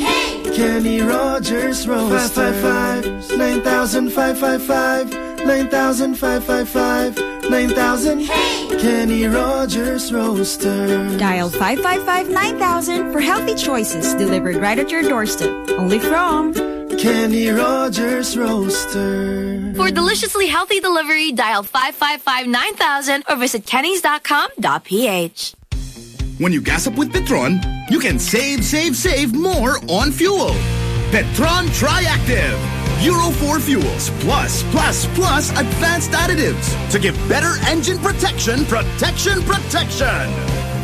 hey! Kenny Rogers roaster. 555 9555 9555 hey! Kenny Rogers Roasters Dial 555 9000 for healthy choices delivered right at your doorstep. Only from Kenny Rogers Roaster. For deliciously healthy delivery, dial 555-9000 or visit kennys.com.ph. When you gas up with Petron, you can save, save, save more on fuel. Petron Triactive. Euro 4 fuels plus, plus, plus advanced additives to give better engine protection, protection, protection.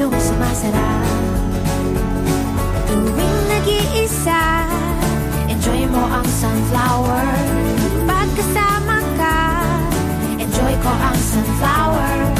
lalong sumasarap. Tuwing nag-iisa Enjoy mo ang sunflower. Pagkasama ka Enjoy ko ang sunflower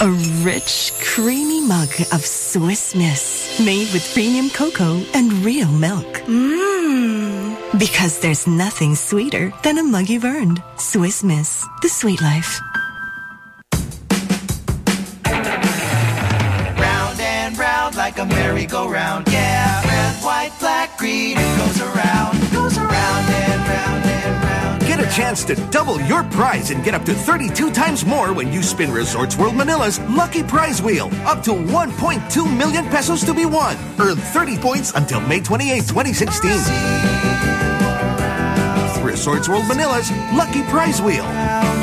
A rich, creamy mug of Swiss Miss made with premium cocoa and real milk. Mmm. Because there's nothing sweeter than a mug you've earned. Swiss Miss, the sweet life. Round and round like a merry-go-round, yeah. Red, white, black, green, it goes around, chance to double your prize and get up to 32 times more when you spin Resorts World Manila's Lucky Prize Wheel. Up to 1.2 million pesos to be won. Earn 30 points until May 28, 2016. Resorts World Manila's Lucky Prize Wheel.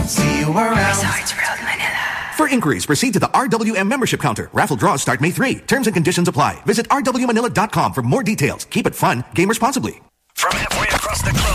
See you around. Resorts World Manila. For inquiries, proceed to the RWM membership counter. Raffle draws start May 3. Terms and conditions apply. Visit rwmanila.com for more details. Keep it fun. Game responsibly. From halfway across the globe.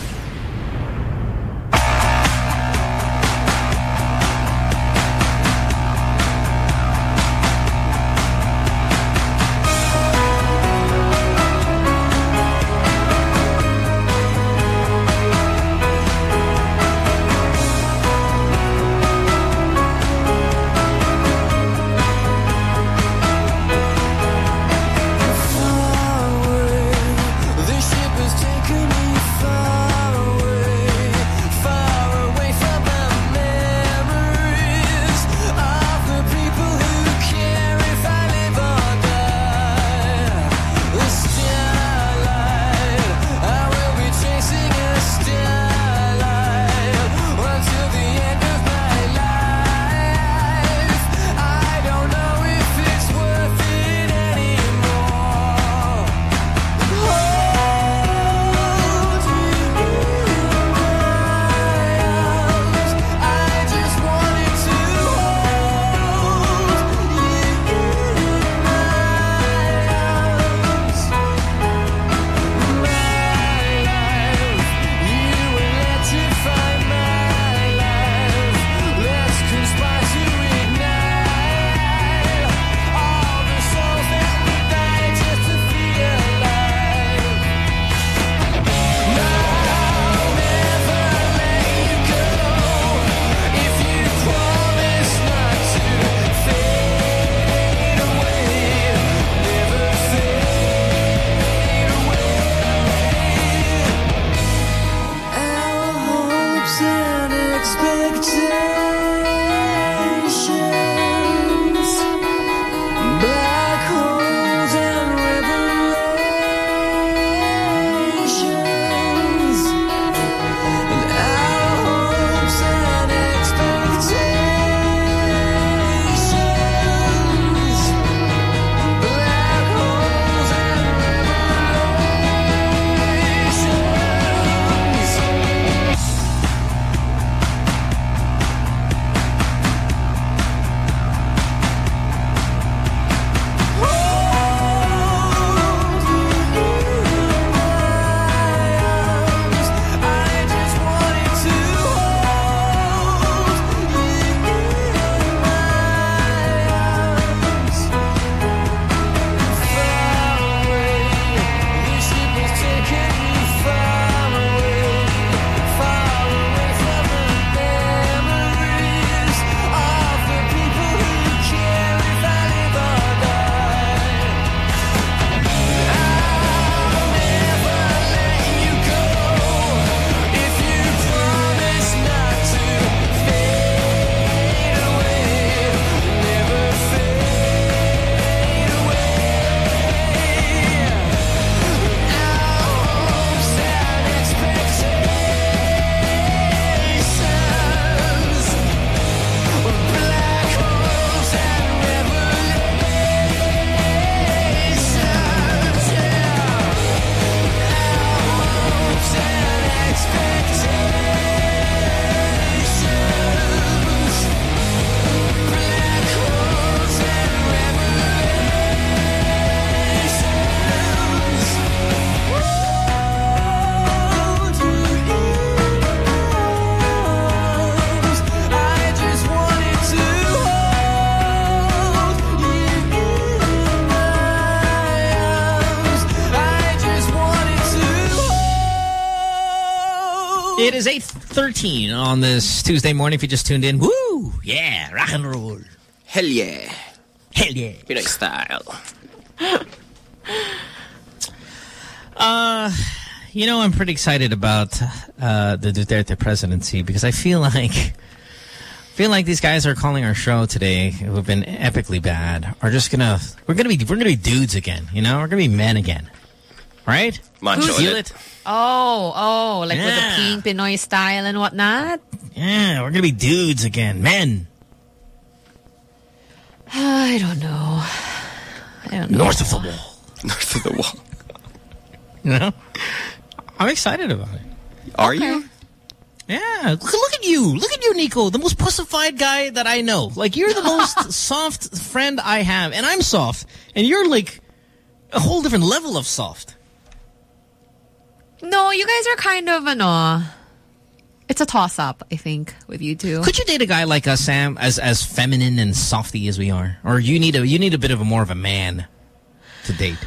It is 8.13 on this Tuesday morning if you just tuned in. Woo! Yeah, rock and roll. Hell yeah. Hell yeah. Pinoy style. Uh, you know, I'm pretty excited about uh, the Duterte presidency because I feel like feel like these guys are calling our show today who have been epically bad are just gonna we're gonna be we're gonna be dudes again. You know, we're gonna be men again, right? Feel ulit. it? Oh, oh, like with the pink Pinoy style and whatnot. Yeah, we're gonna be dudes again, men. I don't know. I don't know. North of the wall. North of the wall. You know, I'm excited about it. Are you? Yeah, look, look at you. Look at you, Nico, the most pussified guy that I know. Like, you're the most soft friend I have, and I'm soft, and you're like a whole different level of soft. No, you guys are kind of ano. It's a toss up, I think, with you two. Could you date a guy like us, Sam, as as feminine and softy as we are, or you need a you need a bit of a more of a man to date?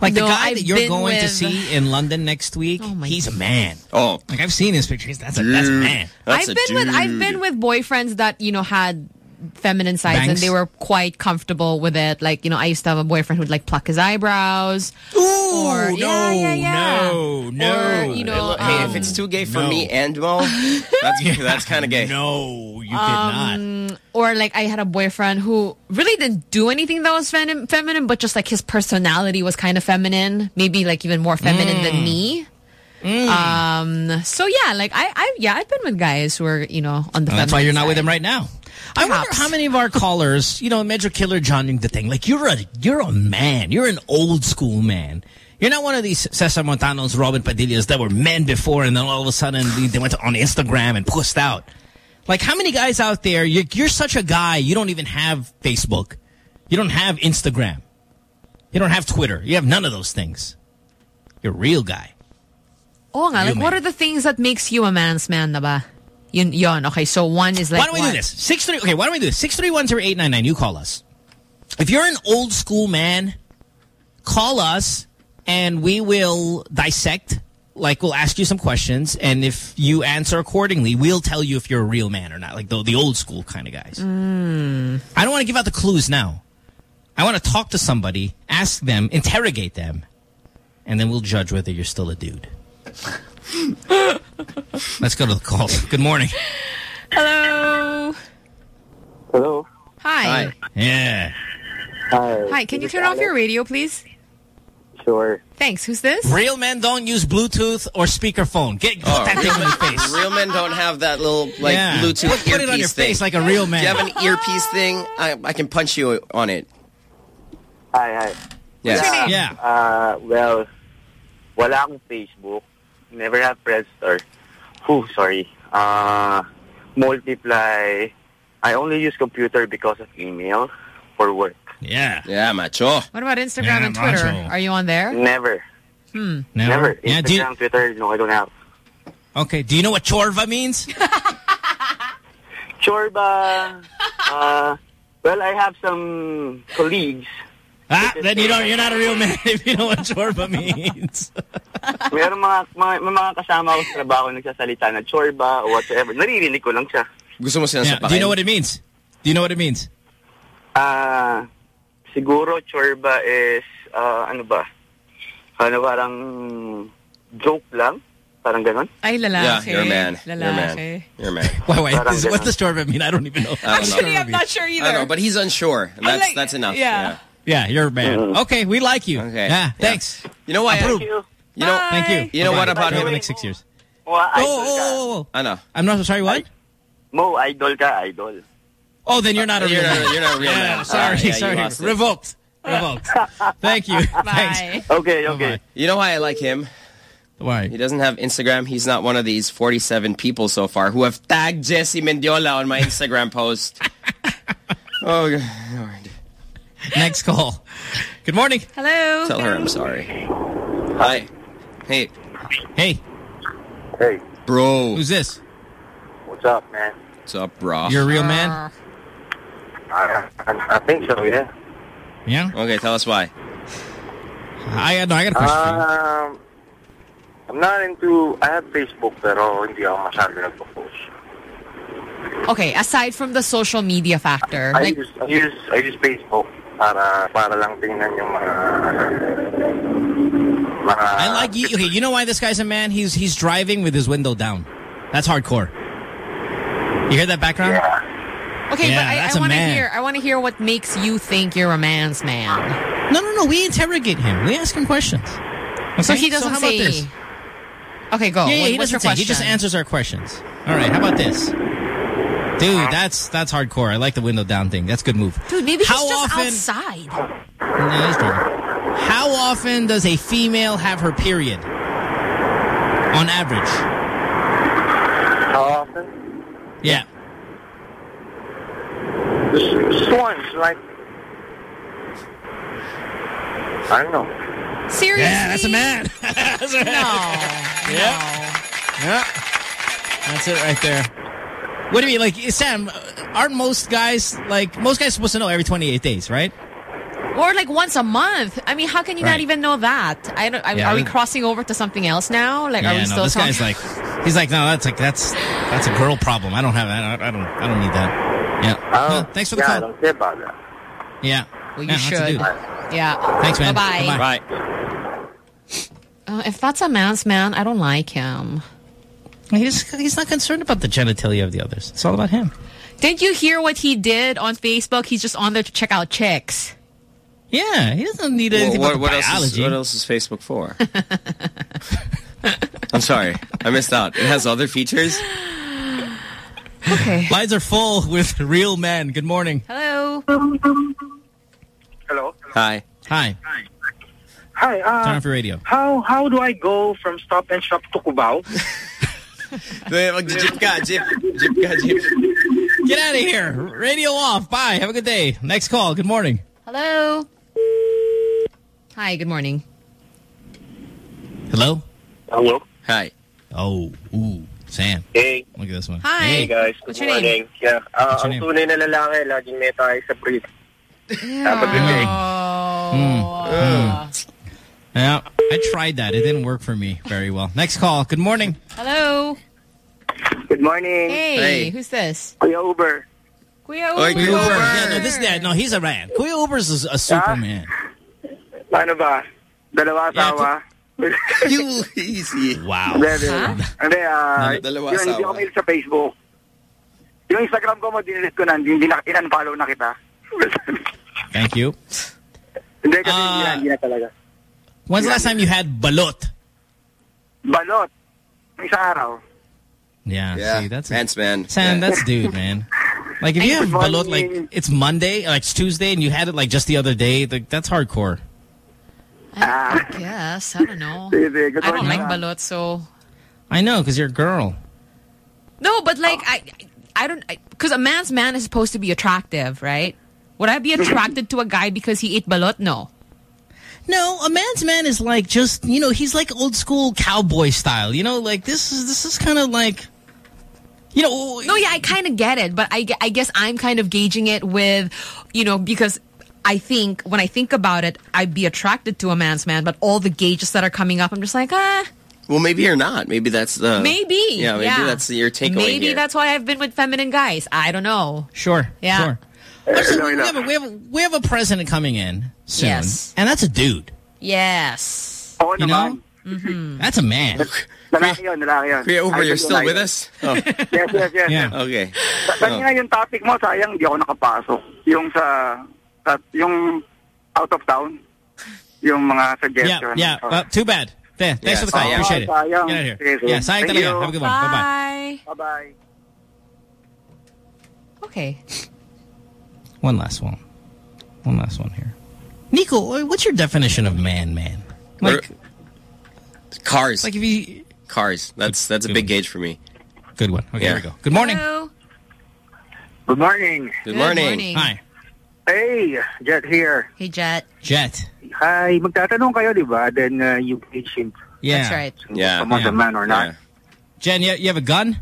Like No, the guy I've that you're been going to see in London next week, oh he's a man. Oh, like I've seen his pictures. That's a that's a man. I've been with I've been with boyfriends that you know had feminine sides and they were quite comfortable with it. Like you know, I used to have a boyfriend who'd like pluck his eyebrows. Ooh, or, yeah, yeah, yeah. no, no. Or, you know, hey, if um, it's too gay for no. me and Mo, that's that's kind of gay. No, you um, Or like I had a boyfriend who really didn't do anything that was fem feminine, but just like his personality was kind of feminine, maybe like even more feminine than Mm. me. Um. So yeah, like I, I, yeah, I've been with guys who are you know on the. Well, that's why you're not with side. him right now. I wonder how many of our callers, you know, Major Killer John the thing. Like you're a you're a man. You're an old school man. You're not one of these Cesar Montanos, Robin Padillas that were men before, and then all of a sudden they- went on Instagram and pussed out. Like how many guys out there? You're, you're such a guy. You don't even have Facebook. You don't have Instagram. You don't have Twitter. You have none of those things. You're a real guy. Oh, nga, like what are the things that makes you a man's man, na ba? Yun, yun. Okay, so one is like why don't we what? do this? Six three. Okay, why don't we do this? Six three one zero eight nine nine. You call us. If you're an old school man, call us and we will dissect. Like we'll ask you some questions, and if you answer accordingly, we'll tell you if you're a real man or not. Like the the old school kind of guys. Mm. I don't want to give out the clues now. I want to talk to somebody, ask them, interrogate them, and then we'll judge whether you're still a dude. Let's go to the call. Good morning. Hello. Hello. Hi. Hi. Yeah. Hi. Hi. Can you turn off your radio, please? Sure. Thanks. Who's this? Real men don't use Bluetooth or speakerphone. Get put Oh, that thing on your face. Real men don't have that little like Yeah. Bluetooth Put- put it on earpiece your thing. face like a real man. Do you have an earpiece thing? I, I can punch you on it. Hi, hi. Yes. What's your name? Yeah. Uh, well, wala akong Facebook. Never have pressed or, Whew, sorry. Uh, multiply. I only use computer because of email for work. Yeah. Yeah, macho. What about Instagram Yeah, and Twitter? macho. Are you on there? Never. Hmm. Never. Yeah, do you- Instagram, Twitter, no, I don't have. Okay. Do you know what chorva means? Chorba. uh, well, I have some colleagues. Ah, then you don't. You're not a real man if you know what chorba means. Meron mga, mga, may mga kasama ko sa trabaho nagsasalita na chorba or whatever. Naririnig ko lang siya. Gusto mo Yeah. Do you know what it means? Do you know what it means? Ah, siguro chorba is ah, ano ba? Ano parang joke lang, parang ganon. Ay, Yeah, you're a man. You're a man. You're a man. Why? Why? Parang Is, what does chorba mean? I don't even know. I don't know. Actually, I'm not sure either. I don't know, but he's unsure. And that's like- that's enough. yeah. Yeah, you're a man. Mm-hmm. Okay, we like you. Okay. Yeah. Yeah. Thanks. You know why? Approve. Thank you. You know. Thank you. You know what Bye-bye. about For him? the next six years. Mo, Oh, oh, oh, oh. I know. I'm not sorry. What? Mo, idol ka, idol. Oh, then you're not a real You're man. not- you're not a real yeah, man. Sorry, Ah, yeah, you sorry. Revoked. Revoked. Thank you. Bye. Thanks. Okay, okay. You know why I like him? Why? He doesn't have Instagram. He's not one of these 47 people so far who have tagged Jessy Mendiola on my Instagram post. oh, God. Lord. Next call. Good morning. Hello. Tell her I'm sorry. Hi. Hey. Hey, Hey, Bro. who's this? what's up, man? What's up, bro? You're a real man? I, I, I think so, yeah. Yeah. Okay, tell us why. I no, I got a question for you. Um, I'm not into, I have Facebook pero hindi ako masyado nagpo-post. Okay, aside from the social media factor, I like use, I use, I use Facebook para, para lang tingnan yung mga, mga... I like you. Okay, you know why this guy's a man? He's he's driving with his window down. That's hardcore. You hear that background? Yeah. Okay, Yeah, but I, that's I a want to hear. I want to hear what makes you think you're a man's man. No, no, no. We interrogate him. We ask him questions. So Okay? he doesn't how about say. this? Okay, go. Yeah, yeah, What- he what's doesn't say. He just answers our questions. All right, how about this? Dude, that's that's hardcore. I like the window down thing. That's a good move. Dude, maybe How he's just often- outside. Yeah, he's driving. How often does a female have her period? On average. How often? Yeah. Just, just once, like, I don't know. Seriously? Yeah, that's a man. that's a man. No. Yeah. Yeah. That's it right there. What do you mean? Like, Sam, aren't most guys, like, most guys supposed to know every 28 days, right? Or like once a month. I mean, how can you Right. not even know that? I don't. I, Yeah, are we crossing over to something else now? Like, are we yeah, still no, this talking? guy's like, he's like, no, that's like, that's, that's a girl problem. I don't have that. I, I don't, I don't need that. Yeah. No, thanks for the yeah, I call. don't care about that. Yeah. Well, you Yeah, should. dude. Yeah. Thanks, man. Bye-bye. Bye. Uh, if that's a man's man, I don't like him. He's, he's not concerned about the genitalia of the others. It's all about him. Did you hear what he did on Facebook? He's just on there to check out chicks. Yeah, he doesn't need Well, anything what, about what the else is, biology. what else is Facebook for? I'm sorry. I missed out. It has other features? Okay. Lines are full with real men. Good morning. Hello. Hello? Hi. Hi. Hi. Uh, Turn off your radio. How how do I go from Stop and Shop to Cubao? Mag-jeep ka, jeep. Jeep ka, jeep. Get out of here. Radio off. Bye. Have a good day. Next call. Good morning. Hello. Hi. Good morning. Hello? Hello? Hi. Oh, ooh. Sam. Hey. Look at this one. Hi. Hey guys, What's good your name? Yeah, uh, What's your ang name? tunay na lalaki, laging may tayo sa breed. Have a good day. Mm. Yeah, I tried that. It didn't work for me very well. Next call. Good morning. Hello. Good morning. Hey, Hey. who's this? Kuya Uber. Kuya Kuya Uber. Uber. Yeah, no, this yeah, no, he's a man. Kuya Uber's a, a superman. Paano ba? Dalawa asawa? you easy. Wow. Hindi, hindi. Hindi, ah, Dalawa yun, hindi ako mail sa Facebook. Yung Instagram ko mo, dinilit ko na, hindi, hindi na, in-unfollow na kita. Thank you. hindi kasi hindi, na, Ah. hindi na talaga. When's the last time you had balot? Balot. Isang araw. Yeah, Yeah, see, that's man's man. Sam, Yeah. that's dude, man. Like if you have balot, like it's Monday, like it's Tuesday, and you had it like just the other day, like that's hardcore. Ah. I guess. I don't know. Sige, sige. Good I don't morning, like ah. balot, so... I know, because you're a girl. No, but like, I I don't... Because a man's man is supposed to be attractive, right? Would I be attracted to a guy because he ate balot? No. No, a man's man is like just you know he's like old school cowboy style. You know, like this is this is kind of like you know. No, yeah, I kind of get it, but I, I guess I'm kind of gauging it with, you know, because I think when I think about it, I'd be attracted to a man's man, but all the gauges that are coming up, I'm just like, ah, Well, maybe you're not. Maybe that's the... maybe. Yeah, maybe that's your takeaway Maybe here. that's why I've been with feminine guys. I don't know. Sure. Yeah. Sure. Listen, we, have a, we, have a, we have a president coming in soon. Yes. And that's a dude. Yes. Oo You naman. Mm-hmm. That's a man. Lalaki yun, lalaki yun. Kuya Uber, you're still with us? Oh. Yes, yes, yes. Yeah. Okay. Sa- Kanina yung topic mo, sayang di ako nakapasok. Yung sa, sa yung out of town, yung mga Yeah, suggestion. yeah. Uh, too bad. There, thanks Yeah, for the call. sayang. Appreciate it. Sayang. Get out of here. Sige, sige. Yeah, sayang Thank talaga. you. Have a good one. Bye-bye. Bye. Bye-bye. Okay. One last one. One last one here. Nico, what's your definition of man, man? Like, Cars. like if you... Cars. That's that's a big gauge for me. Good one. Okay, Yeah. here we go. Good morning. Hello. Good morning. Good morning. morning. Hi. Hey, Jet here. Hey, Jet. Jet. Hi, magtatanong kayo, di ba? Then uh, you gauge him. Yeah. That's right. Yeah. Someone's yeah. a man or not. Yeah. Jen, you, you have a gun?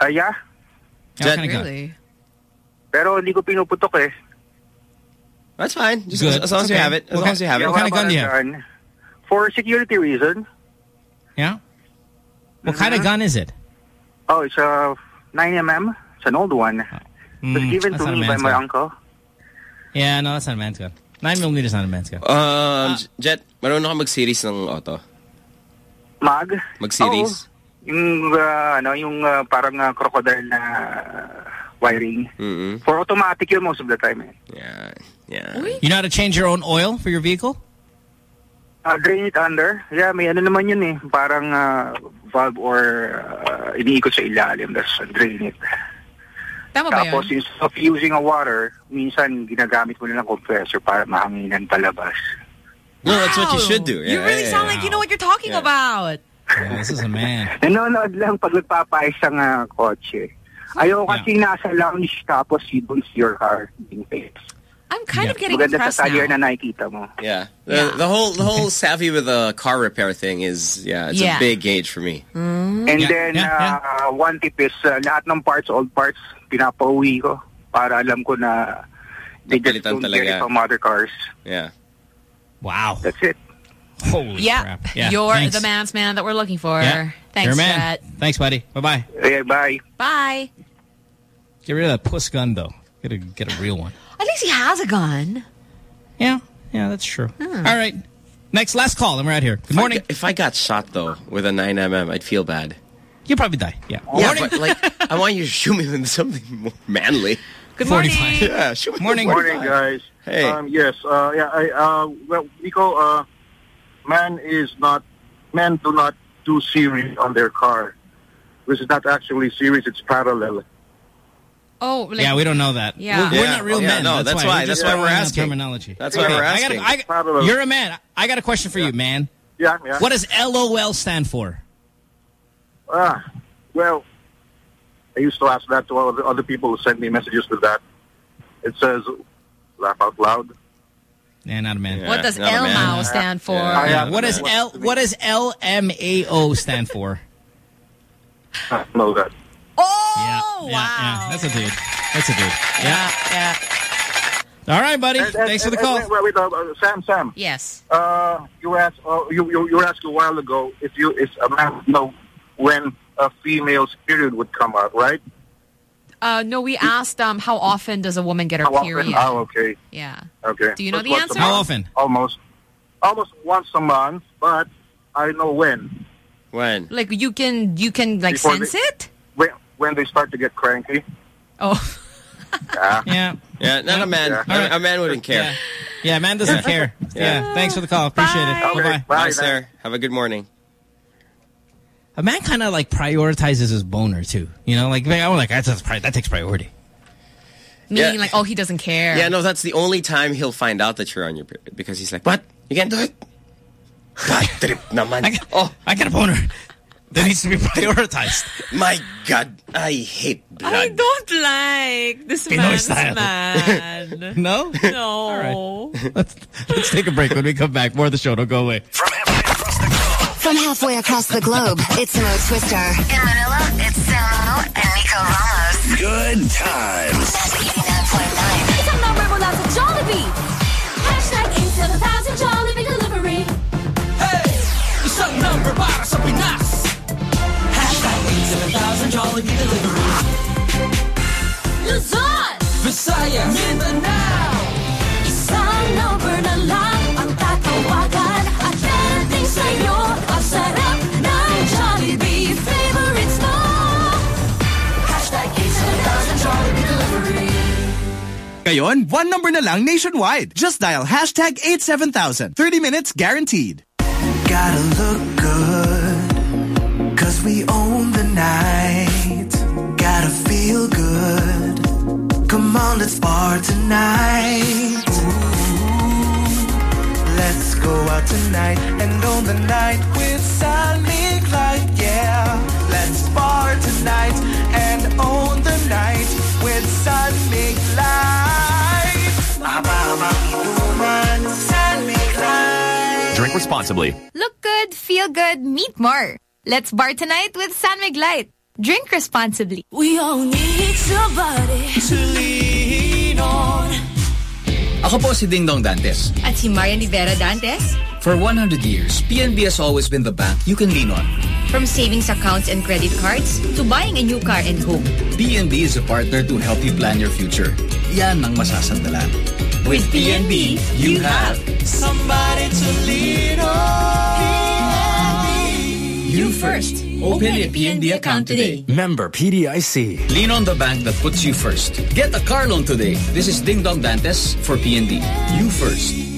Uh, yeah, Yeah, Jet, what kind of gun? Really? Pero hindi ko pinuputok eh. That's fine. Just Good. as, as long as you have it. As What long kind- as you have yeah, it. what kind of gun do you have? gun? For security reason. Yeah? What kind of gun is it? Oh, it's a 9mm. It's an old one. it was Mm, given to me by man's my uncle. Yeah, no, that's not a man's gun. 9 millimeter is not a man's gun. Um, Jet, marunong ka mag-series ng auto? Mag? Mag-series? Oo. Yung, uh, ano, yung uh, parang uh, crocodile na uh, wiring. Mm-hmm. For automatic yun most of the time. Eh. Yeah. Yeah. You know how to change your own oil for your vehicle? Uh, drain it under. Yeah, may ano naman yun eh. Parang uh, valve or uh, iniikot sa ilalim. Tapos uh, drain it. Tama ba Tapos yun? instead of using a water, minsan ginagamit mo na ng compressor para mahanginan palabas. No, that's what you should do. You really yeah, sound yeah. like you know what you're talking about. Yeah, this is a man. Nanonood lang pag nagpapayos ang uh, kotse. Ayaw kasi nasa lounge tapos you don't see your car being fixed. I'm kind of getting Maganda impressed sa tire now. na nakikita mo. Yeah. The, the whole the whole savvy with the car repair thing is yeah, it's Yeah. a big gauge for me. And then, uh, one tip is, uh, lahat ng parts, old parts, pinapauwi ko para alam ko na they just Napilitan don't get it talaga. from other cars. Yeah. Wow. That's it. Holy Yeah, crap. Yeah, you're thanks. the man's man that we're looking for. Yeah. Thanks, You're a man. Jet. Thanks, buddy. Bye-bye. Yeah, bye. Bye. Get rid of that puss gun, though. Get a, get a real one. At least he has a gun. Yeah. Yeah, that's true. All right. Next, last call, and we're out here. Good morning. If I got shot though with a 9mm, I'd feel bad. You'd probably die. Yeah. Yeah, but like I want you to shoot me with something more manly. Good morning. Yeah, shoot me Morning. with Morning, guys. Hey. Um, yes. Uh, yeah. I. Uh, well, Nico. Uh, man is not. Men do not do series on their car. This is not actually series. It's parallel. Oh, like, yeah, we don't know that. Yeah. We're, we're Yeah. not real Yeah, men. no, that's why- We're that's just why we're asking. Terminology. That's why we're asking. I gotta- Parallel. you're a man. I got a question for you, man. Yeah. Yeah. What does LOL stand for? Ah. Well, I used to ask that to other, other people who send me messages with that. It says, laugh out loud. Yeah, not a man. What does LMAO stand for? Yeah. Yeah, What does L? What does LMAO stand for? I know that. Oh, yeah, yeah, that's a dude. That's a dude. Yeah, yeah. All right, buddy. And- and- Thanks for the and- call. Wait, wait, wait, uh, uh, Sam, Sam. Yes. Uh, you asked. Uh, you, you you were asked a while ago if you if a man would know when a female's period would come out, right? Uh, no, we asked um, how often does a woman get her How often? period? Oh, okay. Yeah. Okay. Do you know Just the answer? How often? Almost, almost once a month, but I know when. When? Like you can you can like Before sense they- it? When when they start to get cranky. Oh. Yeah. Yeah. Yeah, not a man. Yeah. A, a man wouldn't care. Yeah. Yeah, man doesn't care. Yeah. Thanks for the call. Appreciate it. Okay, Bye-bye. bye, Bye, sir. Have a good morning. A man kind of like prioritizes his boner too. You know, like I'm like that's, that's that takes priority. Meaning Yeah. like, oh, he doesn't care. Yeah, no, that's the only time he'll find out that you're on your period because he's like, "What? You can't do it." God, trip naman. Oh, I got a boner. That needs to be prioritized. My God, I hate blood. I don't like this Pinoy man's style. man. No? no. All Let's, let's take a break. When we come back, more of the show. Don't go away. From halfway across the globe, it's Mo Twister. In Manila, it's Samo and Nico Ramos. Good times. Isang number mula sa Jollibee. Hashtag 87000 Jollibee Delivery. Hey! Isang number para sa Pinas. Hashtag 87000 Jollibee Delivery. Luzon! Visayas. Mindanao. Ngayon, one number na lang nationwide. Just dial hashtag 87000. 30 minutes guaranteed. Gotta look good. Cause we own the night. Gotta feel good. Come on, let's bar tonight. Let's go out tonight and own the night with San Mig Light. Yeah, let's bar tonight and own the night with San Mig Light. Drink responsibly. Look good, feel good, meet more. Let's bar tonight with San Mig Light. Drink responsibly. We all need somebody to lean on. Ako po si Dingdong Dantes. At si Marian Rivera Dantes. For 100 years, PNB has always been the bank you can lean on. From savings accounts and credit cards to buying a new car and home. PNB is a partner to help you plan your future. Yan ang masasandalan. With PNB, you have somebody to lean on. You first. Open a PNB account today. Member PDIC. Lean on the bank that puts you first. Get a car loan today. This is Dingdong Dantes for PNB. You first.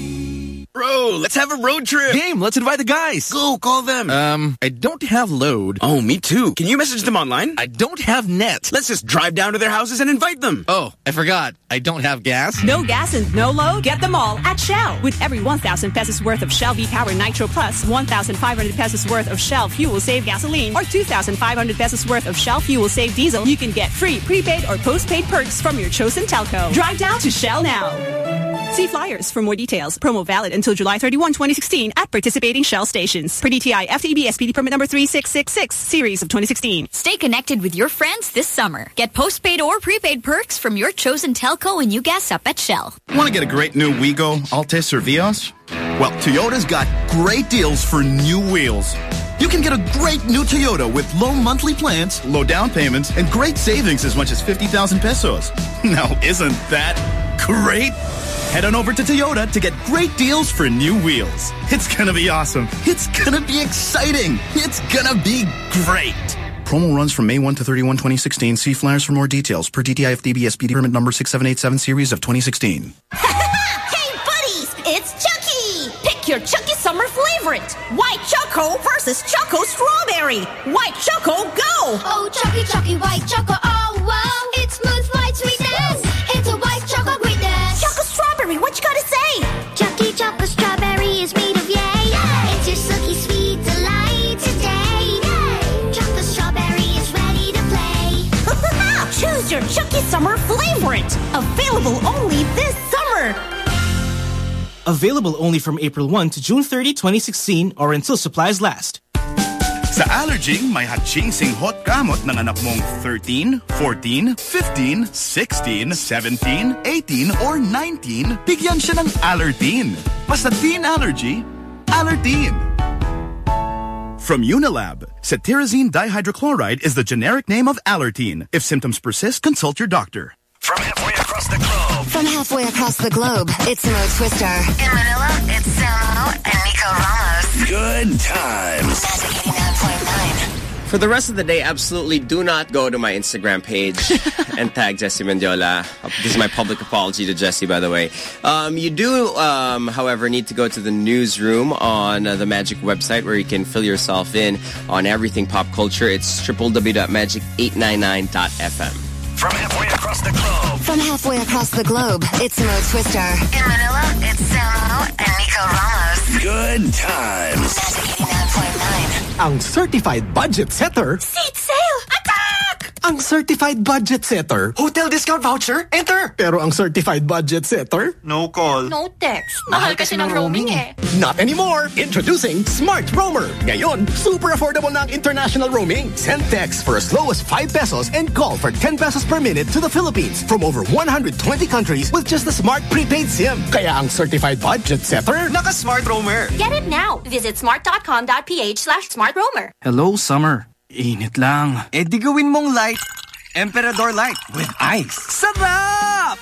Bro, let's have a road trip. Game, let's invite the guys. Go, call them. Um, I don't have load. Oh, me too. Can you message them online? I don't have net. Let's just drive down to their houses and invite them. Oh, I forgot. I don't have gas. No gas and no load? Get them all at Shell. With every 1,000 pesos worth of Shell V-Power Nitro Plus, 1,500 pesos worth of Shell Fuel Save Gasoline, or 2,500 pesos worth of Shell Fuel Save Diesel, you can get free prepaid or postpaid perks from your chosen telco. Drive down to Shell now. See flyers for more details. Promo valid until July 31, 2016 at participating Shell stations. Per DTI FTB SPD permit number 3666, series of 2016. Stay connected with your friends this summer. Get postpaid or prepaid perks from your chosen telco when you gas up at Shell. Want to get a great new Wigo, Altis, or Vios? Well, Toyota's got great deals for new wheels. You can get a great new Toyota with low monthly plans, low down payments, and great savings as much as 50,000 pesos. Now, isn't that great? Head on over to Toyota to get great deals for new wheels. It's gonna be awesome. It's gonna be exciting. It's gonna be great. Promo runs from May 1 to 31, 2016. See flyers for more details per DTI FDB SPD permit number 6787 series of 2016. hey, buddies! It's Chuckie! Pick your Chuckie summer favorite. White Choco versus Choco Strawberry. White Choco, go! Oh, Chuckie, Chuckie, white choco, oh wow. It's smooth white, sweetness. Strawberry, what you gotta say? Chuckie Choco Strawberry is made of yay. It's your silky sweet delight today. Choco Strawberry is ready to play. Choose your Chuckie summer favorite. Available only this summer. Available only from April 1 to June 30, 2016 or until supplies last. Sa Allerging, may hachingsing hot gamot ng anak mong 13, 14, 15, 16, 17, 18, or 19, bigyan siya ng Allertine. Basta teen allergy, Allertine. From Unilab, cetirizine dihydrochloride is the generic name of Allertine. If symptoms persist, consult your doctor. From halfway across the globe. From halfway across the globe, it's Mo Twister. In Manila, it's Samo and Nico Ramos. Good times. For the rest of the day, absolutely do not go to my Instagram page and tag Jessy Mendiola. This is my public apology to Jessy, by the way. Um, you do, um, however, need to go to the newsroom on uh, the Magic website where you can fill yourself in on everything pop culture. It's www.magic899.fm. From halfway across the globe. From halfway across the globe, it's Mo Twister. In Manila, it's Samo and Nico Ramos. Good times. Ang certified budget setter. Seat sale! Attack! Ang certified budget setter. Hotel discount voucher. Enter. Pero ang certified budget setter. No call. No text. Mahal kasi ng roaming eh. Not anymore. Introducing Smart Roamer. Ngayon, super affordable na ang international roaming. Send text for as low as 5 pesos and call for 10 pesos per minute to the Philippines from over 120 countries with just a smart prepaid SIM. Kaya ang certified budget setter, naka-Smart Roamer. Get it now. Visit smart.com.ph slash smartroamer. Hello, Summer. Init lang. Eh di gawin mong light. Emperador Light with ice. Sarap!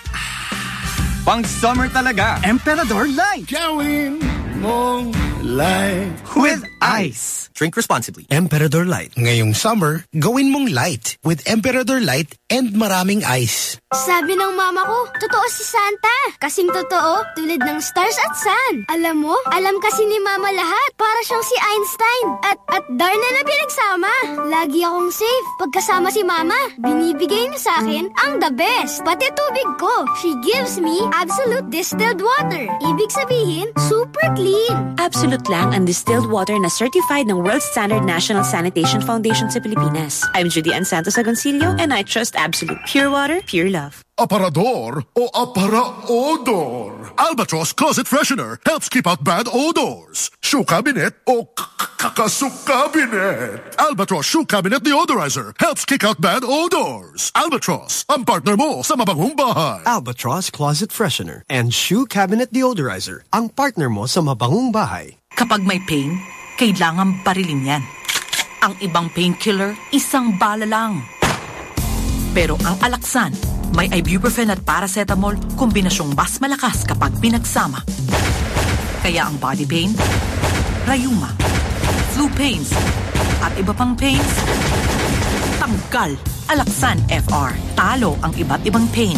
Pang summer talaga. Emperador Light. Gawin mong light. With ice. Drink responsibly. Emperador Light. Ngayong summer, gawin mong light with Emperador Light and maraming ice. Sabi ng mama ko, totoo si Santa. Kasing totoo, tulad ng stars at sun. Alam mo, alam kasi ni mama lahat. Para siyang si Einstein. At, at Darna na pinagsama. Lagi akong safe. Pagkasama si mama, binibigay niya sa akin ang the best. Pati tubig ko. She gives me absolute distilled water. Ibig sabihin, super clean. Absolute lang ang distilled water na certified ng World Standard National Sanitation Foundation sa Pilipinas. I'm Judy Ann Santos Agoncillo and I trust Absolute Pure Water, Pure Love. Aparador o aparaodor. Albatross Closet Freshener helps keep out bad odors. Shoe cabinet o kakasuk cabinet. Albatross Shoe Cabinet Deodorizer helps kick out bad odors. Albatross, ang partner mo sa mabangong bahay. Albatross Closet Freshener and Shoe Cabinet Deodorizer, ang partner mo sa mabangong bahay. Kapag may pain, kailangan barilin yan. Ang ibang painkiller, isang bala lang. Pero ang Alaxan, may ibuprofen at paracetamol, kombinasyong mas malakas kapag pinagsama. Kaya ang body pain, rayuma, flu pains, at iba pang pains, tanggal. Alaxan FR. Talo ang iba't ibang pain.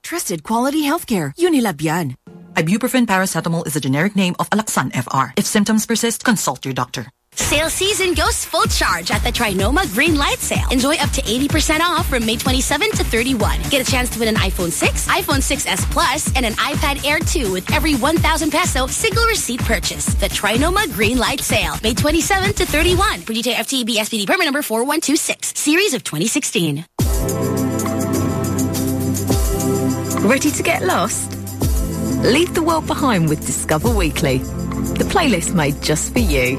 Trusted quality healthcare. Unilab yan. Ibuprofen paracetamol is a generic name of Alaxan FR. If symptoms persist, consult your doctor. Sale season goes full charge at the Trinoma Green Light Sale. Enjoy up to 80% off from May 27 to 31. Get a chance to win an iPhone 6, iPhone 6s Plus, and an iPad Air 2 with every 1,000 peso single receipt purchase. The Trinoma Green Light Sale, May 27 to 31. Per DTI FTEB SPD permit number 4126, series of 2016. Ready to get lost? Leave the world behind with Discover Weekly, the playlist made just for you.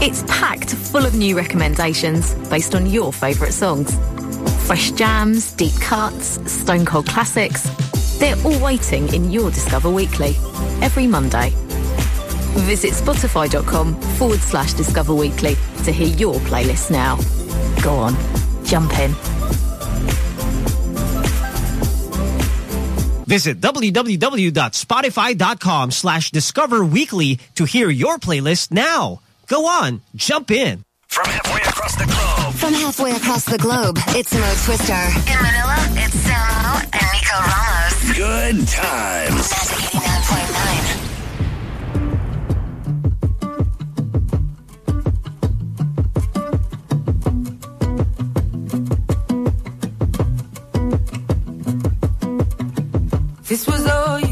It's packed full of new recommendations based on your favourite songs. Fresh jams, deep cuts, stone cold classics. They're all waiting in your Discover Weekly every Monday. Visit spotify.com forward slash Discover Weekly to hear your playlist now. Go on, jump in. Visit www.spotify.com slash discover weekly to hear your playlist now. Go on, jump in. From halfway across the globe. From halfway across the globe, it's Mo Twister. In Manila, it's Samo and Nico Ramos. Good times. Magic 89.9. This was all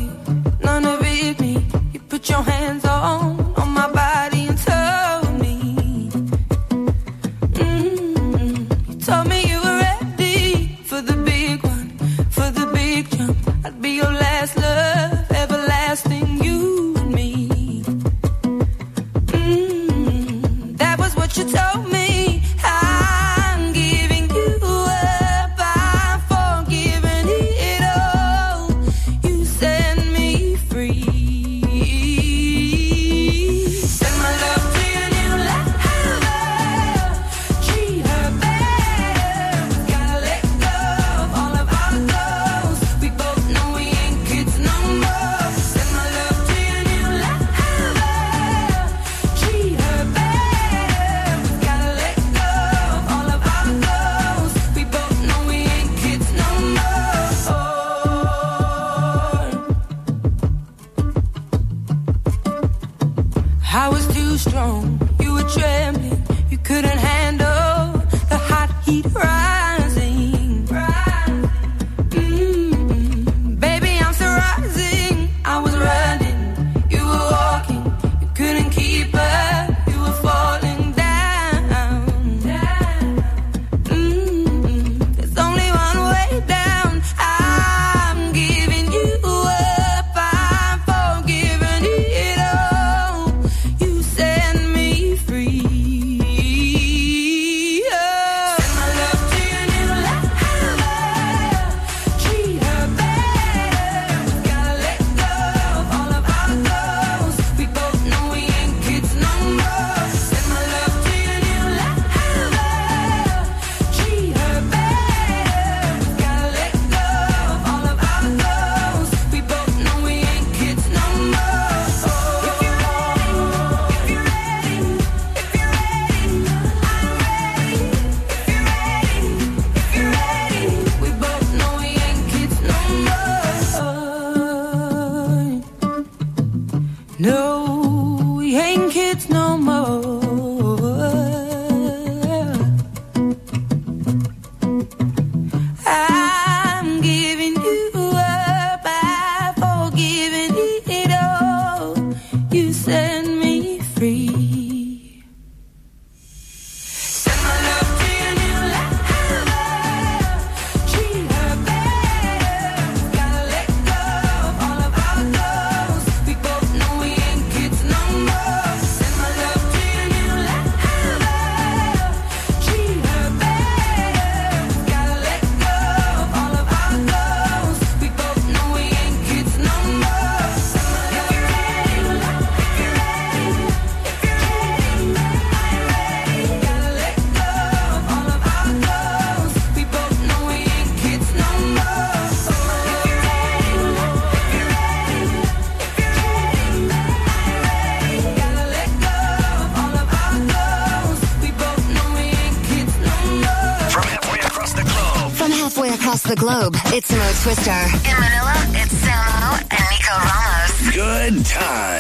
Twister. In Manila, it's Samo and Nico Ramos. Good times.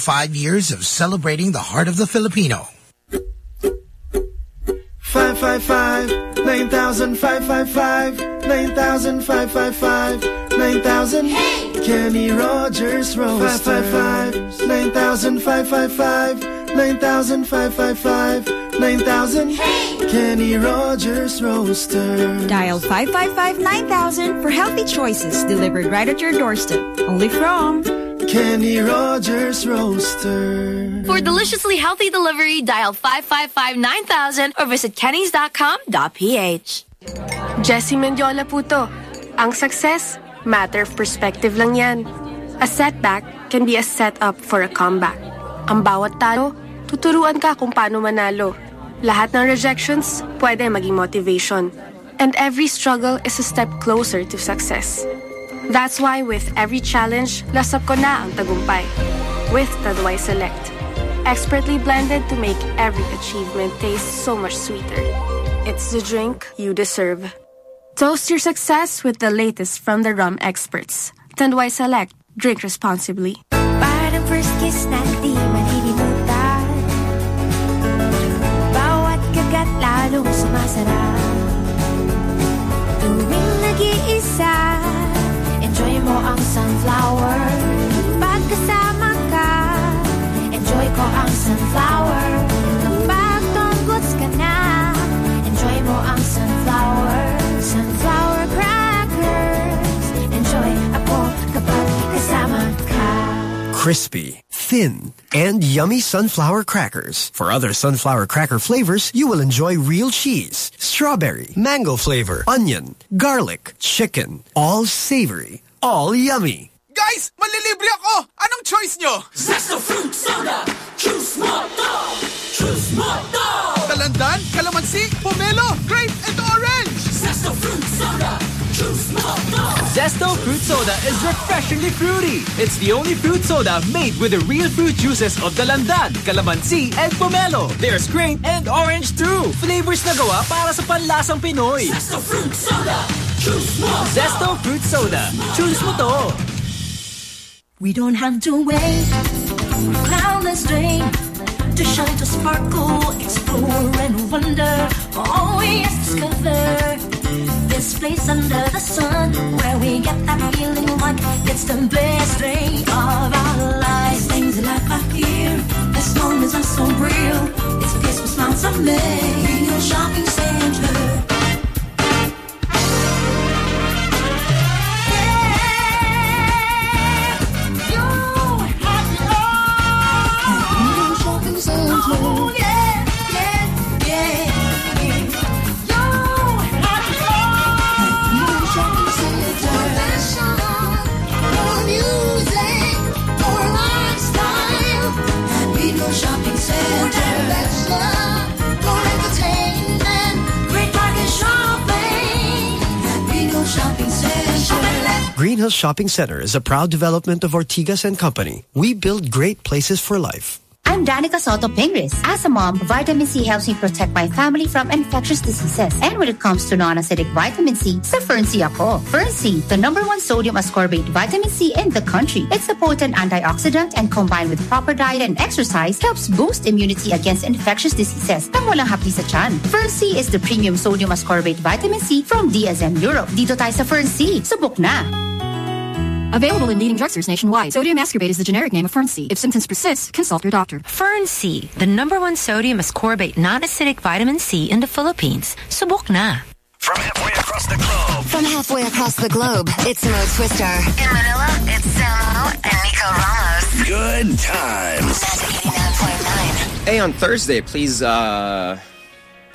75 years of celebrating the heart of the Filipino. Five five five nine thousand five five five nine thousand five five five nine thousand. Kenny Rogers Roaster. Five five five nine thousand five five five nine thousand five five five nine thousand. Kenny Rogers Roaster. Dial 555-9000 for healthy choices delivered right at your doorstep. Only from Kenny Rogers Roaster. For deliciously healthy delivery, dial 555-9000 or visit kennys.com.ph. Jessy Mendiola po to. Ang success, matter of perspective lang yan. A setback can be a setup for a comeback. Ang bawat talo, tuturuan ka kung paano manalo. Lahat ng rejections, pwede maging motivation. And every struggle is a step closer to success. That's why with every challenge, lasap ko na ang tagumpay. With Tanduay Select. Expertly blended to make every achievement taste so much sweeter. It's the drink you deserve. Toast your success with the latest from the rum experts. Tanduay Select. Drink responsibly. Parang first kiss na di malilimutan Bawat kagat lalong ang sunflower Kapag kasama ka Enjoy ko ang sunflower Kapag ka na Enjoy mo ang sunflower Sunflower crackers Enjoy ako kapag kasama ka. Crispy, thin, and yummy sunflower crackers. For other sunflower cracker flavors, you will enjoy real cheese, strawberry, mango flavor, onion, garlic, chicken, all savory all yummy. Guys, malilibre ako! Anong choice nyo? Zesto fruit soda. Choose mo to. Choose mo to. Dalandan, calamansi, pomelo, grape, and orange! Zesto fruit soda. Choose mo to. Zesto Fruit Soda is refreshingly fruity. It's the only fruit soda made with the real fruit juices of the Dalandan, Calamansi, and Pomelo. There's grape and orange too. Flavors na gawa para sa panlasang Pinoy. Zesto fruit soda. Choose mo. Zesto Fruit Soda. Choose mo to. We don't have to wait for cloudless day to shine, to sparkle, explore and wonder. Oh, yes, discover this place under the sun where we get that feeling like it's the best day of our lives. Things in life are here as long as I'm so real. It's with smiles of May. Your shopping center. Hills Shopping Center is a proud development of Ortigas and Company. We build great places for life. I'm Danica Sotto Pingris. As a mom, vitamin C helps me protect my family from infectious diseases. And when it comes to non-acidic vitamin C, sa Fern-C ako. Fern-C, the number one sodium ascorbate vitamin C in the country. It's a potent antioxidant and combined with proper diet and exercise, helps boost immunity against infectious diseases nang walang hapdi sa tiyan. Is the premium sodium ascorbate vitamin C from DSM Europe. Dito tayo sa Fern-C. Subok na! Available in leading drugstores nationwide. Sodium ascorbate is the generic name of Fern-C. If symptoms persist, consult your doctor. Fern C, the number one sodium ascorbate non-acidic vitamin C in the Philippines. Subok na. From halfway across the globe. From halfway across the globe, it's Mo Twister. In Manila, it's Samo and Nico Ramos. Good times. Hey, on Thursday, please uh,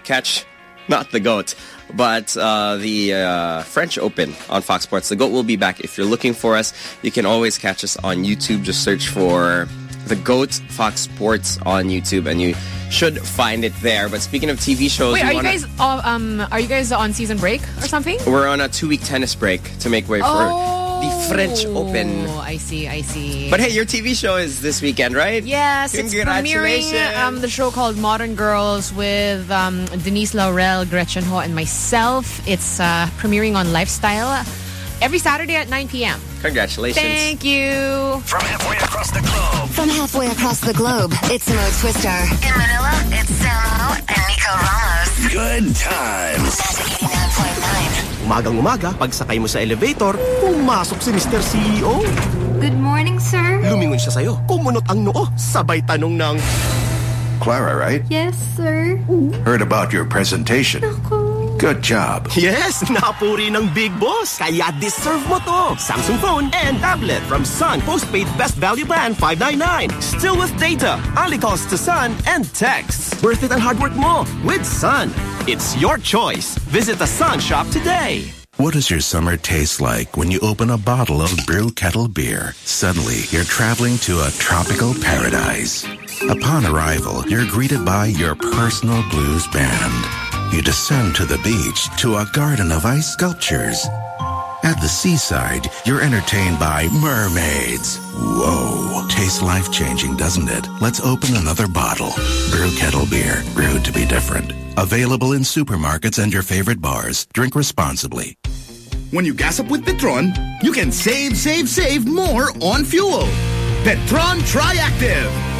catch not the goat, but uh, the uh, French Open on Fox Sports. The goat will be back. If you're looking for us, you can always catch us on YouTube. Just search for the goat Fox Sports on YouTube, and you should find it there. But speaking of TV shows, Wait, are you wanna- guys um are you guys on season break or something? We're on a two-week tennis break to make way for the French oh, Open. Oh, I see, I see. But hey, your TV show is this weekend, right? Yes, it's premiering um, the show called Modern Girls with um, Denise Laurel, Gretchen Ho, and myself. It's uh, premiering on Lifestyle every Saturday at 9 p.m. Congratulations. Thank you. From halfway across the globe. From halfway across the globe, it's Mo Twister. In Manila, it's Samo and Nico Ramos. Good times. 99.9. Umagang-umaga, pagsakay mo sa elevator, pumasok si Mr. CEO. Good morning, sir. Lumingon siya sa'yo, kumunot ang noo, sabay tanong ng... Clara, right? Yes, sir. Heard about your presentation. Ako. Good job. Yes, napuri ng big boss. Kaya deserve mo to. Samsung phone and tablet from Sun Postpaid Best Value Plan 599. Still with data. Only calls to Sun and texts. Worth it ang hard work mo with Sun. It's your choice. Visit the Sun shop today. What does your summer taste like when you open a bottle of Brew Kettle beer? Suddenly, you're traveling to a tropical paradise. Upon arrival, you're greeted by your personal blues band. You descend to the beach to a garden of ice sculptures. At the seaside, you're entertained by mermaids. Whoa. Tastes life-changing, doesn't it? Let's open another bottle. Brew Kettle Beer. Brewed to be different. Available in supermarkets and your favorite bars. Drink responsibly. When you gas up with Petron, you can save, save, save more on fuel. Petron Triactive.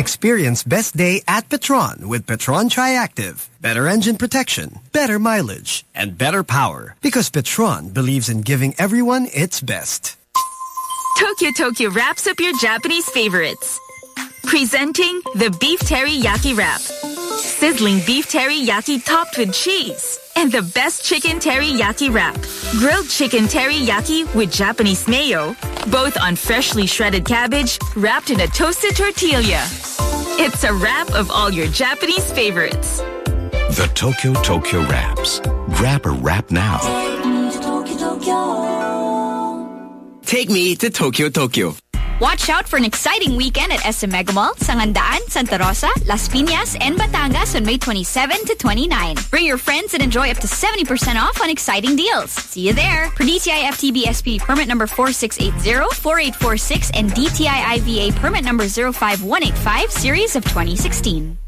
Experience best day at Petron with Petron Triactive. Better engine protection, better mileage, and better power. Because Petron believes in giving everyone its best. Tokyo Tokyo wraps up your Japanese favorites. Presenting the Beef Teriyaki Wrap. Sizzling beef teriyaki topped with cheese. And the best chicken teriyaki wrap. Grilled chicken teriyaki with Japanese mayo. Both on freshly shredded cabbage wrapped in a toasted tortilla. It's a wrap of all your Japanese favorites. The Tokyo Tokyo Wraps. Grab a wrap now. Take me to Tokyo Tokyo. Watch out for an exciting weekend at SM Mega Mall, Sangandaan, Santa Rosa, Las Piñas, and Batangas on May 27 to 29. Bring your friends and enjoy up to 70% off on exciting deals. See you there. For DTI FTB SP permit number 4680-4846 and DTI IVA permit number 05185 series of 2016.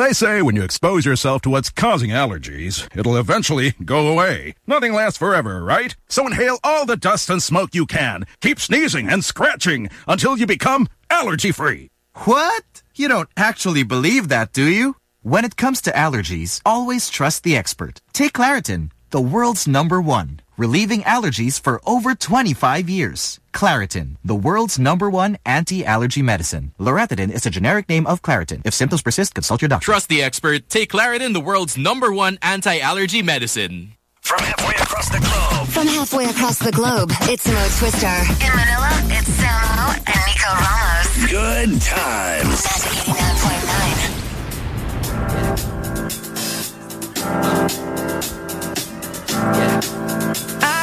They say when you expose yourself to what's causing allergies, it'll eventually go away. Nothing lasts forever, right? So inhale all the dust and smoke you can. Keep sneezing and scratching until you become allergy free. What? You don't actually believe that, do you? When it comes to allergies, always trust the expert. Take Claritin, the world's number one, relieving allergies for over 25 years. Claritin, the world's number one anti-allergy medicine. Loratadine is a generic name of Claritin. If symptoms persist, consult your doctor. Trust the expert. Take Claritin, the world's number one anti-allergy medicine. From halfway across the globe. From halfway across the globe, it's Mo Twister. In Manila, it's Samo and Nico Ramos. Good times. Magic 89.9. I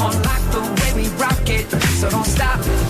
You're like the way we rock it, so don't stop.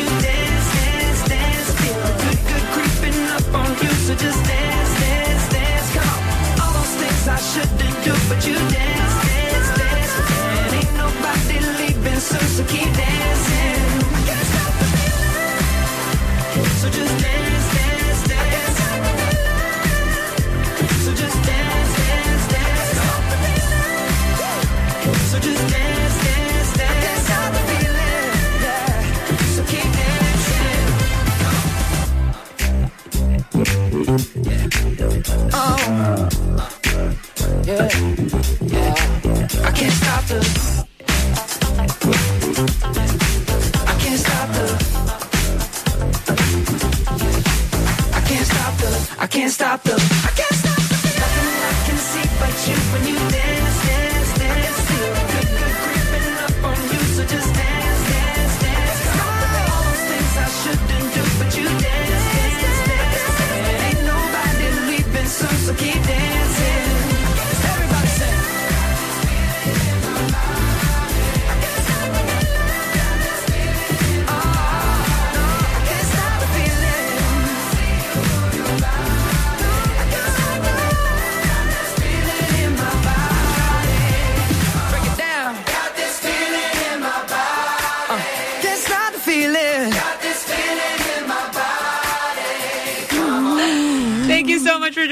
do, but you dance, dance, dance. And ain't nobody leaving soon, so keep dancing. Can't stop the feeling. So just dance, dance, dance. So just dance, dance, dance. So just dance, dance, dance. Can't stop the feeling. Yeah. So keep dancing. Oh. Yeah.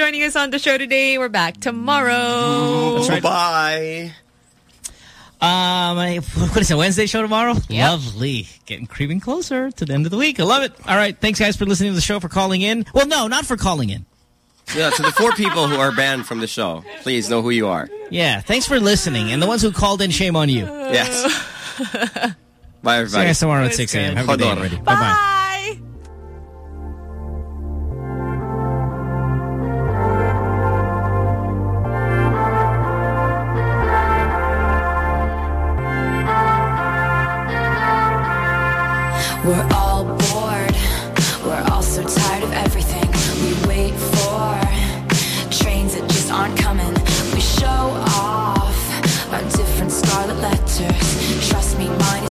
Joining us on the show today. We're back tomorrow. That's right. Bye. Um, I- what is it? Wednesday show tomorrow? Lovely. Getting creeping closer to the end of the week. I love it. All right. Thanks, guys, for listening to the show, for calling in. Well, no, not for calling in. Yeah, to the four people who are banned from the show, please know who you are. Yeah, thanks for listening. And the ones who called in, shame on you. Yes. Bye, everybody. See you guys tomorrow at 6 a.m. Have a good day, Hodor. everybody. Bye-bye.